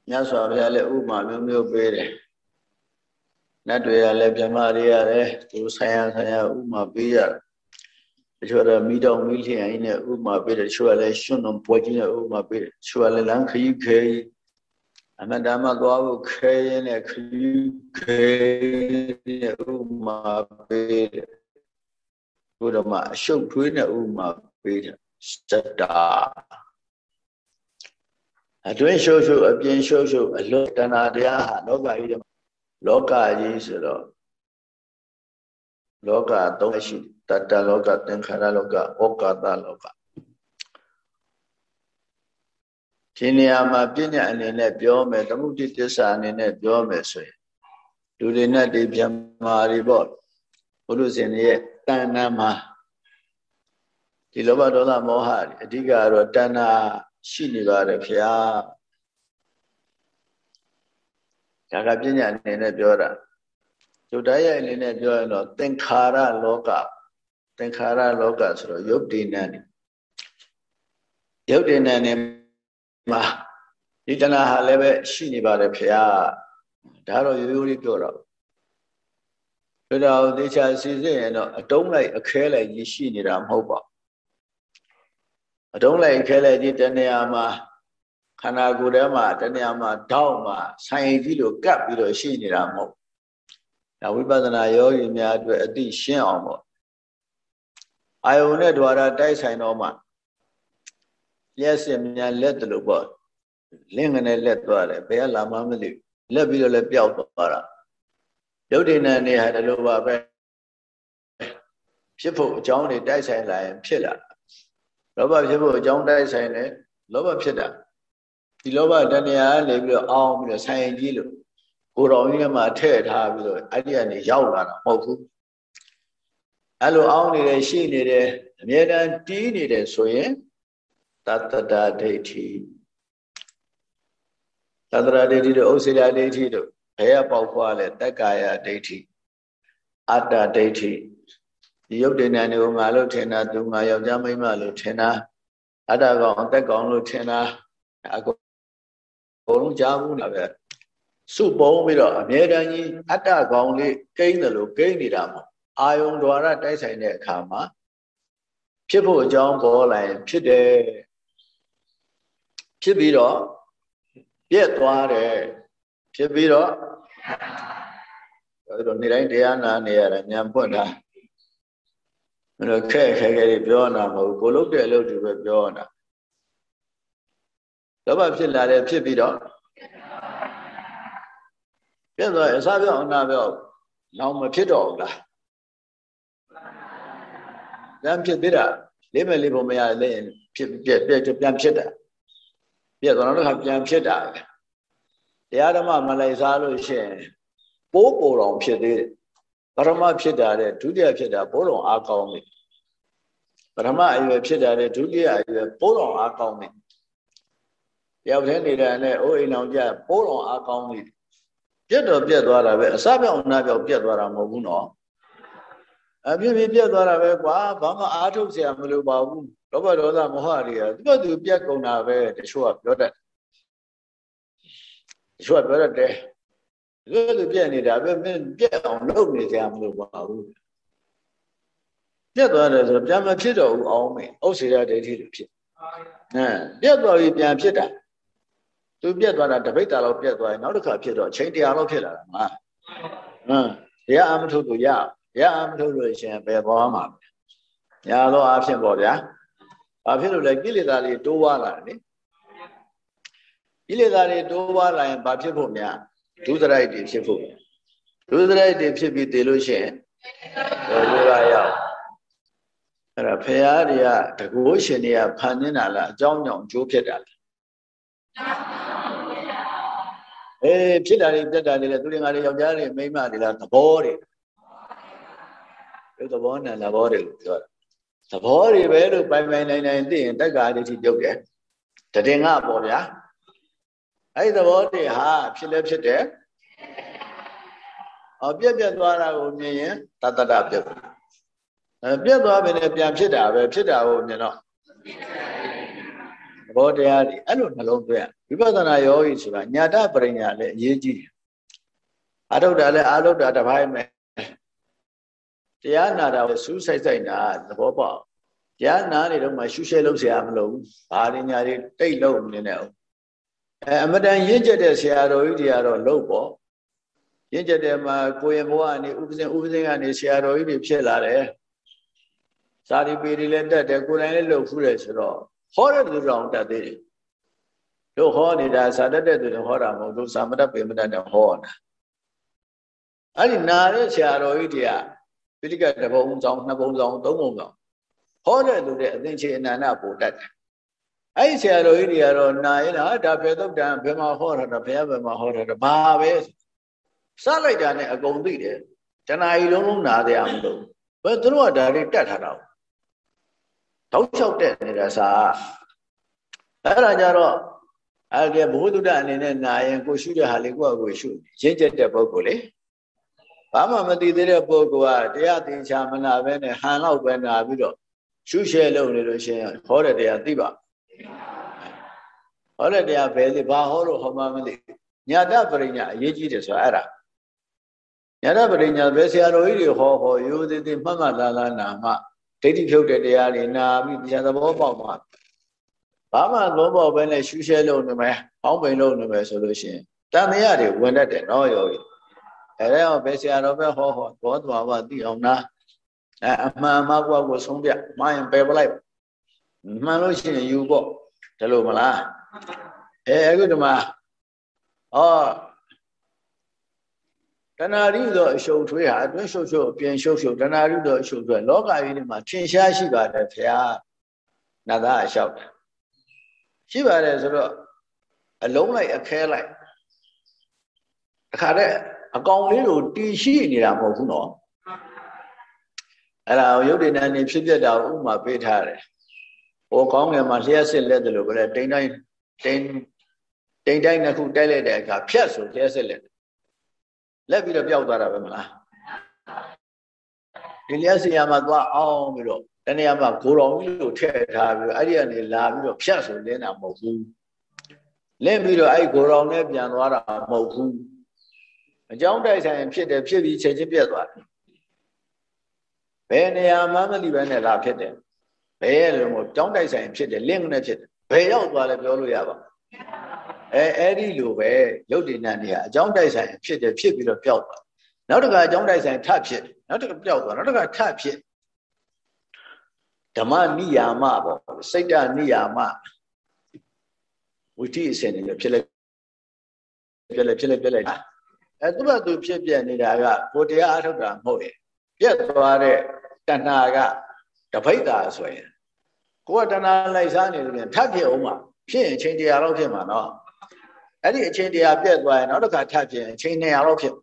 Speaker 1: မြတ်စွာဘုရားလည်းဥပမာမျိုးမျိုးပေးတယ်နတ်တွေကလည်းဗြဟ္မာတွေရတယ်သူဆိုင်ရဆိုင်ရဥပမာပေးရတယ်တချို့တော့မိတောင်မိလျင်အင်းနဲ့ဥပမာပေးတယ်တချို့ကလည်းရှင်တော်ပွဲကြီးနဲ့ဥပမာပေးတယ်တချို့ကလည်းလမ်းခရီးခဲ အမတမသွားဖို့ခဲရင်နဲ့ခရီးခဲနဲ့ဥပမာပေးတယ်ဘုရားမအရှုပ်ထွေးနဲ့ဥပမာပေးတယ်စတ္တာအတွင်းရှုပ်ရှုပ်အပြင်ရှုပ်ရှုပ်အလွတ်တဏှာတရားဟာလောကကြီးထဲမှာလောကကြီးဆိုတော့လောကသုံးရှိတတ္တလောကသင်္ခါရလောကဩကာသလောက ဒီနေရာမှာပြညာအနေနဲ့ပြောမယ်သမုဒိတစ္ဆာအနေနဲ့ပြောမယ်ဆိုရင်လူတွေနဲ့ဒီပြမာတွေပေါ့ဘုရုရှင်ရဲ့တဏ္ဍာမှာဒီလောဘဒေါသမောဟအဓိကတော့တဏ္ဍာရှိနေပါတယ်ဖျားဒါကပညာအနေနဲ့ပြောတာကျုပ်တရားအနေနဲ့ပြောရင်တော့သင်္ခါရလောကသင်္ခါရလောကဆိုတော့ယုတ်တိနံယုတ်တိနံနဲ့ မှာဒီတဏှာဟာလည်းပဲရှိနေပါတယ်ဖျားဒါတော့ရိုးရိုးလေးပြောတော့ပြောတော့သေချာစီစစ်ရင်တော့အတုံးလိုက်အခဲလိုက်ကြီးရှိနေတာမဟုတ်ပါဘူးအတုံးလိုက်ခဲလိုက်ကြီးတဏှာမှာခန္ဓာကိုယ်ထဲမှာတဏှာမှာတောက်မှာဆိုင်ကြီးလိုကပ်ပြီးတော့ရှိနေတာမဟုတ်ဒါဝိပဿနာယောဂီများအတွက်အသိရှင်းအောင်ပေါ့အာယုန်နဲ့ द्वार တိုက်ဆိုင်တော့မှ လျှက်စင်များလက်တလို့ပေါ့လင်းငနဲ့လက်သွားတယ်ဘယ်ကလာမှမသိလက်ပြီးတော့လည်းပျောက်သွားတာယုတ်တိဏနေဟာဒီလိုပါပဲဖြစ်ဖို့အကြောင်းတွေတိုက်ဆိုင်လာရင်ဖြစ်လာလောဘဖြစ်ဖို့အကြောင်းတိုက်ဆိုင်တယ်လောဘဖြစ်တာဒီလောဘတဏှာကနေပြီးတော့အောင်းပြီးတော့ဆိုင်ကြီးလို့ကိုယ်တော်ကြီးကမှထည့်ထားပြီးတော့အဲ့ဒီကနေရောက်လာတာမဟုတ်ဘူးအဲ့လိုအောင်းနေတယ်ရှိနေတယ်အမြဲတမ်းတီးနေတယ်ဆိုရင် တတတဒိဋ္ဌိတတရာဒိဋ္ဌိတို့ဥစ္စေရာဒိဋ္ဌိတို့ဘယ်ကပေါက်ဖွားလဲတက္ကာယဒိဋ္ဌိအတ္တဒိဋ္ဌိဒီယုတ်တေနံတွေကိုငါလို့ထင်တာသူငါယောက်ျားမိန်းမလို့ထင်တာအတ္တကောင်အသက်ကောင်လို့ထင်တာအကုန်လုံးကြားဘူးလားပဲစုပုံပြီးတော့အမြဲတမ်းကြီးအတ္တကောင်လေးကိန်းတယ်လို့ကိန်းနေတာမဟုတ်အာယုံ द्वार တိုက်ဆိုင်တဲ့အခါမှာဖြစ်ဖို့အကြောင်းပေါ်လာရင်ဖြစ်တယ် ဖြစ်ပြီးတော့ပြက်သွားတယ်ဖြစ်ပြီးတော့အဲ့တော့နေ့တိုင်းတရားနာနေရတာညံပွင့်တာအဲ့တော့ခက်ခဲခဲတွေပြောတာမဟုတ်ကိုလုတ်တဲ့အလုပ်တွေပဲပြောတာလောဘဖြစ်လာတယ်ဖြစ်ပြီးတော့ပြက်သွားအစားပြောင်းအနာပြောင်းလောင်မဖြစ်တော့ဘူးလားပြန်ဖြစ်သေးတာလေးမဲ့လေးပုံမရလည်းဖြစ်ပြက်ပြက်ပြန်ဖြစ်တာ ပြက်သွားတော့ခါပြန်ဖြစ်တာတရားဓမ္မမလိုက်စားလို့ရှိရင်ပိုးပိုတော်ဖြစ်သေးတယ်ပရမဖြစ်တာတဲ့ဒုတိယဖြစ်တာပိုးတော်အားကောင်းတယ်ပရမအရွယ်ဖြစ်တာတဲ့ဒုတိယအရွယ်ပိုးတော်အားကောင်းတယ်ယောက်တည်းနေတာနဲ့အိုးအိမ်အောင်ကြပိုးတော်အားကောင်းတယ်ပြက်တော့ပြက်သွားတာပဲအစပြောင်းနာပြောင်းပြက်သွားတာမဟုတ်ဘူးနော် အပြည့်ပြည့်ပြက်သွားတာပဲကွာဘာမှအားထုတ်เสียမလိုပါဘူးလောဘဒေါသမောဟတွေကသူ့ဘသူပြက်ကုန်တာပဲတချို့ကပြောတတ်တချို့ကပြောတတ်တယ်ဒီလိုပြက်နေတာပဲမင်းပြက်အောင်လုပ်နေကြမလို့ပါဘူးပြက်သွားတယ်ဆိုတော့ပြန်မဖြစ်တော့ဘူးအောင်မေဥစ္စေရဒိဋ္ဌိတွေဖြစ်အဲပြက်သွားပြီးပြန်ဖြစ်တာသူပြက်သွားတာတပိတ်တာလောက်ပြက်သွားရင်နောက်တစ်ခါဖြစ်တော့ချိန်တရားလောက်ဖြစ်လာတာမှာဟမ်တရားအမထုတ်လို့ရ ရအမထုတ်လို့ရှင်ပဲပေါ်မှာညာတော့အဖြစ်ပေါ့ဗျာဘာဖြစ်လို့လဲကိလေသာတွေတိုးွားလာတယ်ကိလေသာတွေတိုးွားလာရင်ဘာဖြစ်ဖို့များဒုစရိုက်တွေဖြစ်ဖို့ဒုစရိုက်တွေဖြစ်ပြီးတည်လို့ရှိရင်ဘယ်လိုကရောက်အဲ့ဒါဖရာတွေကတကိုးရှင်တွေကဖန်နေတာလားအကြောင်းကြောင့်ကျိုးဖြစ်တာလားအေးဖြစ်တာတွေပြက်တာတွေလည်းသူတွေငါတွေယောက်ျားတွေမိန်းမတွေလားသဘောတွေ ဒီသဘောနဲ့သဘောတွေကိုပြောတာသဘောတွေပဲလို့ပိုင်ပိုင်နိုင်နိုင်သိရင်တက္ကာဒိဋ္ဌိပြုတ်တယ်တည်ငါပေါ့ဗျာအဲ့ဒီသဘောတွေဟာဖြစ်လဲဖြစ်တယ်အပြက်ပြက်သွားတာကိုမြင်ရင်တတတပြက်အဲပြက်သွားပြီနဲ့ပြန်ဖြစ်တာပဲဖြစ်တာကိုမြင်တော့သဘောတရားတွေအဲ့လိုနှလုံးသွင်းဝိပဿနာယောဂီဆိုတာညာတပရိညာလည်းအရေးကြီးတယ်အာထုတ်တာလည်းအာထုတ်တာတစ်ပိုင်းပဲ တရားနာတာကိုစူးစိုက်စိုက်နာသဘောပေါက်တရားနာနေတော့မှရှုရှဲလို့ဆရာမလို့ဘာရညာတွေတိတ်လို့နေနေအောင်အဲအမတန်ရင့်ကျက်တဲ့ဆရာတော်ကြီးတွေကတော့လို့ပေါ့ရင့်ကျက်တဲ့မှာကိုရင်ဘဝကနေဥပဇင်ဥပဇင်ကနေဆရာတော်ကြီးတွေဖြစ်လာတယ်စာရီပေတွေလည်းတက်တယ်ကိုယ်တိုင်လည်းလှုပ်ဖူးတယ်ဆိုတော့ဟောတဲ့သူတော်တက်သေးတယ်တို့ဟောနေတာစာတတ်တဲ့သူတွေဟောတာမဟုတ်တို့စာမတတ်ပေမတတ်တဲ့ဟောတာအဲ့ဒီနာတဲ့ဆရာတော်ကြီးတွေက ပိဋကတဘုံဆောင်နှစ်ဘုံဆောင်သုံးဘုံဆောင်ဟောတဲ့သူတွေအသင်္ချေအနန္တပို့တတ်တယ်အဲ့ဒီဆရာတော်ကြီးတွေကတော့နာရင်ဟာဒါဘယ်သုတ်တန်ဘယ်မှာဟောတာတော့ဘုရားဘယ်မှာဟောတာတော့ဘာပဲစလိုက်တာနဲ့အကုန်သိတယ်တဏှာကြီးလုံးလုံးနာတယ်အောင်လို့ဘယ်သူတို့ကဒါတွေတတ်ထားတာတောက်ချောက်တက်နေတာစာအဲ့ဒါကြတော့အဲ့ဒီဘုဒ္ဓအနေနဲ့နာရင်ကိုရှုတဲ့ဟာလေးကိုယ့်အကိုရှုရင့်ကျက်တဲ့ပုဂ္ဂိုလ်လေ ဘာမှမသိသေးတဲ့ပုဂ္ဂိုလ်ကတရားသင်္ချာမနာပဲနဲ့ဟန်လောက်ပဲနာပြီးတော့ရှုရှဲလုပ်နေလို့ရှိရင်ဟောတဲ့တရားသိပါဟောတဲ့တရားဘယ်လေဘာဟောလို့ဟောမှမသိညာတပရိညာအရေးကြီးတယ်ဆိုအဲ့ဒါညာတပရိညာဘယ်ဆရာတော်ကြီးတွေဟောဟောရိုးသေးသေးမှတ်မှတ်သားသားနာမှဒိဋ္ဌိဖြုတ်တဲ့တရားတွေနာပြီးတရားသဘောပေါက်မှဘာမှသဘောပေါက်ပဲနဲ့ရှုရှဲလုပ်နေမယ်ဟောင်းပိန်လုပ်နေမယ်ဆိုလို့ရှိရင်တန်တရားတွေဝင်တတ်တယ်နော်ယောဂီ အဲဒါဘယ်ဆရာတော်ပဲဟောဟောဘောဓဘာဝသိအောင်နာအဲအမှန်မှကွာကိုဆုံးပြမှားရင်ပယ်ပလိုက်မှန်လို့ရှိရင်ယူပေါ့ဒါလို့မလားအဲအခုဒီမှာဩတဏှာရိသောအရှုပ်ထွေးဟာအတွင်းရှုပ်ရှုပ်အပြင်ရှုပ်ရှုပ်တဏှာရိသောအရှုပ်ထွေးလောကကြီးထဲမှာထင်ရှားရှိပါတယ်ခင်ဗျာနတ်သားအလျှောက်ရှိပါတယ်ဆိုတော့အလုံးလိုက်အခဲလိုက်တခါတည်း အကောင်လေးကိုတီရှိနေတာမဟုတ်ဘူးနော်အဲ့ဒါရုပ်တည်နေနေဖြစ်ပြတာဥမာပေးထားတယ်ဟိုကောင်းငယ်မှာလျှက်စစ်လက်တယ်လို့ပြောတယ်တိမ်တိုင်းတိမ်တိမ်တိုင်းနှစ်ခုတိုက်လိုက်တဲ့အခါဖြတ်ဆိုလျှက်စစ်လက်လက်ပြီးတော့ပျောက်သွားတာပဲမလားဒီလျှက်စီရမှာသွားအောင်ပြီးတော့တနေ့မှာဂိုတော်ကြီးလို့ထည့်ထားပြီးတော့အဲ့ဒီကနေလာပြီးတော့ဖြတ်ဆိုလင်းတာမဟုတ်ဘူးလင်းပြီးတော့အဲ့ဂိုတော်နဲ့ပြန်သွားတာမဟုတ်ဘူး အကြောင်းတိုက်ဆိုင်ဖြစ်တယ်ဖြစ်ပြီးချက်ချင်းပြတ်သွားတယ်ဘယ်နေရာမှမသိဘဲနဲ့လာဖြစ်တယ်ဘယ်လိုမို့ကြောင်းတိုက်ဆိုင်ဖြစ်တယ်လင်းနဲ့ဖြစ်တယ်ဘယ်ရောက်သွားလဲပြောလို့ရပါအဲအဲ့ဒီလိုပဲရုပ်တည်နာနေရအကြောင်းတိုက်ဆိုင်ဖြစ်တယ်ဖြစ်ပြီးတော့ပျောက်သွားနောက်တစ်ခါအကြောင်းတိုက်ဆိုင်ထဖြစ်နောက်တစ်ခါပျောက်သွားနောက်တစ်ခါထဖြစ်ဓမ္မနိယာမပေါ့စိတ်တနိယာမဝိတိအစဉ်နေဖြစ်လိုက်ဖြစ်လိုက်ဖြစ်လိုက်ဖြစ်လိုက် အဲသူ့ဘာသူဖြစ်ပြနေတာကကိုတရားအထုတ်တာမဟုတ်ရဲ့ပြက်သွားတဲ့တဏှာကတပိတ်တာဆိုရင်ကိုကတဏှာလိုက်စားနေလို့ထပ်ဖြစ်အောင်မှာဖြစ်ရင်အချိန်တရားလောက်ဖြစ်မှာနော်အဲ့ဒီအချိန်တရားပြက်သွားရင်နောက်တစ်ခါထပ်ဖြစ်ရင်အချိန်200လောက်ဖြစ်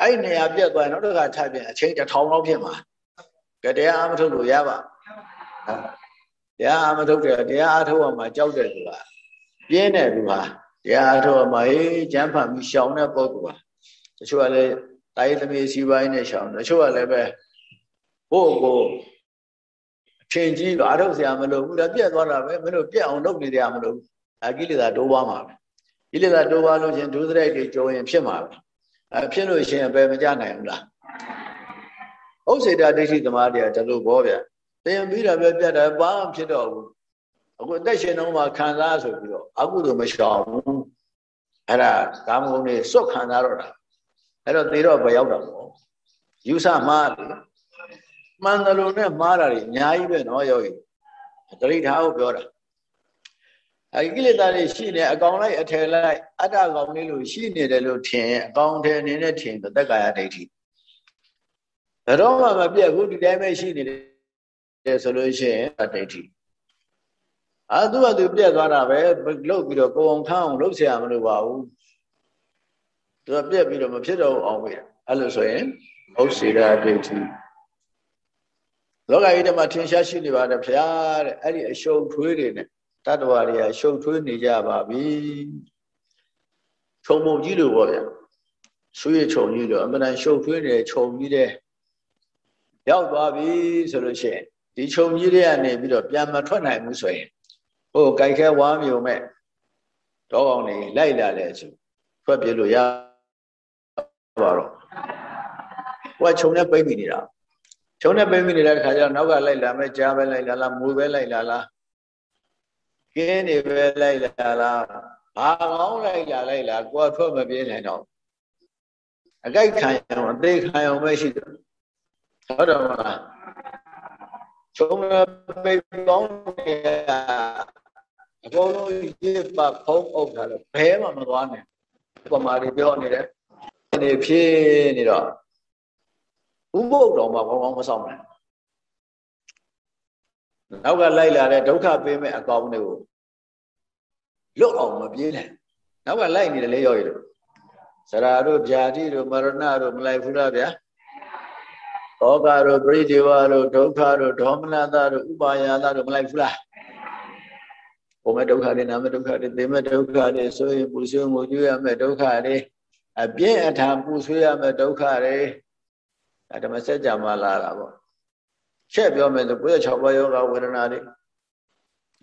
Speaker 1: အဲ့ဒီ200ပြက်သွားရင်နောက်တစ်ခါထပ်ဖြစ်အချိန်1000လောက်ဖြစ်မှာကတရားအမထုတ်လို့ရပါတရားအမထုတ်တယ်တရားအထုတ်အောင်မှာကြောက်တယ်သူကပြင်းတယ်သူကတရားအထုတ်အောင်မှာဟေးကျမ်းဖတ်ပြီးရှောင်တဲ့ပုဂ္ဂိုလ်က တချို့ကလည်းတိုင်းသမီးစီပိုင်းနဲ့ရှောင်တချို့ကလည်းပဲဘို့ကိုအထင်ကြီးတော့အထုတ်ဆရာမလို့ဘူးလားပြက်သွားတာပဲမင်းတို့ပြက်အောင်လုပ်နေကြမလို့အကိလေသာတိုးပွားမှာပဲကိလေသာတိုးပွားလို့ချင်းဒုစရိုက်တွေကြုံရင်ဖြစ်မှာပဲအဲဖြစ်လို့ရှိရင်ပဲမကြနိုင်ဘူးလားဥစ္စေတဒိဋ္ဌိသမားတွေကဒါလိုဘောဗျတင်ပြီးတာပဲပြတ်တယ်ဘာမှဖြစ်တော့ဘူးအခုအသက်ရှင်တော့မှခံစားဆိုပြီးတော့အကုသိုလ်မရှောင်ဘူးအဲ့ဒါကာမဂုဏ်တွေစွတ်ခံစားတော့တာ အဲ့တော့သေတော့ဘယ်ရောက်တာပေါ့ယူဆမှားတယ်မှန်တယ်လို့နဲ့မှားတာတွေအများကြီးပဲနော်ယောဂီတတိထားကိုပြောတာအကိလေသာတွေရှိနေအကောင်လိုက်အထယ်လိုက်အတ္တကောင်လေးလို့ရှိနေတယ်လို့ထင်အကောင်ထယ်အနေနဲ့ထင်သက်ကာယဒိဋ္ဌိဘယ်တော့မှမပြတ်ဘူးဒီတိုင်းပဲရှိနေတယ်ဆိုလို့ရှိရင်ဒိဋ္ဌိအာသူကသူပြတ်သွားတာပဲလှုပ်ပြီးတော့ကိုအောင်ခန်းအောင်လှုပ်เสียမလို့ပါဘူး သူကပြက်ပြီးတော့မဖြစ်တော့အောင်ပဲအဲ့လိုဆိုရင်ဥစ္စေရာဒိဋ္ဌိလောကကြီးတမှာထင်ရှားရှိနေပါတယ်ဖရာတဲ့အဲ့ဒီအရှုံထွေးတွေနဲ့တတ္တဝါတွေကရှုံထွေးနေကြပါပြီခြုံမုံကြီးလို့ပေါ့ဗျာဆွေးခြုံကြီးလို့အမှန်တန်ရှုံထွေးနေခြုံကြီးတဲ့ရောက်သွားပြီဆိုလို့ရှိရင်ဒီခြုံကြီးတွေကနေပြီးတော့ပြန်မထွက်နိုင်ဘူးဆိုရင်ဟိုကြိုက်ခဲဝါမြုံမဲ့တော့အောင်နေလိုက်လာလဲဆိုထွက်ပြေးလို့ရ ပါတော့ဟိုကခြုံနဲ့ပိတ်မိနေတာခြုံနဲ့ပိတ်မိနေတဲ့ခါကျတော့နောက်ကလိုက်လာမယ်ကြားပဲလိုက်လာလားမူပဲလိုက်လာလားကင်းနေပဲလိုက်လာလားဘာကောင်းလိုက်လာလိုက်လာကိုယ်ထွက်မပြေးနိုင်တော့အကြိုက်ခံအောင်အသေးခံအောင်ပဲရှိတယ်ဟုတ်တယ်မလားခြုံနဲ့ပိတ်ကောင်းနေအကုန်လုံးရစ်ပါဖုံးအုပ်ထားလို့ဘဲမှမသွားနဲ့ပမာတွေပြောနေတယ် နေဖြစ်နေတော့ဥပုပ်တော်မှာဘောင်းကောင်းမဆောင်နိုင်နောက်ကလိုက်လာတဲ့ဒုက္ခပေးမဲ့အကောင်တွေကိုလွတ်အောင်မပြေးနိုင်နောက်ကလိုက်နေတယ်လေရောရည်တို့စရာတို့ဗျာတိတို့မရဏတို့မလိုက်ဘူးလားဗျာဩဃတို့ပရိဒေဝတို့ဒုက္ခတို့ဒေါမနတတို့ဥပါယသတို့မလိုက်ဘူးလားဘုံမဲ့ဒုက္ခတွေနာမဲ့ဒုက္ခတွေသိမဲ့ဒုက္ခတွေဆိုရင်ပူဆွေးမှုကျွေးရမဲ့ဒုက္ခတွေ အပြင်းအထန်ပူဆွေးရမဲ့ဒုက္ခတွေဓမ္မစကြာမှာလာတာပေါ့ချက်ပြောမယ်ဆို96ပါးယောဂဝေဒနာတွေ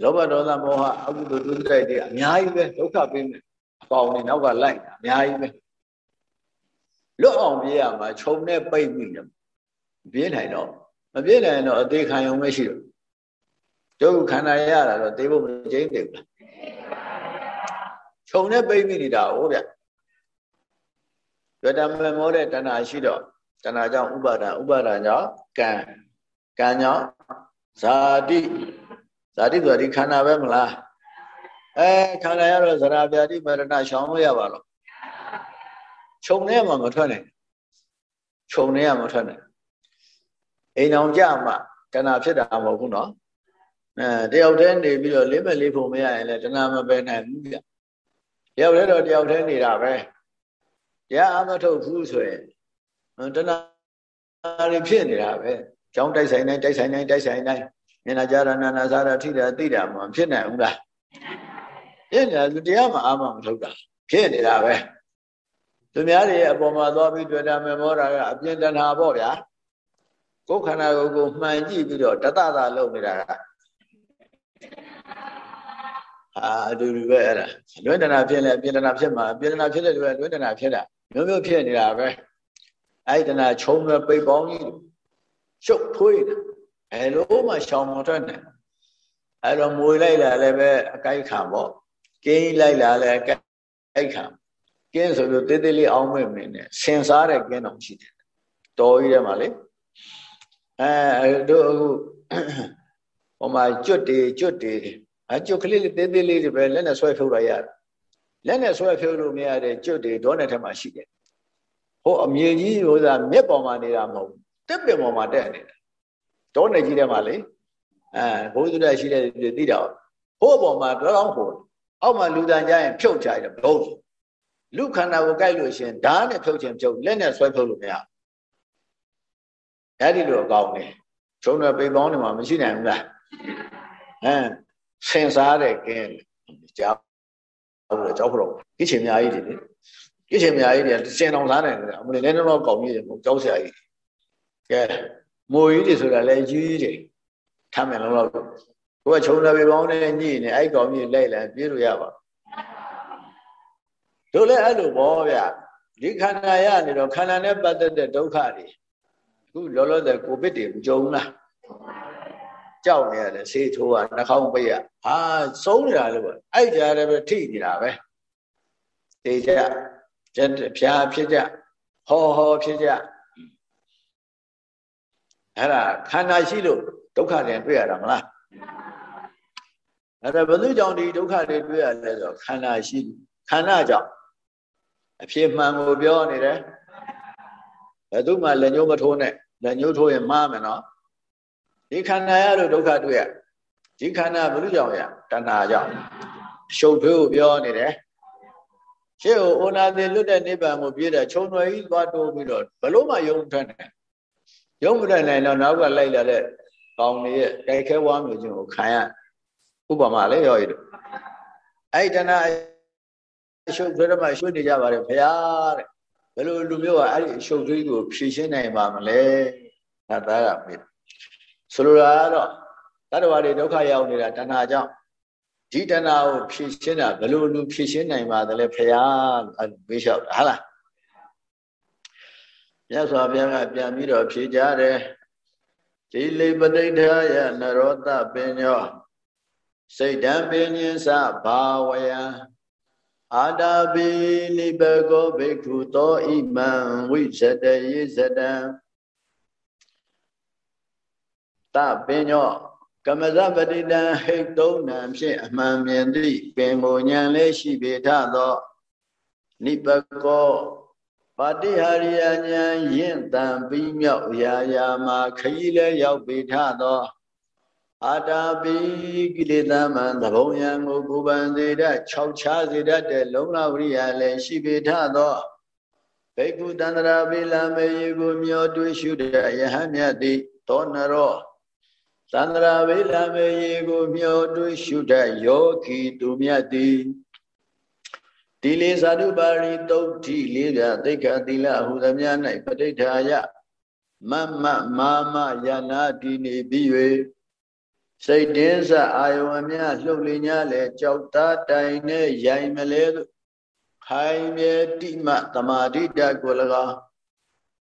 Speaker 1: လောဘဒေါသမောဟအကုသိုလ်ဒုစရိုက်တွေအများကြီးပဲဒုက္ခပေးမယ်အပေါင်းနဲ့နောက်ကလိုက်အများကြီးပဲလွတ်အောင်ပြေးရမှာခြုံနဲ့ပိတ်မိတယ်ပြေးနိုင်တော့မပြေးနိုင်တော့အသေးခံရုံပဲရှိတော့ဒုက္ခခန္ဓာရတာတော့သိဖို့မကျင်းသေးဘူးလားခြုံနဲ့ပိတ်မိနေတာဟုတ်ဗျ တွေ့တမမောတဲ့တဏှာရှိတော့တဏှာကြောင့်ဥပါဒံဥပါဒံကြောင့်ကံကံကြောင့်ဇာတိဇာတိဆိုတာဒီခန္ဓာပဲမလားအဲခန္ဓာရတော့ဇရာပြာတိမရဏရှောင်လို့ရပါလို့ခြုံထဲမှာမထွက်နိုင်ခြုံထဲကမထွက်နိုင်အိမ်အောင်ကြမှာတဏှာဖြစ်တာမဟုတ်ဘူးနော်အဲတယောက်တည်းနေပြီးတော့လေးမဲ့လေးဖို့မရရင်လည်းတဏှာမပယ်နိုင်ဘူးဗျတယောက်တည်းတော့တယောက်တည်းနေတာပဲ တရားအမထုတ်ဘူးဆိုရင်တဏှာတွေဖြစ်နေတာပဲကြောင်းတိုက်ဆိုင်တိုင်းတိုက်ဆိုင်တိုင်းတိုက်ဆိုင်တိုင်းမျက်နှာကြားရနာနာစားရထိတာသိတာမှဖြစ်နိုင်ဘူးလားဖြစ်နေတာသူတရားမှအာမမထုတ်တာဖြစ်နေတာပဲသူများတွေအပေါ်မှာသွားပြီးတွေ့တာမေမောတာကအပြင်းတဏှာပေါ့ဗျာကိုယ်ခန္ဓာကိုယ်ကိုမှန်ကြည့်ပြီးတော့တတသာလုပ်နေတာကအာအတူတူပဲအဲ့ဒါလွင်တနာဖြစ်လဲအပြင်းတနာဖြစ်မှာအပြင်းတနာဖြစ်တဲ့လူကလွင်တနာဖြစ်တာ မျိုးမျိုးဖြစ်နေတာပဲအဲ့တနာခြုံရပိတ်ပေါင်းကြီးရှုပ်ထွေးတယ်ဘယ်လိုမှရှောင်မထွက်နိုင်အဲ့တော့မွေလိုက်လာလည်းပဲအကိုက်ခံပေါ့ကင်းလိုက်လာလည်းအကိုက်ခံကင်းဆိုလို့တေးသေးလေးအောင်းမဲ့မင်းနဲ့ဆင်စားတဲ့ကင်းတော်ရှိတယ်တော်ကြီးထဲမှာလေအဲတို့အခုဟိုမှာကျွတ်တေကျွတ်တေအကျွတ်ကလေးလေးသေးသေးလေးတွေပဲလက်နဲ့ဆွဲဖြုတ်လိုက်ရတယ် လက်နဲ့ဆွဲဖြုတ်လို့မရတဲ့ကျွတ်တေဒေါနဲ့ထက်မှရှိတယ်ဟိုအမြေကြီးဟိုသာမြက်ပေါ်မှာနေတာမဟုတ်ဘူးတက်ပင်ပေါ်မှာတက်နေတာဒေါနဲ့ကြီးထဲမှာလေအဲဘုရားတက်ရှိတဲ့သိတာဟိုအပေါ်မှာတော့တော့ဟိုအောက်မှာလူတန်ကြရင်ဖြုတ်ချရတယ်ဘုံလူခန္ဓာကိုကြိုက်လို့ရှင်ဓာတ်နဲ့ဖြုတ်ခြင်းဖြုတ်လက်နဲ့ဆွဲဖြုတ်လို့မရအဲ့ဒီလိုအကောင်းနေချုံတဲ့ပိန်ပေါင်းတွေမှာမရှိနိုင်ဘူးလားဟမ်ဆင်စားတဲ့ကင်းကြော က်ဟုတ်တယ်ကြောက်ဖို့ကိချင်အများကြီးတွေကိချင်အများကြီးတွေစင်တော်စားနိုင်တယ်အမလေးလည်းတော့ကောင်းကြီးတယ်ကြောက်စရာကြီးကဲမိုးကြီးတွေဆိုတာလည်းကြီးကြီးတွေထမ်းမယ်လုံးတော့ကိုကချုံတဲ့ပိန်ပေါင်းနဲ့ညှိနေအဲ့ကောင်ကြီးလိုက်လာပြေးလို့ရပါတို့လည်းအဲ့လိုပေါ့ဗျဒီခန္ဓာရနေတော့ခန္ဓာနဲ့ပတ်သက်တဲ့ဒုက္ခတွေအခုလောလောဆယ်ကိုဗစ်တွေကြုံလား ကြောက်နေရတယ်ဆေးထိုးတာနှာခေါင်းပိတ်ရဟာဆုံးနေတာလို့ပေါ့အဲ့ကြားလည်းပဲထိနေတာပဲတေကြကျက်ဖြာဖြစ်ကြဟောဟောဖြစ်ကြအဲ့ဒါခန္ဓာရှိလို့ဒုက္ခတွေတွေ့ရတာမလားအဲ့ဒါဘယ်သူကြောင့်ဒီဒုက္ခတွေတွေ့ရလဲဆိုခန္ဓာရှိခန္ဓာကြောင့်အဖြစ်မှန်ကိုပြောနေတယ်ဘယ်သူမှလက်ညှိုးမထိုးနဲ့လက်ညှိုးထိုးရင်မှားမယ်နော် ဒီခန္ဓာရလို့ဒုက္ခတွေ့ရဒီခန္ဓာဘုလူကြောင့်ရတဏှာကြောင့်ရှုပ်ထွေးကိုပြောနေတယ်ရှေ့ကိုအိုနာတိလွတ်တဲ့နိဗ္ဗာန်ကိုပြည့်တဲ့ခြုံွယ်ကြီးသွားတိုးပြီးတော့ဘလို့မှယုံထွက်နိုင်ယုံမထွက်နိုင်တော့နောက်ကလိုက်လာတဲ့ကောင်းတွေရဲ့တိုက်ခဲဝါမျိုးချင်းကိုခံရဥပမာလေရောရည်တို့အဲ့တဏှာရှုပ်ထွေးတော့မှရှုနေကြပါတယ်ဖရာတဲ့ဘယ်လိုလူမျိုးကအဲ့ဒီရှုပ်ထွေးကိုဖြည့်ရှင်းနိုင်ပါမလဲဒါသားကမေး ဆိုလိုတာကတော့တတ္တဝါတွေဒုက္ခရောက်နေတာတဏှာကြောင့်ဒီတဏှာကိုဖြည့်ရှင်းတာဘယ်လိုလူဖြည့်ရှင်းနိုင်ပါသလဲဖရာအဲ့မေးလျှောက်တာဟုတ်လားမြတ်စွာဘုရားကပြန်ပြီးတော့ဖြေကြတယ်ဒီလိပဋိဌာယနရောတပင်ညောစိတ်တံပင်ညင်းစဘာဝယံအာတာပိနိဘကောဘိက္ခုသောဣမံဝိဇတယေဇတံ တပင်ညောကမဇပတိတံဟိတ်သုံးနံဖြင့်အမှန်မြင်သည့်ပင်ကိုဉဏ်လေးရှိပေထသောနိဘကောပါတိဟာရိယဉာဏ်ရင့်တံပြီးမြောက်ရာရာမှာခရီးလဲရောက်ပေထသောအာတာပိကိလေသာမံသဘုံယံကိုကိုပန်စေတတ်၆ချားစေတတ်တဲ့လုံလဝရိယလည်းရှိပေထသောဘိက္ခုတန္တရာပိလမေယကိုမျောတွေ့ရှုတဲ့ယဟမြတ်သည်သောနရော သန္တရာဝိလမေယေကိုမျောတွေ့ရှုတဲ့ယောဂီသူမြတ်သည်တိလေသာဓုပါရိတုတ်တိလေးပြသိက္ခာသီလဟုသမျှ၌ပဋိဌာယမမမာမယနာတိနေပြီး၍စိတ်တင်းစအာယဝမြလှုပ်လေညာလေကြောက်သားတိုင်နဲ့ရိုင်မလဲသို့ခိုင်မြဲတိမတမာတိတကို၎င်း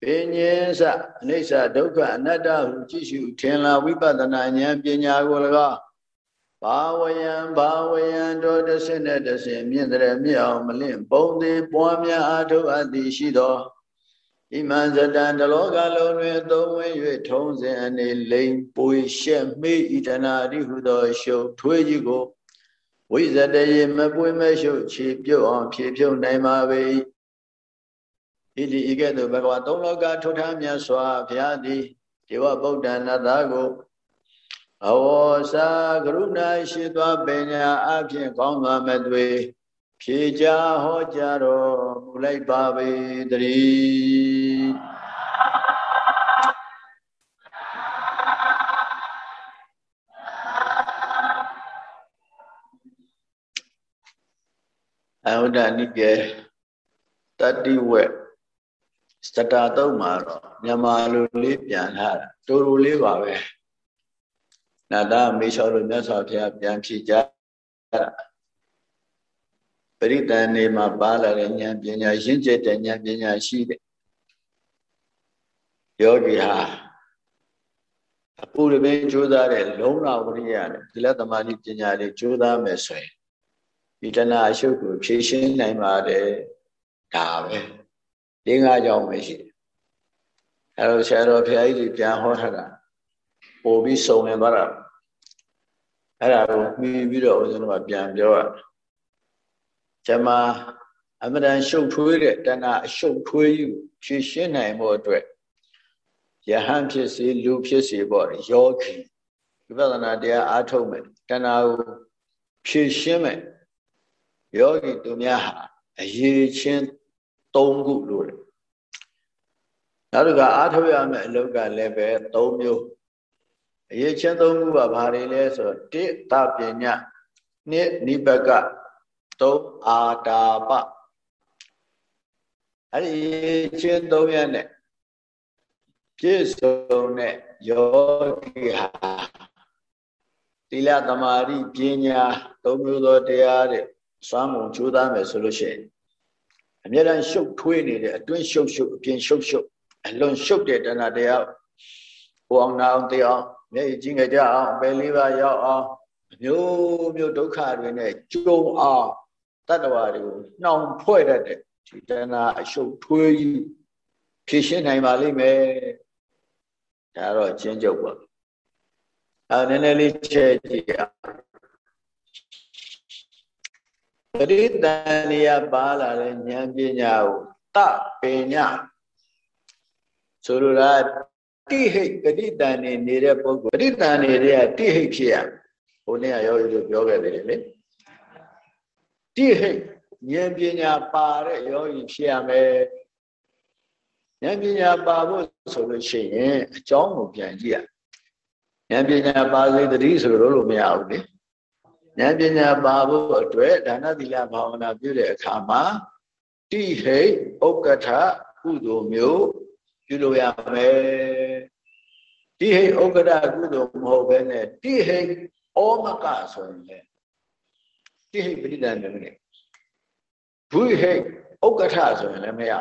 Speaker 1: ပင်ညင်းစအနိစ္စဒုက္ခအနတ္တဟုကြည့်ရှုထင်လာဝိပဿနာဉာဏ်ပညာကို၎င်းဘာဝယံဘာဝယံတို့တစ်ဆင့်နဲ့တစ်ဆင့်မြင့်တဲ့မြင့်အောင်မလင့်ပုံသေးပွားများအားထုတ်အပ်သည်ရှိသောဣမံဇတံတလောကလုံးတွင်သုံးဝင်း၍ထုံးစဉ်အနေလိမ်ပွေရှက်မေးဣတနာတိဟုသော ရှုပ်ထွေးကြီးကိုဝိဇတရေမပွေမရှုပ်ချေပြုတ်အောင်ဖြေဖြုတ်နိုင်ပါ၏ ဣတိဤကဲ့သို့ဘဂဝါသုံးလောကထုထားမြတ်စွာဘုရားသည်ဒေဝဗုဒ္ဓနာသားကိုအဝေါစာကရုဏာရှိသောပညာအဖြင့်ကောင်းစွာမသွေဖြေကြဟောကြားတော်မူလိုက်ပါပေတည်းအဟုဒ္ဒနိကေတတိဝက် စတာတုံးမှာတော့မြန်မာလိုလေးပြန်လာတာတူတူလေးပါပဲနာတာမေလျှော်လို့မြတ်စွာဘုရားပြန်ဖြေကြတာပရိသန်နေမှာပါလာတဲ့ဉာဏ်ပညာရင့်ကျက်တဲ့ဉာဏ်ပညာရှိတဲ့ယောဂီဟာအပူရပင်ကြိုးစားတဲ့လုံးလာဝရိယနဲ့ဒီလက်သမာဓိပညာတွေကြိုးစားမယ်ဆိုရင်ဒီတဏှာအရှုပ်ကိုဖြေရှင်းနိုင်ပါတယ်ဒါပဲ ၄၅ကြောင်းပဲရှိတယ်အဲတော့ဆရာတော်ဘုရားကြီးပြန်ဟောထားတာပို့ပြီးစုံလင်သွားတာအဲ့ဒါကိုမှီပြီးတော့ဦးဇင်းတို့ကပြန်ပြောရကျမအမတန်ရှုပ်ထွေးတဲ့တဏှာအရှုပ်ထွေးယူဖြည့်ရှင်းနိုင်ဖို့အတွက်ယဟန်ဖြစ်စေလူဖြစ်စေပေါ့ယောဂီဝိပဿနာတရားအားထုတ်မယ်တဏှာကိုဖြည့်ရှင်းမယ်ယောဂီသူများဟာအရေးချင်း ၃ခုလို့တယ်နောက်တစ်ခါအားထုတ်ရမယ့်အလုပ်ကလည်းပဲ၃မျိုးအရေးချင်း၃ခုကဘာတွေလဲဆိုတော့တိတပညာနှစ်နိဘက၃အာတာပအဲ့ဒီချင်း၃ရက်နဲ့ပြည့်စုံတဲ့ယောဂီဟာသီလသမာဓိပညာ၃မျိုးသောတရားတွေစွမ်းမုံကြိုးစားမယ်ဆိုလို့ရှိရင် အမြဲတမ်းရှုပ်ထွေးနေတဲ့အတွင်းရှုပ်ရှုပ်အပြင်ရှုပ်ရှုပ်အလွန်ရှုပ်တဲ့တဏှာတရားဟိုအောင်နာအောင်တေအောင်မျက်ရည်ကြီးငကြအောင်အပယ်လေးပါရောက်အောင်မျိုးမျိုးဒုက္ခတွေနဲ့ကြုံအောင်တတ္တဝါတွေကိုနှောင်ဖွဲ့တတ်တဲ့ဒီတဏှာအရှုပ်ထွေးကြီးဖြည့်ရှင်းနိုင်ပါလိမ့်မယ်ဒါတော့ကျင်းကျုပ်ပါအဲနည်းနည်းလေးချက်ကြည့်အောင် ပရိသန္နိယပါလာတဲ့ဉာဏ်ပညာကိုတပညာဆိုလိုတာတိဟိတ်ပရိသန္နေနေတဲ့ပုဂ္ဂိုလ်ပရိသန္နေတဲ့တိဟိတ်ဖြစ်ရဟိုနေ့ကရောလို့ပြောခဲ့တယ်လေတိဟိတ်ဉာဏ်ပညာပါတဲ့ယောဂီဖြစ်ရမယ်ဉာဏ်ပညာပါဖို့ဆိုလို့ရှိရင်အကြောင်းကိုပြန်ကြည့်ရဉာဏ်ပညာပါစေတတိဆိုလို့လို့မရဘူးလေ ဉာဏ်ပညာပါဖို့အတွက်ဒါနသီလဘာဝနာပြုတဲ့အခါမှာတိဟိတ်ဥက္ကဋ္ဌကုသိုလ်မျိုးပြုလို့ရမယ်တိဟိတ်ဥက္ကဋ္ဌကုသိုလ်မဟုတ်ဘဲနဲ့တိဟိတ်ဩမကဆိုရင်လေတိဟိတ်ပရိဒံမျိုးနဲ့ဘုဟိတ်ဥက္ကဋ္ဌဆိုရင်လည်းမရ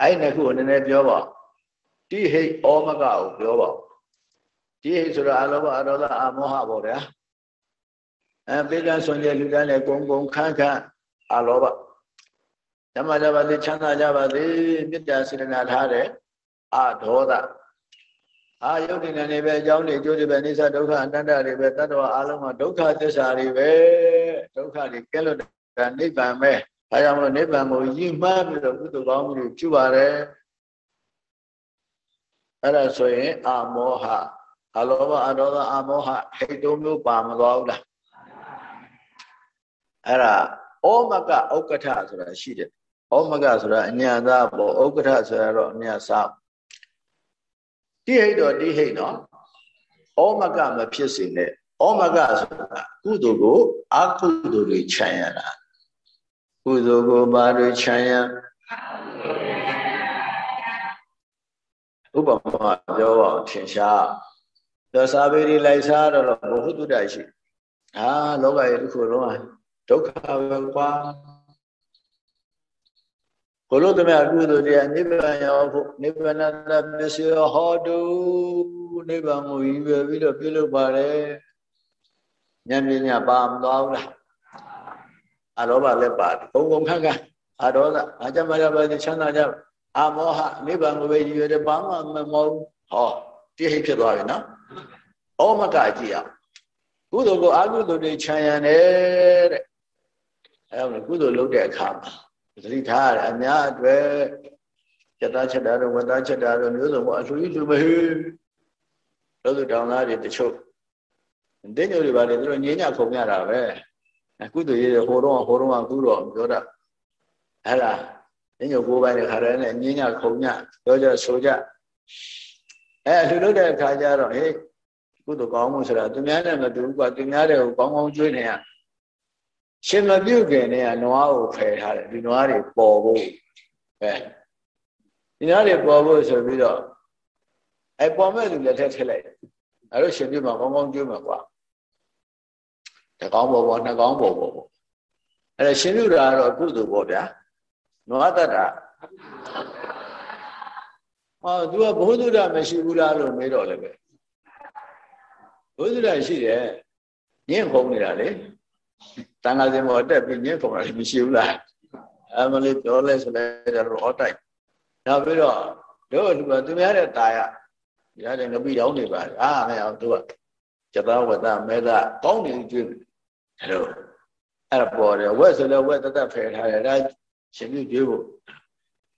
Speaker 1: အဲ့ဒီခုနည်းနည်းပြောပါတိဟိတ်ဩမကကိုပြောပါတိဟိတ်ဆိုတော့အလောဘအရောဒအမောဟပေါ့ဗျာ အဲပိကံဆွန်ကြလူတန်းနဲ့ကုံကုံခန်းခန်းအလောဘဓမ္မကြပါစေချမ်းသာကြပါစေမေတ္တာစေတနာထားတဲ့အာဒေါသအာယုတ်ဒီနေပဲအကြောင်းတွေအကျိုးတွေပဲအိသဒုက္ခအတ္တတွေပဲတတ္တဝါအလုံးမှာဒုက္ခသစ္စာတွေပဲဒုက္ခတွေကဲလို့တာနိဗ္ဗာန်ပဲဒါကြောင့်မလို့နိဗ္ဗာန်ကိုရည်မှန်းပြီးတော့ကုသိုလ်ကောင်းမှုတွေပြုပါတယ်အဲ့ဒါဆိုရင်အာမောဟအလောဘအဒေါသအာမောဟဟိတ်တုံးမျိုးပါမသွားဘူးလား အဲ့ဒါဩမကဥက္ကဋ္ဌဆိုတာရှိတယ်ဩမကဆိုတာအညာသားပေါ့ဥက္ကဋ္ဌဆိုတာတော့အညာစားတိဟိတ်တော့တိဟိတ်နော်ဩမကမဖြစ်စေနဲ့ဩမကဆိုတာကုသိုလ်ကိုအကုသိုလ်တွေခြံရတာကုသိုလ်ကိုဘာတွေခြံရဥပမာပြောအောင်ထင်ရှားတော့စာပေတွေလိုက်စားတော့ဘုဟုတ္တရှိဟာလောကရဲ့တစ်ခုလုံး ဒုက္ခပဲကွာဘုလို့တမအကုသိုလ်တရားနိဗ္ဗာန်ရောက်ဖို့နိဗ္ဗာန်တပစ္စယဟောတုနိဗ္ဗာန်ကိုရည်ရွယ်ပြီးတော့ပြုလုပ်ပါတယ်ဉာဏ်ပညာပါမသွားဘူးလားအလောဘလည်းပါတယ်ဘုံဘုံခန့်ခန့်အဒေါသအကြမရပါစေချမ်းသာကြအမောဟနိဗ္ဗာန်ကိုပဲရည်ရွယ်တယ်ဘာမှမမောဘူးဟောတိဟိဖြစ်သွားပြီနော်ဩမကကြည့်အောင်ကုသိုလ်ကိုအကုသိုလ်တွေခြံရံတယ်တဲ့ အဲဒါကုသိုလ်လုပ်တဲ့အခါမှာသတိထားရတယ်အများအတွက်ချက်သားချက်သားတို့ဝတ်သားချက်သားတို့မျိုးစုံပေါ့အလှူကြီးလူမဟေးလို့သူတောင်းသားတွေတချို့တင်းညိုတွေပါလေသူတို့ငြင်းညခုံရတာပဲကုသိုလ်ရေးဟိုတော့ဟိုတော့ကုတော့ပြောတာအဲ့ဒါတင်းညိုကိုယ်ပိုင်တဲ့ခါတည်းနဲ့ငြင်းညခုံညပြောကြဆိုကြအဲလူလုပ်တဲ့အခါကျတော့ဟေးကုသိုလ်ကောင်းမှုဆိုတာသူများနဲ့မတူဘူးကွာသူများတွေကိုကောင်းကောင်းကျွေးနေရ ရှင်မပြုတ်ခင်နဲ့ကနွားကိုဖယ်ထားတယ်ဒီနွားတွေပေါ်ဖို့ပဲဒီနွားတွေပေါ်ဖို့ဆိုပြီးတော့အဲပေါ်မဲ့လူလက်ထက်ထည့်လိုက်အဲ့လိုရှင်ပြုတ်မှာကောင်းကောင်းကျွေးမှာကွာတကောင်းပေါ်ပေါ်နှစ်ကောင်းပေါ်ပေါ်ပေါ့အဲ့ဒါရှင်ပြုတ်တာကတော့ကုသိုလ်ပေါ့ဗျာနွားတတ်တာဟော तू ကဘုဟုတ္တမရှိဘူးလားလို့မေးတော့လည်းပဲဘုဟုတ္တရှိတယ်ညင့်ခုံနေတာလေ တန်ခါစင်ပေါ်တက်ပြီးညင့်ခုံတာမရှိဘူးလားအမလေးပြောလဲဆိုလဲတော့အော်တိုက်နောက်ပြီးတော့တို့လူကသူများတဲ့ตายရရတယ်ငပိတောင်းနေပါအာမအောင်သူကကျသားဝတ္တမဲသကောင်းနေကျွေးအဲ့လိုအဲ့ပေါ်တယ်ဝက်ဆိုလဲဝက်တသက်ဖယ်ထားတယ်ဒါရှင်ပြုကျွေးဖို့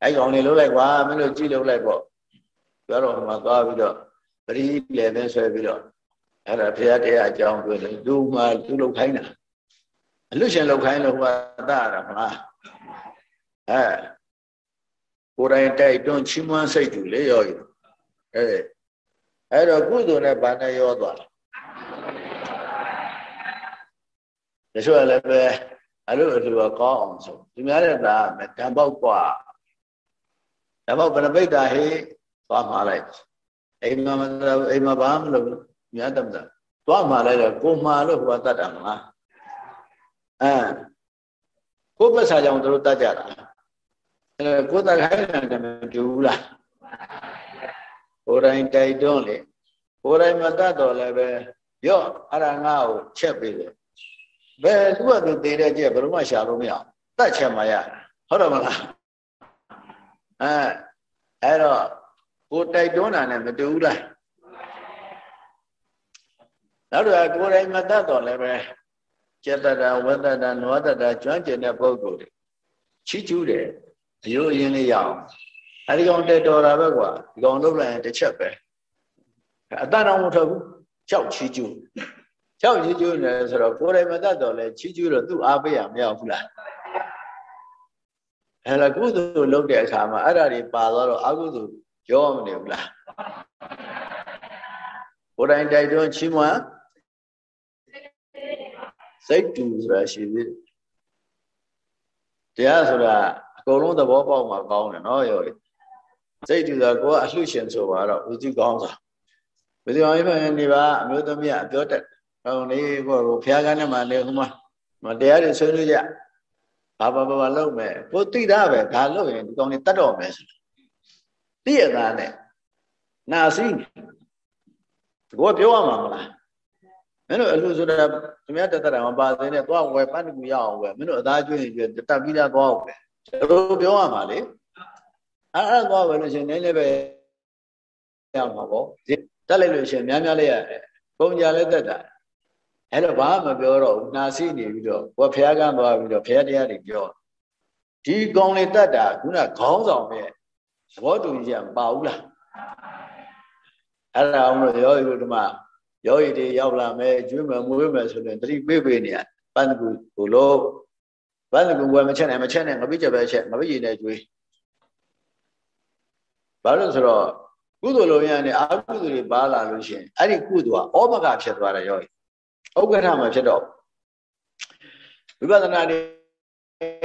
Speaker 1: အဲ့ကောင်လေးလှုပ်လိုက်ကွာမင်းတို့ကြည့်လှုပ်လိုက်ပေါ့ပြောတော့ဟိုမှာသွားပြီးတော့ပရိလေပဲဆွဲပြီးတော့အဲ့ဒါဘုရားတရားအကြောင်းပြောတယ်လူမှသူလှုပ်ခိုင်းတာ အလွတ်ရှင်လှုပ်ခိုင်းလို့ဟိုကတရတာမလားအဲကိုယ်တိုင်တိုက်တွန်းချီးမွမ်းစိတ်တူလေရောယူအဲအဲ့တော့ကုသိုလ်နဲ့ဗာနဲ့ရောသွားတာတချို့လည်းပဲအလို့အလိုကောင်းအောင်ဆိုသူများတဲ့ဒါဓာတ်ပေါက်กว่าဓာတ်ပေါက်ပရပိတ္တာဟေသွားမှာလိုက်အိမ်မှာမအိမ်မှာဘာမလုပ်မြတ်တမတာသွားမှာလိုက်တော့ကိုမှာလို့ဟိုကတတ်တာမလား အဲကိုပ္ပစာကြောင့်တို့တတ်ကြတာအဲကိုတတ်ခိုင်းတယ်မတူဘူးလားကိုယ်တိုင်တိုက်တွန်းလေကိုယ်တိုင်မတတ်တော့လည်းပဲရော့အရငါ့ကိုချက်ပေးတယ်ဘယ်သူ့အတူတည်တဲ့ကြက်ဘယ်တော့မှရှာလို့မရတတ်ချက်မှရဟုတ်တယ်မလားအဲအဲ့တော့ကိုတိုက်တွန်းတာနဲ့မတူဘူးလားနောက်တော့ကိုယ်တိုင်မတတ်တော့လည်းပဲ ចេတတာဝတ္တတာနဝတ္တတာကျွမ်းကျင်တဲ့ပုဂ္ဂိုလ်တွေချီးကျူးတယ်အယိုးအရင်လေးရအောင်အဲဒီကောင်တက်တော်တာပဲကွာဒီကောင်လုပ်လိုက်ရင်တစ်ချက်ပဲအတန်တော်မထွက်ဘူးကြောက်ချီးကျူးကြောက်ချီးကျူးနေဆိုတော့ကိုယ်တိုင်မတတ်တော့လဲချီးကျူးတော့သူ့အားပေးရမရဘူးလားအဲ့ဒါကုသိုလ်လုပ်တဲ့အခါမှာအဲ့ဒါတွေပါသွားတော့အကုသိုလ်ကြောမနေဘူးလားကိုယ်တိုင်တိုက်တွန်းချီးမွမ်း စိတ်တူဆိုတာရှိသေးတယ်တရားဆိုတာအကုန်လုံးသဘောပေါက်မှာကောင်းတယ်နော်ရောစိတ်တူဆိုတာကိုကအလှရှင်ဆိုပါတော့ဦးစီးကောင်းတာဘယ်လိုအိမ်မှာနေပါအမျိုးသမီးအပြောတတ်ဟောနေဘောဘုရားကနဲ့မှနေဟိုမှာမတရားတွေဆွေးနွေးကြဘာဘာဘာလုပ်မယ်ကိုသိတာပဲဒါလုပ်ရင်ဒီကောင်းနေတတ်တော့မယ်ဆိုသိရတာနဲ့နာစီကိုပြောရမှာမလား မင်းတို့အလှဆိုတာသူများတက်တာမပါသေးနဲ့သွားဝယ်ပန်းတကူရအောင်ဝယ်မင်းတို့အသားကျွေးရင်ကျွေးတက်ပြီးသားသွားအောင်ပဲတို့ပြောရမှာလေအဲ့အဲ့သွားဝယ်လို့ရှင်နည်းနည်းပဲရမှာပေါ့တက်လိုက်လို့ရှင်များများလေးရတယ်ပုံကြလည်းတက်တာအဲ့တော့ဘာမှမပြောတော့ဘူးနာစီနေပြီးတော့ဘုရားဖះကန်းသွားပြီးတော့ဖះတရားတွေပြောဒီကောင်လေးတက်တာခုနခေါင်းဆောင်ပဲသဘောတူညီချက်မပါဘူးလားအဲ့ဒါအောင်လို့ရောဤတို့ဓမ္မ ယောဂီတွေရောက်လာမယ်ကျွေးမယ်မွေးမယ်ဆိုရင်တတိပေးပေးနေရပန်းကူကိုလို့ပန်းကူဝယ်မချက်နဲ့မချက်နဲ့ငပိချက်ပဲချက်ငပိရည်နဲ့ကျွေးဘာလို့ဆိုတော့ကုသိုလ်လုံးရနဲ့အာကုသိုလ်တွေပါလာလို့ရှိရင်အဲ့ဒီကုသိုလ်ကဩမကဖြစ်သွားတယ်ယောဂီဥက္ကဋ္ဌမှာဖြစ်တော့ဝိပဿနာတ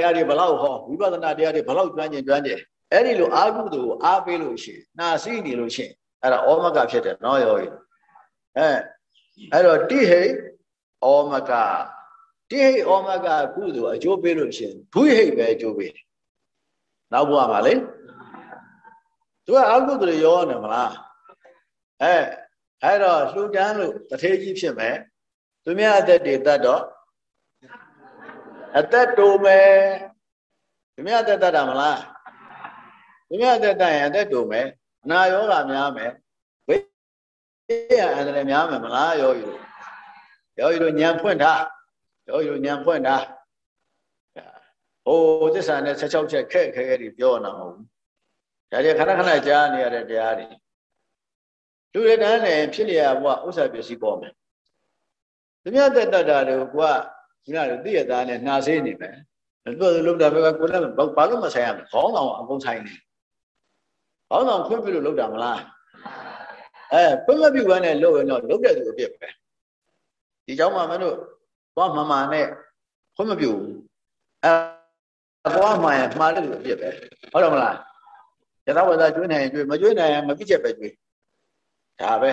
Speaker 1: ရားတွေဘလောက်ဟောဝိပဿနာတရားတွေဘလောက်ကျွမ်းကျင်ကျွမ်းကျင်အဲ့ဒီလိုအာကုသိုလ်ကိုအားပေးလို့ရှိရင်နာစီနေလို့ရှိရင်အဲ့ဒါဩမကဖြစ်တယ်နော်ယောဂီ အဲအဲ့တော့တိဟိဩမကတိဟိဩမကကုသိုလ်အကျိုးပေးလို့ရှင်ဒုဟိပဲအကျိုးပေးတယ်နောက်ဘဝမှာလေသူကအကုသိုလ်ရောနေမလားအဲအဲ့တော့လှူဒန်းလို့တထေးကြီးဖြစ်မယ်သူများအသက်တွေတတ်တော့အသက်တိုမယ်သူများအသက်တတ်တာမလားသူများအသက်တတ်ရင်အသက်တိုမယ်နာယောဂများမယ် ရအန္တရာယ်များမယ်မလားယောဂီတို့ယောဂီတို့ညံဖွင့်ထားယောဂီတို့ညံဖွင့်ထားဟိုသစ္စာနဲ့16ချက်ခက်ခဲခဲတွေပြောနေတာမဟုတ်ဘူးဒါတွေခဏခဏကြားနေရတဲ့တရားတွေလူတွေတန်းနဲ့ဖြစ်လျာဘဝဥစ္စာပစ္စည်းပေါ်မယ်သူများတက်တတ်တာတွေကိုကိုကခုနကသိရသားနဲ့နှာဆေးနေမယ်သူကလုံးတာပဲကိုလည်းဘာလို့မဆိုင်ရမလဲခေါင်းဆောင်အကုန်ဆိုင်နေခေါင်းဆောင်ခွင့်ပြုလို့လုံးတာမလား အဲခွင့်မပြုဘဲနဲ့လုပ်ရင်တော့လုပ်တဲ့သူအပြစ်ပဲဒီเจ้าမှမလို့သွားမှန်မှန်နဲ့ခွင့်မပြုဘူးအဲသွားမှန်ရင်မှားတဲ့သူအပြစ်ပဲဟုတ်တယ်မလားယသဝဇကျွေးနိုင်ရင်ကျွေးမကျွေးနိုင်ရင်မပြစ်ချက်ပဲကျွေးဒါပဲ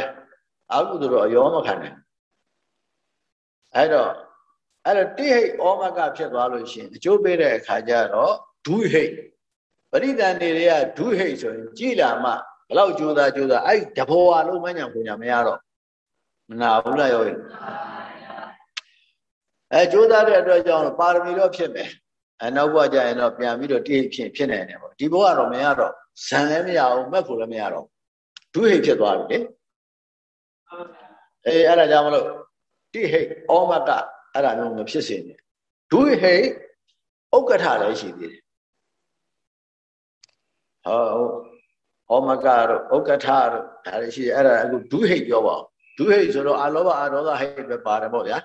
Speaker 1: အာဟုသူတော့ရောမခံနိုင်အဲ့တော့အဲ့တော့တိဟိတ်ဩမကဖြစ်သွားလို့ရှိရင်အကျိုးပေးတဲ့အခါကျတော့ဒုဟိတ်ပရိသန်တွေကဒုဟိတ်ဆိုရင်ကြည်လာမှ ဘလောက်ကြိုးစားကြိုးစားအဲ့တဘောအလုံးမညာပူညာမရတော့မနာဘူးလားရောအဲကြိုးစားတဲ့အတွက်ကြောင့်ပါရမီတော့ဖြစ်မယ်အနောက်ဘဝကျရင်တော့ပြန်ပြီးတော့တိဟိတ်ဖြစ်ဖြစ်နိုင်တယ်ပေါ့ဒီဘဝတော့မရတော့ဇန်လည်းမရအောင်မက်ဖို့လည်းမရတော့ဒုဟိတ်ဖြစ်သွားပြီလေအေးအဲ့ဒါကြောင့်မလို့တိဟိတ်ဩမကအဲ့ဒါမျိုးမဖြစ်စေနဲ့ဒုဟိတ်ဥက္ကဋ္ဌလည်းရှိသေးတယ်ဟော ဩမကတို့ဥက္ကဋ္ဌတို့ဒါလည်းရှိတယ်အဲ့ဒါအခုဒုဟိတ်ပြောပါဒုဟိတ်ဆိုတော့အလောဘအရောဂဟိတ်ပဲပါတယ်ပေါ့ဗျာ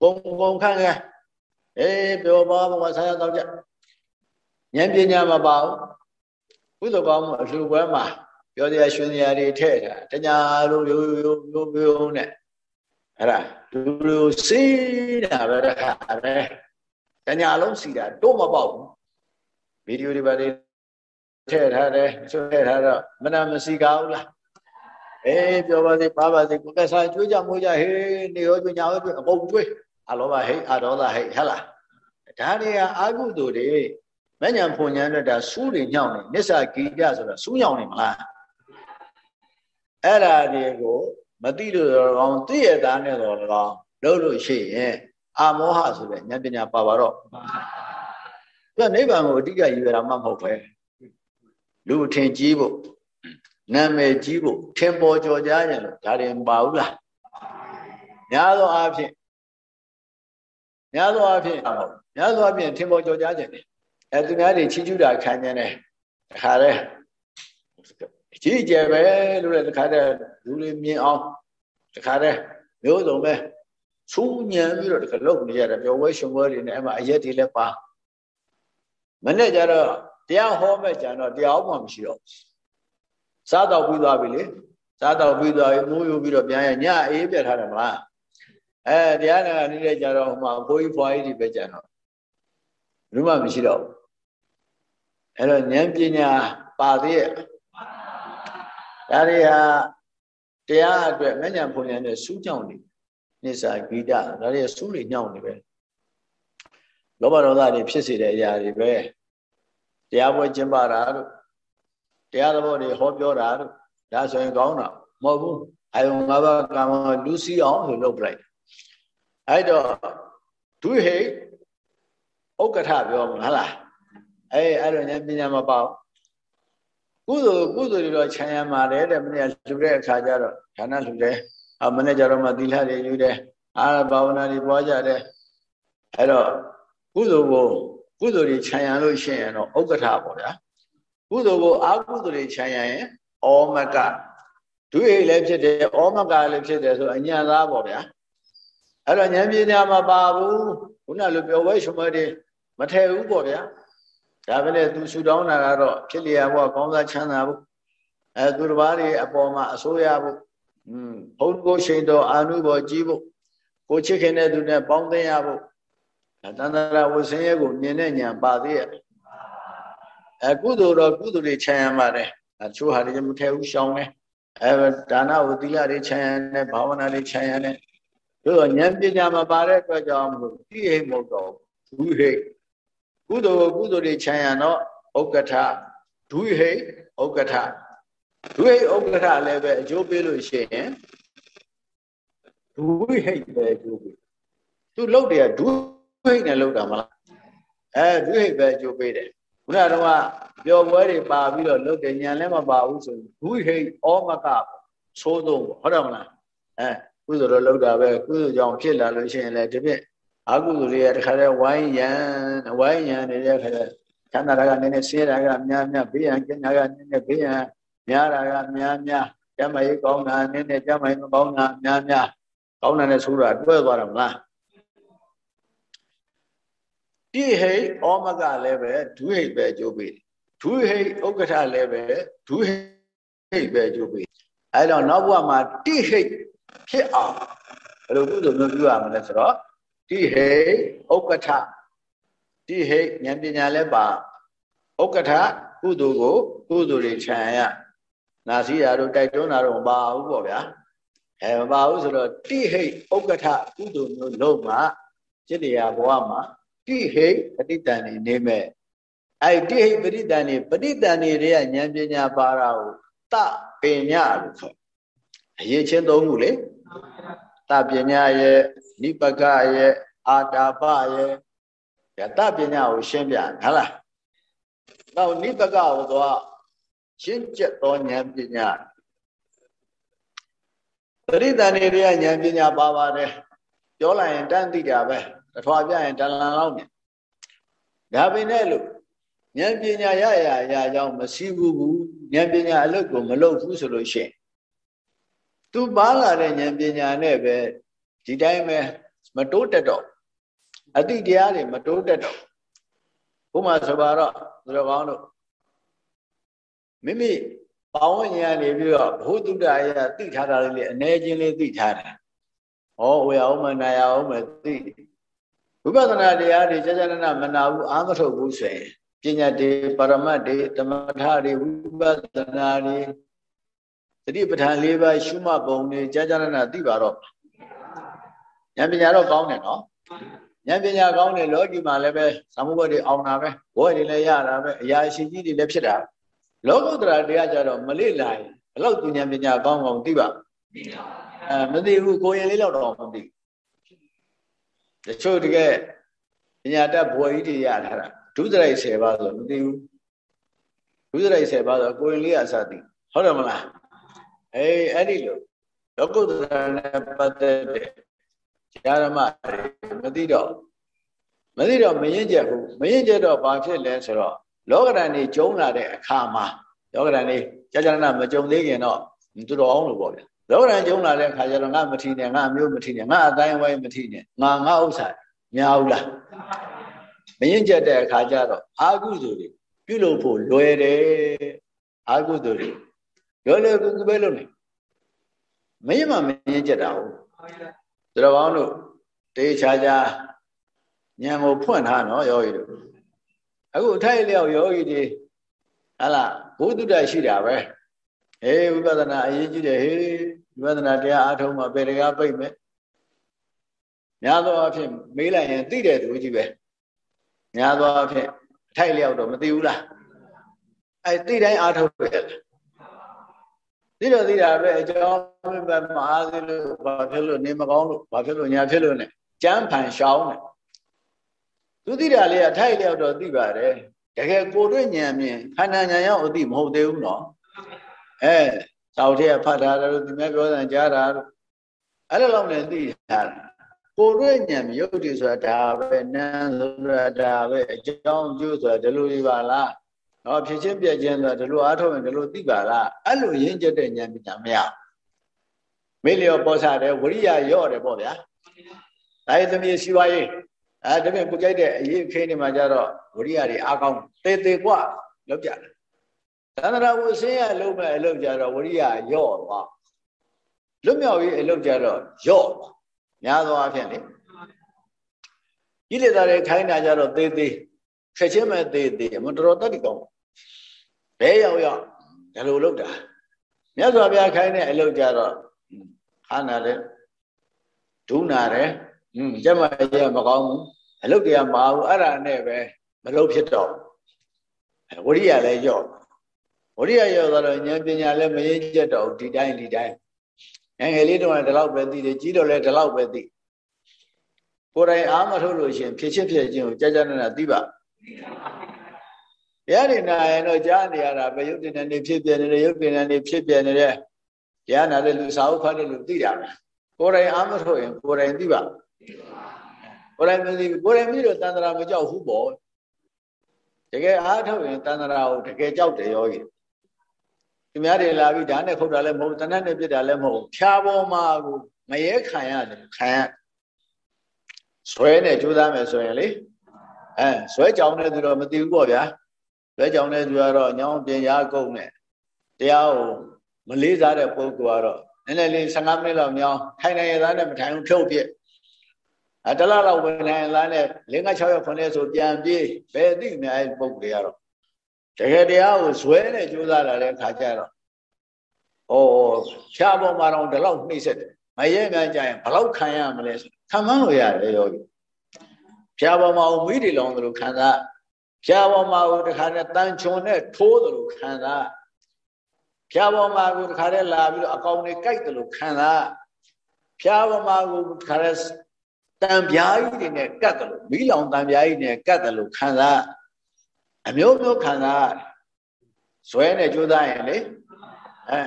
Speaker 1: ပုံပုံခန့်ခဲအေးပြောပါဘဝဆရာတော်ကြဉာဏ်ပညာမပါဘူးကုသိုလ်ကောင်းမှုအလှူပွဲမှာပြောစရာရှင်စရာတွေထည့်တာတညာလို့ရိုးရိုးရိုးရိုးနဲ့အဲ့ဒါလူလူစီးတာပဲတခါပဲတညာလုံးစီးတာတော့မပေါက်ဘူးဗီဒီယိုတွေပါတွေ ထည့်ထားတယ်ဆွဲထားတော့မနာမစီကောင်းလားအေးပြောပါစေပါပါစေကိုယ်ကစားကျွေးကြမိုးကြဟေးနေရောကျွညာရောကျွေးအကုန်ကျွေးအလောဘဟိတ်အဒေါသဟိတ်ဟဲ့လားဒါတွေကအာဟုတုတွေမညံဖွညာနဲ့ဒါစူးတွေညောင်းနေနစ္စာဂီတဆိုတာစူးညောင်းနေမလားအဲ့ဒါတွေကိုမသိလို့တော့ကောင်းသိရတာနဲ့တော့ကောင်းလို့လို့ရှိရင်အာမောဟဆိုတဲ့ဉာဏ်ပညာပါပါတော့သူကနိဗ္ဗာန်ကိုအတိအကျရည်ရတာမှမဟုတ်ပဲ လူထင်ကြီးဖို့နာမည်ကြီးဖို့ထင်ပေါ်ကျော်ကြားကြလို့ဒါတွေမပါဘူးလားများသောအားဖြင့်များသောအားဖြင့်ဟုတ်များသောအားဖြင့်ထင်ပေါ်ကျော်ကြားခြင်းတယ်အဲသူများတွေချီးကျူးတာခံနေတယ်တခါတည်းကြီးကျယ်ပဲလို့လည်းတခါတည်းလူတွေမြင်အောင်တခါတည်းမျိုးစုံပဲစူးညံပြီးတော့တခါလုတ်နေရတယ်ပျော်ဝဲရှင်ဝဲတွေနဲ့အဲ့မှာအရက်တွေလည်းပါမနေ့ကျတော့ တရားဟောမဲ့ကြတော့တရားမှမရှိတော့စားတော့ပြီးသွားပြီလေစားတော့ပြီးသွားပြီမိုးယူပြီးတော့ပြန်ရညအေးပြတ်ထားတယ်မလားအဲတရားနာနေတဲ့ကြတော့ဟိုမှာဘိုးကြီးဖွားကြီးတွေပဲကြတော့ဘူးမှမရှိတော့ဘူးအဲ့တော့ဉာဏ်ပညာပါသေးရဲ့ဒါတွေဟာတရားအတွက်မဉ္ဇဉ်ဖွဉ္ဇဉ်နဲ့စူးကြောင်နေနိစ္စဂီတဒါတွေစူးနေညောင်းနေပဲလောဘဒေါသတွေဖြစ်စေတဲ့အရာတွေပဲ တရားပွဲကျင့်ပါတာတို့တရားသဘောတွေဟောပြောတာတို့ဒါဆိုရင်ကောင်းတာမဟုတ်ဘူးအယုံငါးပါးကာမလူစီအောင်ဆိုလုပ်ပလိုက်အဲ့တော့ဒုဟိဥက္ကဋ္ဌပြောမှာလားအဲအဲ့တော့ဉာဏ်ပညာမပေါ့ကုသိုလ်ကုသိုလ်တွေတော့ခြံရမှာတယ်တဲ့မနေ့လှူတဲ့အခါကျတော့ဌာနလှူတယ်အမနေ့ကျတော့မှသီလတွေယူတယ်အာဘာဝနာတွေပွားကြတယ်အဲ့တော့ကုသိုလ်ကို ကုသိုလ်တွေခြံရလို့ရှိရင်တော့ဥက္ကဋ္ဌပေါ့ဗျာကုသိုလ်ကိုအာကုသိုလ်တွေခြံရရင်ဩမကဒုဟိလည်းဖြစ်တယ်ဩမကလည်းဖြစ်တယ်ဆိုအညာသားပေါ့ဗျာအဲ့တော့ဉာဏ်ပညာမပါဘူးခုနလိုပြောဝဲရှုံမတွေမထည့်ဘူးပေါ့ဗျာဒါပဲလေသူဆူတောင်းတာကတော့ဖြစ်လျာဘဝကောင်းစားချမ်းသာဖို့အဲသူတစ်ပါးတွေအပေါ်မှာအစိုးရဖို့อืมဘုန်းကိုရှိန်တော်အာနုဘောကြီးဖို့ကိုချစ်ခင်တဲ့သူနဲ့ပေါင်းသင်းရဖို့ တန္တရာဝဆင်းရဲကိုမြင်တဲ့ညာပါသေးရဲ့အဲကုသိုလ်တော့ကုသိုလ်တွေခြံရမှာတယ်အချို့ဟာတွေမထဲဘူးရှောင်းတယ်အဲဒါနဝတိလတွေခြံရတယ်ဘာဝနာတွေခြံရတယ်တို့တော့ဉာဏ်ပညာမပါတဲ့အတွက်ကြောင့်မလို့တိဟိမဟုတ်တော့ဘူးဟိကုသိုလ်ကုသိုလ်တွေခြံရတော့ဥက္ကဋ္ဌဒုဟိဥက္ကဋ္ဌဒုဟိဥက္ကဋ္ဌလည်းပဲအကျိုးပေးလို့ရှိရင်ဒုဟိပဲအကျိုးပေးသူလှုပ်တယ်ဒု ဟိနဲ့လှုပ်တာမလားအဲဒုဟိပဲအကျိုးပေးတယ်ခုနကတော့ပျော်ပွဲတွေပါပြီးတော့လှုပ်တယ်ညံလည်းမပါဘူးဆိုရင်ဒုဟိဩမကသိုးသုံးပေါ့ဟုတ်တယ်မလားအဲကုသိုလ်တော့လှုပ်တာပဲကုသိုလ်ကြောင့်ဖြစ်လာလို့ရှိရင်လည်းဒီပြည့်အကုသိုလ်တွေကတခါတည်းဝိုင်းရန်ဝိုင်းရန်နေတဲ့ခါချမ်းသာတာကနည်းနည်းဆင်းရဲတာကများများဘေးရန်ကျင်တာကနည်းနည်းဘေးရန်များတာကများများကျမ်းမာရေးကောင်းတာနည်းနည်းကျမ်းမာရေးမကောင်းတာများများကောင်းတယ်နဲ့ဆိုးတာတွဲသွားတယ်မလား တိဟိဩမကလည်းပဲဒုဟိပဲကြိုးပေးဒုဟိဥက္ကဋ္ဌလည်းပဲဒုဟိပဲကြိုးပေးအဲတော့နောက်ဘဝမှာတိဟိဖြစ်အောင်ဘယ်လိုကုသိုလ်မျိုးပြုရမလဲဆိုတော့တိဟိဥက္ကဋ္ဌတိဟိဉာဏ်ပညာလည်းပါဥက္ကဋ္ဌကုသိုလ်ကိုကုသိုလ်တွေခြံရနာစီရာတို့တိုက်တွန်းတာတော့မပါဘူးပေါ့ဗျာအဲမပါဘူးဆိုတော့တိဟိဥက္ကဋ္ဌကုသိုလ်မျိုးလုံးမှာจิตတရားဘဝမှာ တိဟိပဋိတန်နေနေမဲ့အဲ့တိဟိပဋိတန်နေပဋိတန်နေတဲ့ဉာဏ်ပညာပါတာကိုတပညာလို့ခေါ်အရေးချင်းသုံးခုလေတပညာရဲ့နိပကရဲ့အာတာပရဲ့တပညာကိုရှင်းပြဟုတ်လားနောက်နိပကကိုတော့ရှင်းကျက်သောဉာဏ်ပညာပရိသန်နေတဲ့ဉာဏ်ပညာပါပါတယ်ပြောလိုက်ရင်တန်းသိတာပဲ တထွာပြရင်တလန်လောက်မြင်ဒါပင်နဲ့လို့ဉာဏ်ပညာရရရကြောင်းမရှိဘူးဘူးဉာဏ်ပညာအလုပ်ကိုမလုပ်ဘူးဆိုလို့ရှိရင်သူပါလာတဲ့ဉာဏ်ပညာနဲ့ပဲဒီတိုင်းပဲမတိုးတက်တော့အတိတရားတွေမတိုးတက်တော့ဘုမဆိုပါတော့သူတော်ကောင်းတို့မိမိပေါင်းဉာဏ်နေပြီးတော့ဘုသူတ္တရာသိထားတာလေးအနေချင်းလေးသိထားတာ။ဩဝေအောင်မနာရအောင်မသိ ဝိပဿနာတရားတွေကြာကြာနာမနာဘူးအာမထုတ်ဘူးဆိုရင်ပညာတွေပရမတ်တွေတမထတွေဝိပဿနာတွေသတိပဋ္ဌာန်၄ပါးရှုမှတ်ပုံတွေကြာကြာနာသိပါတော့ဉာဏ်ပညာတော့ကောင်းတယ်နော်ဉာဏ်ပညာကောင်းတယ်လောကီမှာလည်းပဲသမုပ္ပါတွေအောင်တာပဲဘဝတွေလည်းရတာပဲအရာရှိကြီးတွေလည်းဖြစ်တာလောကုတ္တရာတရားကြတော့မလေ့လာရင်ဘလောက်ဉာဏ်ပညာကောင်းကောင်းသိပါအဲမသိဘူးကိုရင်လေးတော့တော့မသိ တချို့တကယ်ပညာတတ်ဘွယ်ကြီးတွေရထားတာဒုစရိုက်10ပါးဆိုမသိဘူးဒုစရိုက်10ပါးဆိုကိုရင်လေးအစသိဟုတ်တယ်မလားအေးအဲ့ဒီလိုလောကုတ္တရာနဲ့ပတ်သက်တဲ့ဓမ္မတွေမသိတော့မသိတော့မရင်ကျက်ဘူးမရင်ကျက်တော့ဘာဖြစ်လဲဆိုတော့လောကဓာတ်နေကျုံလာတဲ့အခါမှာလောကဓာတ်နေကြာကြာနာမကြုံသေးခင်တော့တူတော်အောင်လို့ပေါ့ဗျာ လောကဓာတ်ကျုံလာတဲ့အခါကျတော့ငါမထီနဲ့ငါမျိုးမထီနဲ့ငါအတိုင်းဝိုင်းမထီနဲ့ငါငါဥစ္စာများဘူးလားမရင်ကျက်တဲ့အခါကျတော့အာကုသိုလ်တွေပြုလုပ်ဖို့လွယ်တယ်အာကုသိုလ်တွေလွယ်လွယ်ကူကူပဲလုပ်နေမရင်မမရင်ကျက်တာဟုတ်သူတော်ကောင်းတို့တေချာချာဉာဏ်ကိုဖွင့်ထားနော်ယောဂီတို့အခုအထိုက်လျောက်ယောဂီတွေဟာလားဘုဒ္ဓတရှိတာပဲဟေးဝိပဿနာအရေးကြီးတယ်ဟေး ဝိပဿနာတရားအားထုတ်မှပေတကားပိတ်မယ်များသောအားဖြင့်မေးလိုက်ရင်သိတဲ့သူကြီးပဲများသောအားဖြင့်အထိုက်လျောက်တော့မသိဘူးလားအဲသိတိုင်းအားထုတ်ရတယ်သိတော့သိတာပဲအကြောင်းပဲမအားသေးလို့ဘာဖြစ်လို့နေမကောင်းလို့ဘာဖြစ်လို့ညာဖြစ်လို့ ਨੇ ကြမ်းဖန်ရှောင်းတယ်သူသိတာလေးအထိုက်လျောက်တော့သိပါတယ်တကယ်ကိုတွေ့ဉာဏ်မြင်ခန္ဓာဉာဏ်ရောက်အသိမဟုတ်သေးဘူးနော်အဲ သောက်တဲ့ဖတ်တာတို့ဒီမဲ့ပြောတာကြားတာတို့အဲ့လိုလောက်နဲ့သိတာကိုတွေ့ဉာဏ်မြုပ်တည်ဆိုတာဒါပဲနာဆိုတာဒါပဲအကြောင်းကျိုးဆိုတာဒီလိုကြီးပါလားနော်ဖြစ်ချင်းပြက်ချင်းဆိုတာဒီလိုအားထုတ်ရင်ဒီလိုသိပါလားအဲ့လိုရင်းကျက်တဲ့ဉာဏ်ပညာမရမေ့လျော်ပေါ်စားတယ်ဝရိယရော့တယ်ပေါ့ဗျာဒါရသမီးရှိပါရေးအဲဒါပြန်ကိုကြိုက်တဲ့အရေးခင်းနေမှာကြတော့ဝရိယတွေအားကောင်းတေတေกว่าလောက်ကြတယ် သန္တရာဝဆင်းရလုံးမဲ့အလုပ်ကြတော့ဝရိယရော့သွားလွတ်မြောက်ရေးအလုပ်ကြတော့ရော့များသောအားဖြင့်လေဤလေသားတွေခိုင်းတာကြတော့သေးသေးချက်ချင်းမဲ့သေးသေးမတော်တော်တတ်တည်ကောင်းဘဲရောက်ရောက်ဒီလိုလုပ်တာမြတ်စွာဘုရားခိုင်းတဲ့အလုပ်ကြတော့ခါနာတယ်ဒုနာတယ်ဟွန်းကျမကြီးမကောင်းဘူးအလုပ်တရားမအောင်အဲ့ဒါနဲ့ပဲမလုပ်ဖြစ်တော့ဝရိယလည်းရော့ ဝရိယရော့တော့ဉာဏ်ပညာလည်းမရင်ကျက်တော့ဒီတိုင်းဒီတိုင်းငယ်ငယ်လေးတုန်းကဒီလောက်ပဲသိတယ်ကြီးတော့လည်းဒီလောက်ပဲသိကိုယ်တိုင်အားမထုတ်လို့ရှင်ဖြစ်ချင်းဖြစ်ချင်းကိုကြာကြာနာနာသိပါတရားတွေနာရင်တော့ကြားနေရတာပဲရုပ်တင်နေဖြစ်ပြနေတယ်ရုပ်တင်နေဖြစ်ပြနေတဲ့တရားနာတဲ့လူစာအုပ်ဖတ်တဲ့လူသိတာပဲကိုယ်တိုင်အားမထုတ်ရင်ကိုယ်တိုင်သိပါကိုယ်တိုင်မသိဘူးကိုယ်တိုင်မသိတော့တန်ត្រာမကြောက်ဘူးပေါ့တကယ်အားထုတ်ရင်တန်ត្រာကိုတကယ်ကြောက်တယ်ရောကြီး သူများတွေလာပြီးဓာတ်နဲ့ခုတ်တာလည်းမဟုတ်တနတ်နဲ့ပြစ်တာလည်းမဟုတ်ဖြာပေါ်မှာကိုငမရဲခံရတယ်ခံရဆွဲနဲ့ကြိုးစားမယ်ဆိုရင်လေအဲဆွဲကြောင်တဲ့သူတော့မသိဘူးပေါ့ဗျာဆွဲကြောင်တဲ့သူကတော့ညောင်းပြင်ရကုန်နဲ့တရားကိုမလေးစားတဲ့ပုဂ္ဂိုလ်ကတော့နည်းနည်းလေး15မိနစ်လောက်ညောင်းထိုင်နေရသားနဲ့မထိုင်ဘူးဖြုတ်ပြစ်အဲတလားလောက်ဝင်နေလားနဲ့5 6ရက်9ရက်ဆိုပြန်ပြေးဘယ်သိမလဲအဲပုဂ္ဂိုလ်တွေကတော့ တကယ်တရားကိုဇွဲနဲ့ကြိုးစားလာတဲ့ခါကျတော့ဩဖြားပေါ်မှာတော့ဒီလောက်နှိမ့်ဆက်တယ်မရဲမြန်ကြရင်ဘလောက်ခံရမလဲခံမှန်းလို့ရတယ်ယောဂီဖြားပေါ်မှာဝိဓိလောင်သလိုခံစားဖြားပေါ်မှာတခါနဲ့တန်ချွန်နဲ့ထိုးသလိုခံစားဖြားပေါ်မှာကိုတခါနဲ့လာပြီးတော့အကောင်တွေကြိုက်သလိုခံစားဖြားပေါ်မှာကိုတခါနဲ့တံပြားကြီးတွေနဲ့ကတ်တယ်လို့မိလောင်တံပြားကြီးနဲ့ကတ်တယ်လို့ခံစား အမျိုးမျိုးခံစားဇွဲနဲ့ကြိုးစားရင်လေအဲ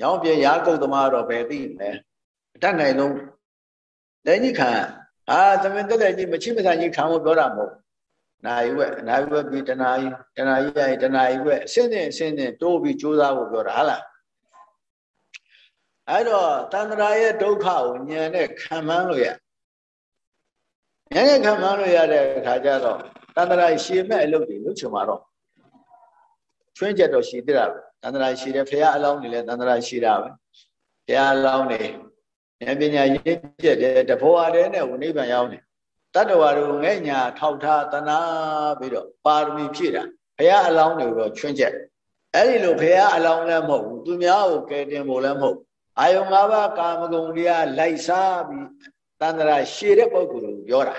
Speaker 1: ညောင်းပြေရာကုတ်သမားတော့ဘယ်သိမလဲအတတ်နိုင်ဆုံးလက်ကြီးခံအာသမင်တက်တဲ့ကြီးမချိမဆန်ကြီးခံဖို့ပြောတာမဟုတ်နာယီဝက်နာယီဝက်ပြီးတနာယီတနာယီရရင်တနာယီဝက်အစင်းနဲ့အစင်းနဲ့တိုးပြီးကြိုးစားဖို့ပြောတာဟာလားအဲ့တော့တန္တရာရဲ့ဒုက္ခကိုဉာဏ်နဲ့ခံမှန်းလို့ရဉာဏ်နဲ့ခံမှန်းလို့ရတဲ့အခါကျတော့ တန္တရာရှည်မဲ့အလုပ်တွေလုပ်ချင်မှာတော့ချွင်းချက်တော့ရှည်သေးတာပဲတန္တရာရှည်တယ်ဖရာအလောင်းတွေလည်းတန္တရာရှည်တာပဲဖရာအလောင်းတွေဉာဏ်ပညာရင့်ကျက်တယ်တဘောအတဲနဲ့ဝိနိဗ္ဗာန်ရောက်တယ်တတ္တဝါတို့ငဲ့ညာထောက်ထားတနာပြီးတော့ပါရမီဖြည့်တာဘုရားအလောင်းတွေတော့ချွင်းချက်အဲ့ဒီလိုဘုရားအလောင်းလည်းမဟုတ်ဘူးသူများကိုကယ်တင်ဖို့လည်းမဟုတ်အာယုံ၅ပါးကာမဂုဏ်တရားလိုက်စားပြီးတန္တရာရှည်တဲ့ပုဂ္ဂိုလ်ကိုပြောတာ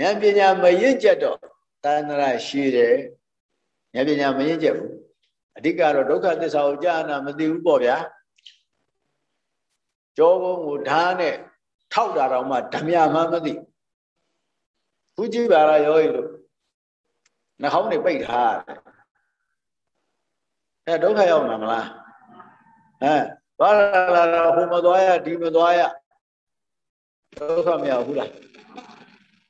Speaker 1: ဉာဏ်ပညာမရင့်ကျက်တော့တန္တရာရှည်တယ်ဉာဏ်ပညာမရင့်ကျက်ဘူးအဓိကတော့ဒုက္ခသစ္စာကိုကြားနာမသိဘူးပေါ့ဗျာကြောကုန်းကိုဓာတ်နဲ့ထောက်တာတော့မှဓမြမှမသိခုကြည့်ပါလားရောရီလို့နှာခေါင်းတွေပိတ်ထားတယ်အဲဒုက္ခရောက်မှာမလားအဲသွားလာလာဟိုမသွားရဒီမသွားရဒုက္ခမရောက်ဘူးလား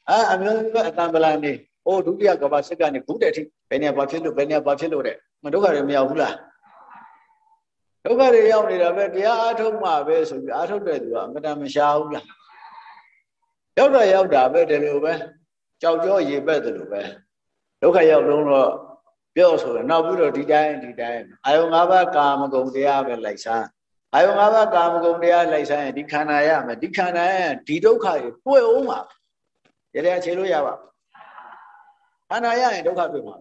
Speaker 1: အဲအမျိုးမျိုးအတန်ပလန်နေဟိုဒုတိယကဘာစစ်ကနေဘုတဲ့အထိဘယ်နေဘာဖြစ်လို့ဘယ်နေဘာဖြစ်လို့တဲ့မဒုက္ခတွေမရောက်ဘူးလားဒုက္ခတွေရောက်နေတာပဲတရားအားထုတ်မှပဲဆိုပြီးအားထုတ်တဲ့သူကအမတန်မရှားဘူးလားရောက်တာရောက်တာပဲဒီလိုပဲကြောက်ကြောရေပက်တယ်လို့ပဲဒုက္ခရောက်လုံးတော့ပြောဆိုရင်နောက်ပြီးတော့ဒီတိုင်းဒီတိုင်းအာယုံ၅ပါးကာမဂုဏ်တရားပဲလိုက်စားအာယုံ၅ပါးကာမဂုဏ်တရားလိုက်စားရင်ဒီခန္ဓာရမယ်ဒီခန္ဓာရဲ့ဒီဒုက္ခတွေတွေ့အောင်ပါ ရတဲ့အခြေလို့ရပါခန္ဓာရရင်ဒုက္ခတွေ့မှာ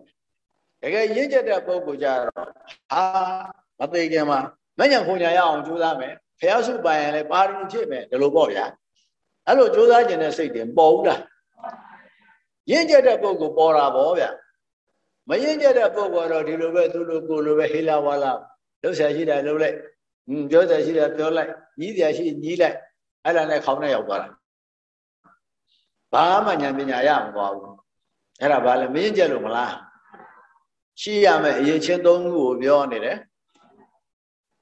Speaker 1: တကယ်ရင့်ကျက်တဲ့ပုဂ္ဂိုလ်ကြတော့ဟာမသိခင်မှာမညံခွန်ညာရအောင်ကြိုးစားမယ်ဖះစုပိုင်ရင်လည်းပါရမီဖြစ်မယ်ဒီလိုပေါ့ဗျာအဲ့လိုကြိုးစားခြင်းတဲ့စိတ်တွေပေါ်ဘူးလားရင့်ကျက်တဲ့ပုဂ္ဂိုလ်ပေါ်တာပေါ့ဗျမရင့်ကျက်တဲ့ပုဂ္ဂိုလ်တော့ဒီလိုပဲသူလိုကိုလိုပဲဟေလာဝါလာလှုပ်ရှားရှိတယ်လှုပ်လိုက်อืมပြောတယ်ရှိတယ်ပြောလိုက်ညီးတယ်ရှိညီးလိုက်အဲ့ဒါနဲ့ခေါင်းနဲ့ရောက်သွားတာ ဘာမှဉာဏ်ပညာရမသွားဘူးအဲ့ဒါဘာလဲမရင့်ကျက်လို့မလားရှိရမယ်အရေးချင်းသုံးခုကိုပြောနေတယ်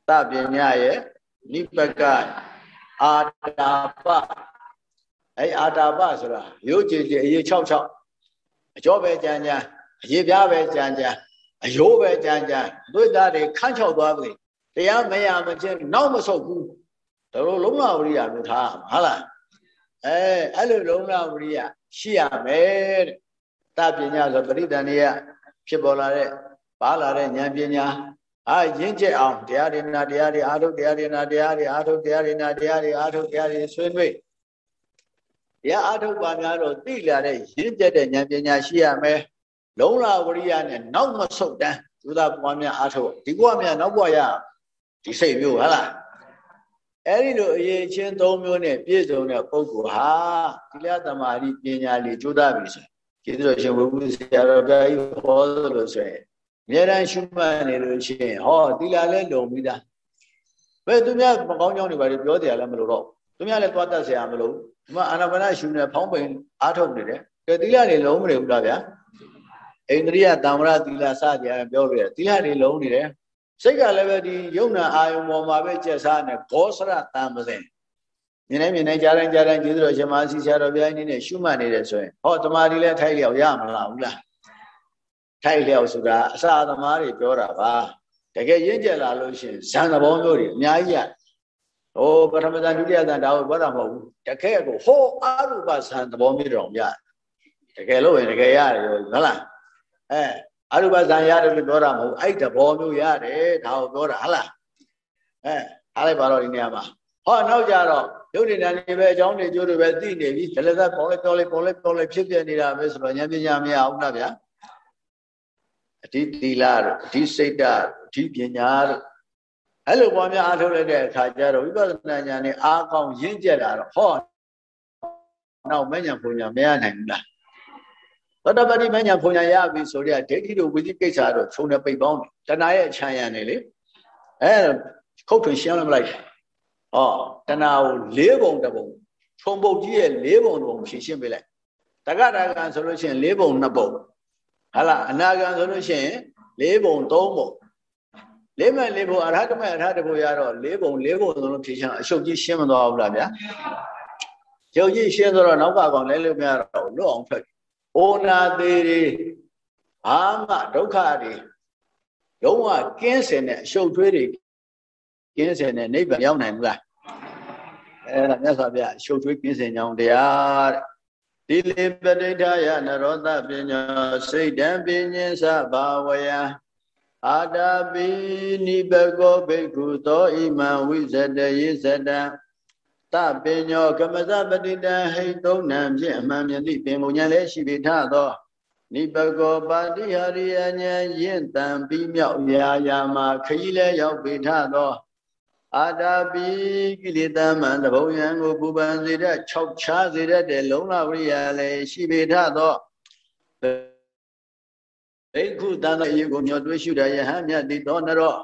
Speaker 1: တပညာရဲ့နိပကအာတာပအဲ့အာတာပဆိုတာရိုးကြည်ကြည်အရေး66အကျော်ပဲကြမ်းကြမ်းအရေးပြားပဲကြမ်းကြမ်းအယိုးပဲကြမ်းကြမ်းသွေးသားတွေခန့်ချောက်သွားပြီတရားမရမချင်းနောက်မဆုတ်ဘူးဒါလိုလုံးဝဝရိယလို့ထားဟုတ်လား အဲအဲ့လိုလုံးဝဝရိယရှိရမယ်တဲ့တပညာဆိုပရိဒဏ်တွေကဖြစ်ပေါ်လာတဲ့ပါလာတဲ့ဉာဏ်ပညာအာရင့်ကျက်အောင်တရားဒေနာတရားတွေအာထုတရားဒေနာတရားတွေအာထုတရားဒေနာတရားတွေအာထုတရားတွေဆွေးနွေးတရားအာထုပါများတော့သိလာတဲ့ရင့်ကျက်တဲ့ဉာဏ်ပညာရှိရမယ်လုံးလာဝရိယနဲ့နောက်မဆုတ်တန်းသုဒပွားများအာထုဒီဘဝများနောက်ဘဝရဒီစိတ်မျိုးဟုတ်လား အဲ့ဒီလိုအရေးချင်း၃မျိုးနဲ့ပြည့်စုံတဲ့ပုဂ္ဂိုလ်ဟာသီလသမာဓိပညာလေးကြိုးစားပြီဆိုကျေးဇူးတော်ရှင်ဘုရားဆရာတော်ဘုရားကြီးဟောလို့ဆိုရင်အများတန်းရှုမှတ်နေလို့ရှိရင်ဟောသီလလည်းလုံပြီးသားဘယ်သူများမကောင်းကြောင်းတွေပါပြောတရားလည်းမလို့တော့သူများလည်းသွားတတ်ဆရာမလို့ဒီမှာအာနာပါနရှုနေဖောင်းပိန်အားထုတ်နေတယ်ကဲသီလတွေလုံမနေဘူးလားဗျာအိန္ဒြိယတမ္မရသီလစကြပြောပြတယ်သီလတွေလုံနေတယ် စိတ်ကလည်းပဲဒီယုံနာအာယုံပေါ်မှာပဲကျက်စားနေဂောစရတံပစင်မြင်နေမြင်နေကြားတိုင်းကြားတိုင်းကျေးဇူးတော်ရှင်မဆီဆရာတော်ဘုရားကြီးနဲ့ရှုမှတ်နေတယ်ဆိုရင်ဟောတမာဒီလည်းထိုက်လျောက်ရမလားဘူးလားထိုက်လျောက်ဆိုတာအစာသမားတွေပြောတာပါတကယ်ရင့်ကျက်လာလို့ရှိရင်ဇန်သဘောမျိုးတွေအများကြီးရဟဟိုပထမဇန်ဒုတိယဇန်ဒါကိုပြောတာမဟုတ်ဘူးတကယ်ကိုဟောအရူပဇန်သဘောမျိုးတောင်ရတယ်တကယ်လို့ရင်တကယ်ရတယ်ဟုတ်လားအဲ အရူပဇန်ရတယ်လို့ပြောတာမဟုတ်အဲ့သဘောမျိုးရတယ်ဒါကိုပြောတာဟုတ်လားအဲအားလိုက်ပါတော့ဒီနေရာမှာဟောနောက်ကြတော့ရုပ်ဉာဏ်နေပဲအကြောင်းတွေကျိုးတွေပဲသိနေပြီဒလသက်ပေါ်လိုက်ပေါ်လိုက်ပေါ်လိုက်ပေါ်လိုက်ဖြစ်ပြနေတာပဲဆိုတော့ဉာဏ်ပညာမရအောင်လားဗျာအဓိသီလတို့အဓိစိတ်ဓာတ်အဓိပညာတို့အဲ့လိုပွားများအားထုတ်လိုက်တဲ့အခါကျတော့ဝိပဿနာဉာဏ်နဲ့အားကောင်းရင့်ကျက်လာတော့ဟောနောက်မဉ္ဇဉ်ပုံညာမရနိုင်ဘူးလား သောတပတိမဉ္ဇဉ်ပုံညာရပြီဆိုတော့ဒိဋ္ဌိတို့ဝိသိကိစ္စတို့ခြုံနေပိတ်ပေါင်းတယ်တဏှာရဲ့အချမ်းရံနေလေအဲခုတ်ထွင်ရှင်းလို့မလိုက်ဟောတဏှာကို၄ပုံတစ်ပုံခြုံပုတ်ကြီးရဲ့၄ပုံတစ်ပုံဖြည့်ရှင်းပေးလိုက်တက္ကတာကံဆိုလို့ရှိရင်၄ပုံ၂ပုံဟာလားအနာကံဆိုလို့ရှိရင်၄ပုံ၃ပုံလေးမဲ့လေးဖို့အရဟတမဲ့အရဟတဖို့ရတော့လေးပုံလေးပုံသုံးလုံးဖြည့်ချင်အရှုပ်ကြီးရှင်းမသွားဘူးလားဗျာရုပ်ကြီးရှင်းတော့နောက်ကကောင်လဲလို့မရတော့လွတ်အောင်ထွက်။ အိုနာသေးတွေဘာမှဒုက္ခတွေလုံးဝကင်းစင်တဲ့အရှုပ်ထွေးတွေကင်းစင်တဲ့နိဗ္ဗာန်ရောက်နိုင်ဘူးလား။အဲဒါမြတ်စွာဘုရားအရှုပ်ထွေးကင်းစင်ကြောင်းတရားတဲ့။ဒီလေပဋိဌာယနရောသပညာစိတ်တံပဉ္စဘာဝယအာတာပိနိဘကောဘိက္ခုသောဣမံဝိဇတယေဇတံ တပညောကမဇပတိတံဟိသုံးနံဖြင့်အမှန်မြင်သည့်ပင်ပုံညာလည်းရှိပေထသောနိဘကောပါတိဟရိယဉာဏ်ယင့်တံပြီးမြောက်ရာယာမှာခရီးလည်းရောက်ပေထသောအာတာပိကိလေသာမံတဘုံယံကိုပူပန်စေတဲ့၆ချားစေတဲ့လုံလဝိရိယလည်းရှိပေထသောဘိက္ခုတန်တရေကိုမျောတွေးရှုတဲ့ယဟန်မြတ်တိသောနရော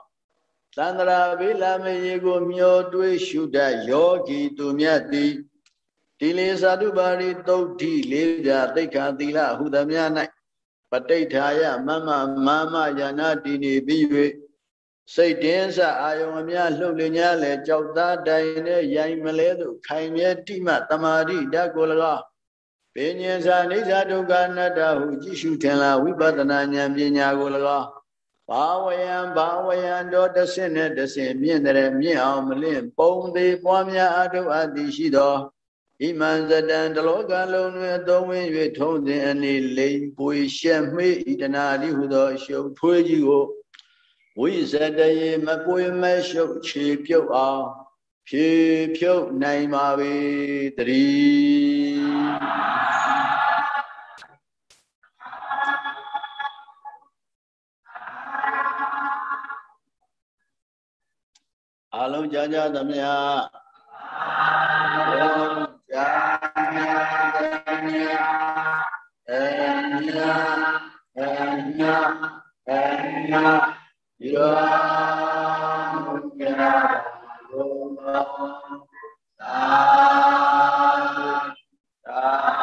Speaker 1: သန္တရာဘိလာမရေကိုမျောတွေးရှုတဲ့ယောဂီသူမြတ်တိတိလေသာဓုပါရိတုတ်တိလေးပြသိက္ခာသီလဟုသမျှ၌ပဋိဋ္ဌာယမမမမယာနာတိနေပြီး၍စိတ်တင်းစအာယုံအများလှုပ်လျညာလေကြောက်သားတိုင်နဲ့ရိုင်မလဲသို့ခိုင်မြဲတိမတမာတိဓာတ်ကို၎င်းပဉ္စာအိဋ္ဌဒုက္ခအနတ္တဟုကြည့်ရှုထင်လာဝိပဿနာဉာဏ်ပညာကို၎င်း ဘာဝယံဘာဝယံတော်တဆင့်နဲ့တဆင့်မြင့်တယ်မြင့်အောင်မလင့်ပုံသေးပွားများအထုအပ်သည်ရှိသောဣမံဇတံတလောကလုံးတွင်အသုံးဝင်၍ထုံးစဉ်အနေလိမ်ပွေရှက်မေ့ဣတနာတိဟုသောရှုပ်ထွေးကြီးကိုဝိဇတရေမပွေမရှုပ်ခြေပြုတ်အောင်ဖြေဖြုတ်နိုင်ပါပေတည်း အလုံးကြာကြသမျှအလုံးကြာကြသမျှအညာအညာအညာယောညာဘုရားသာ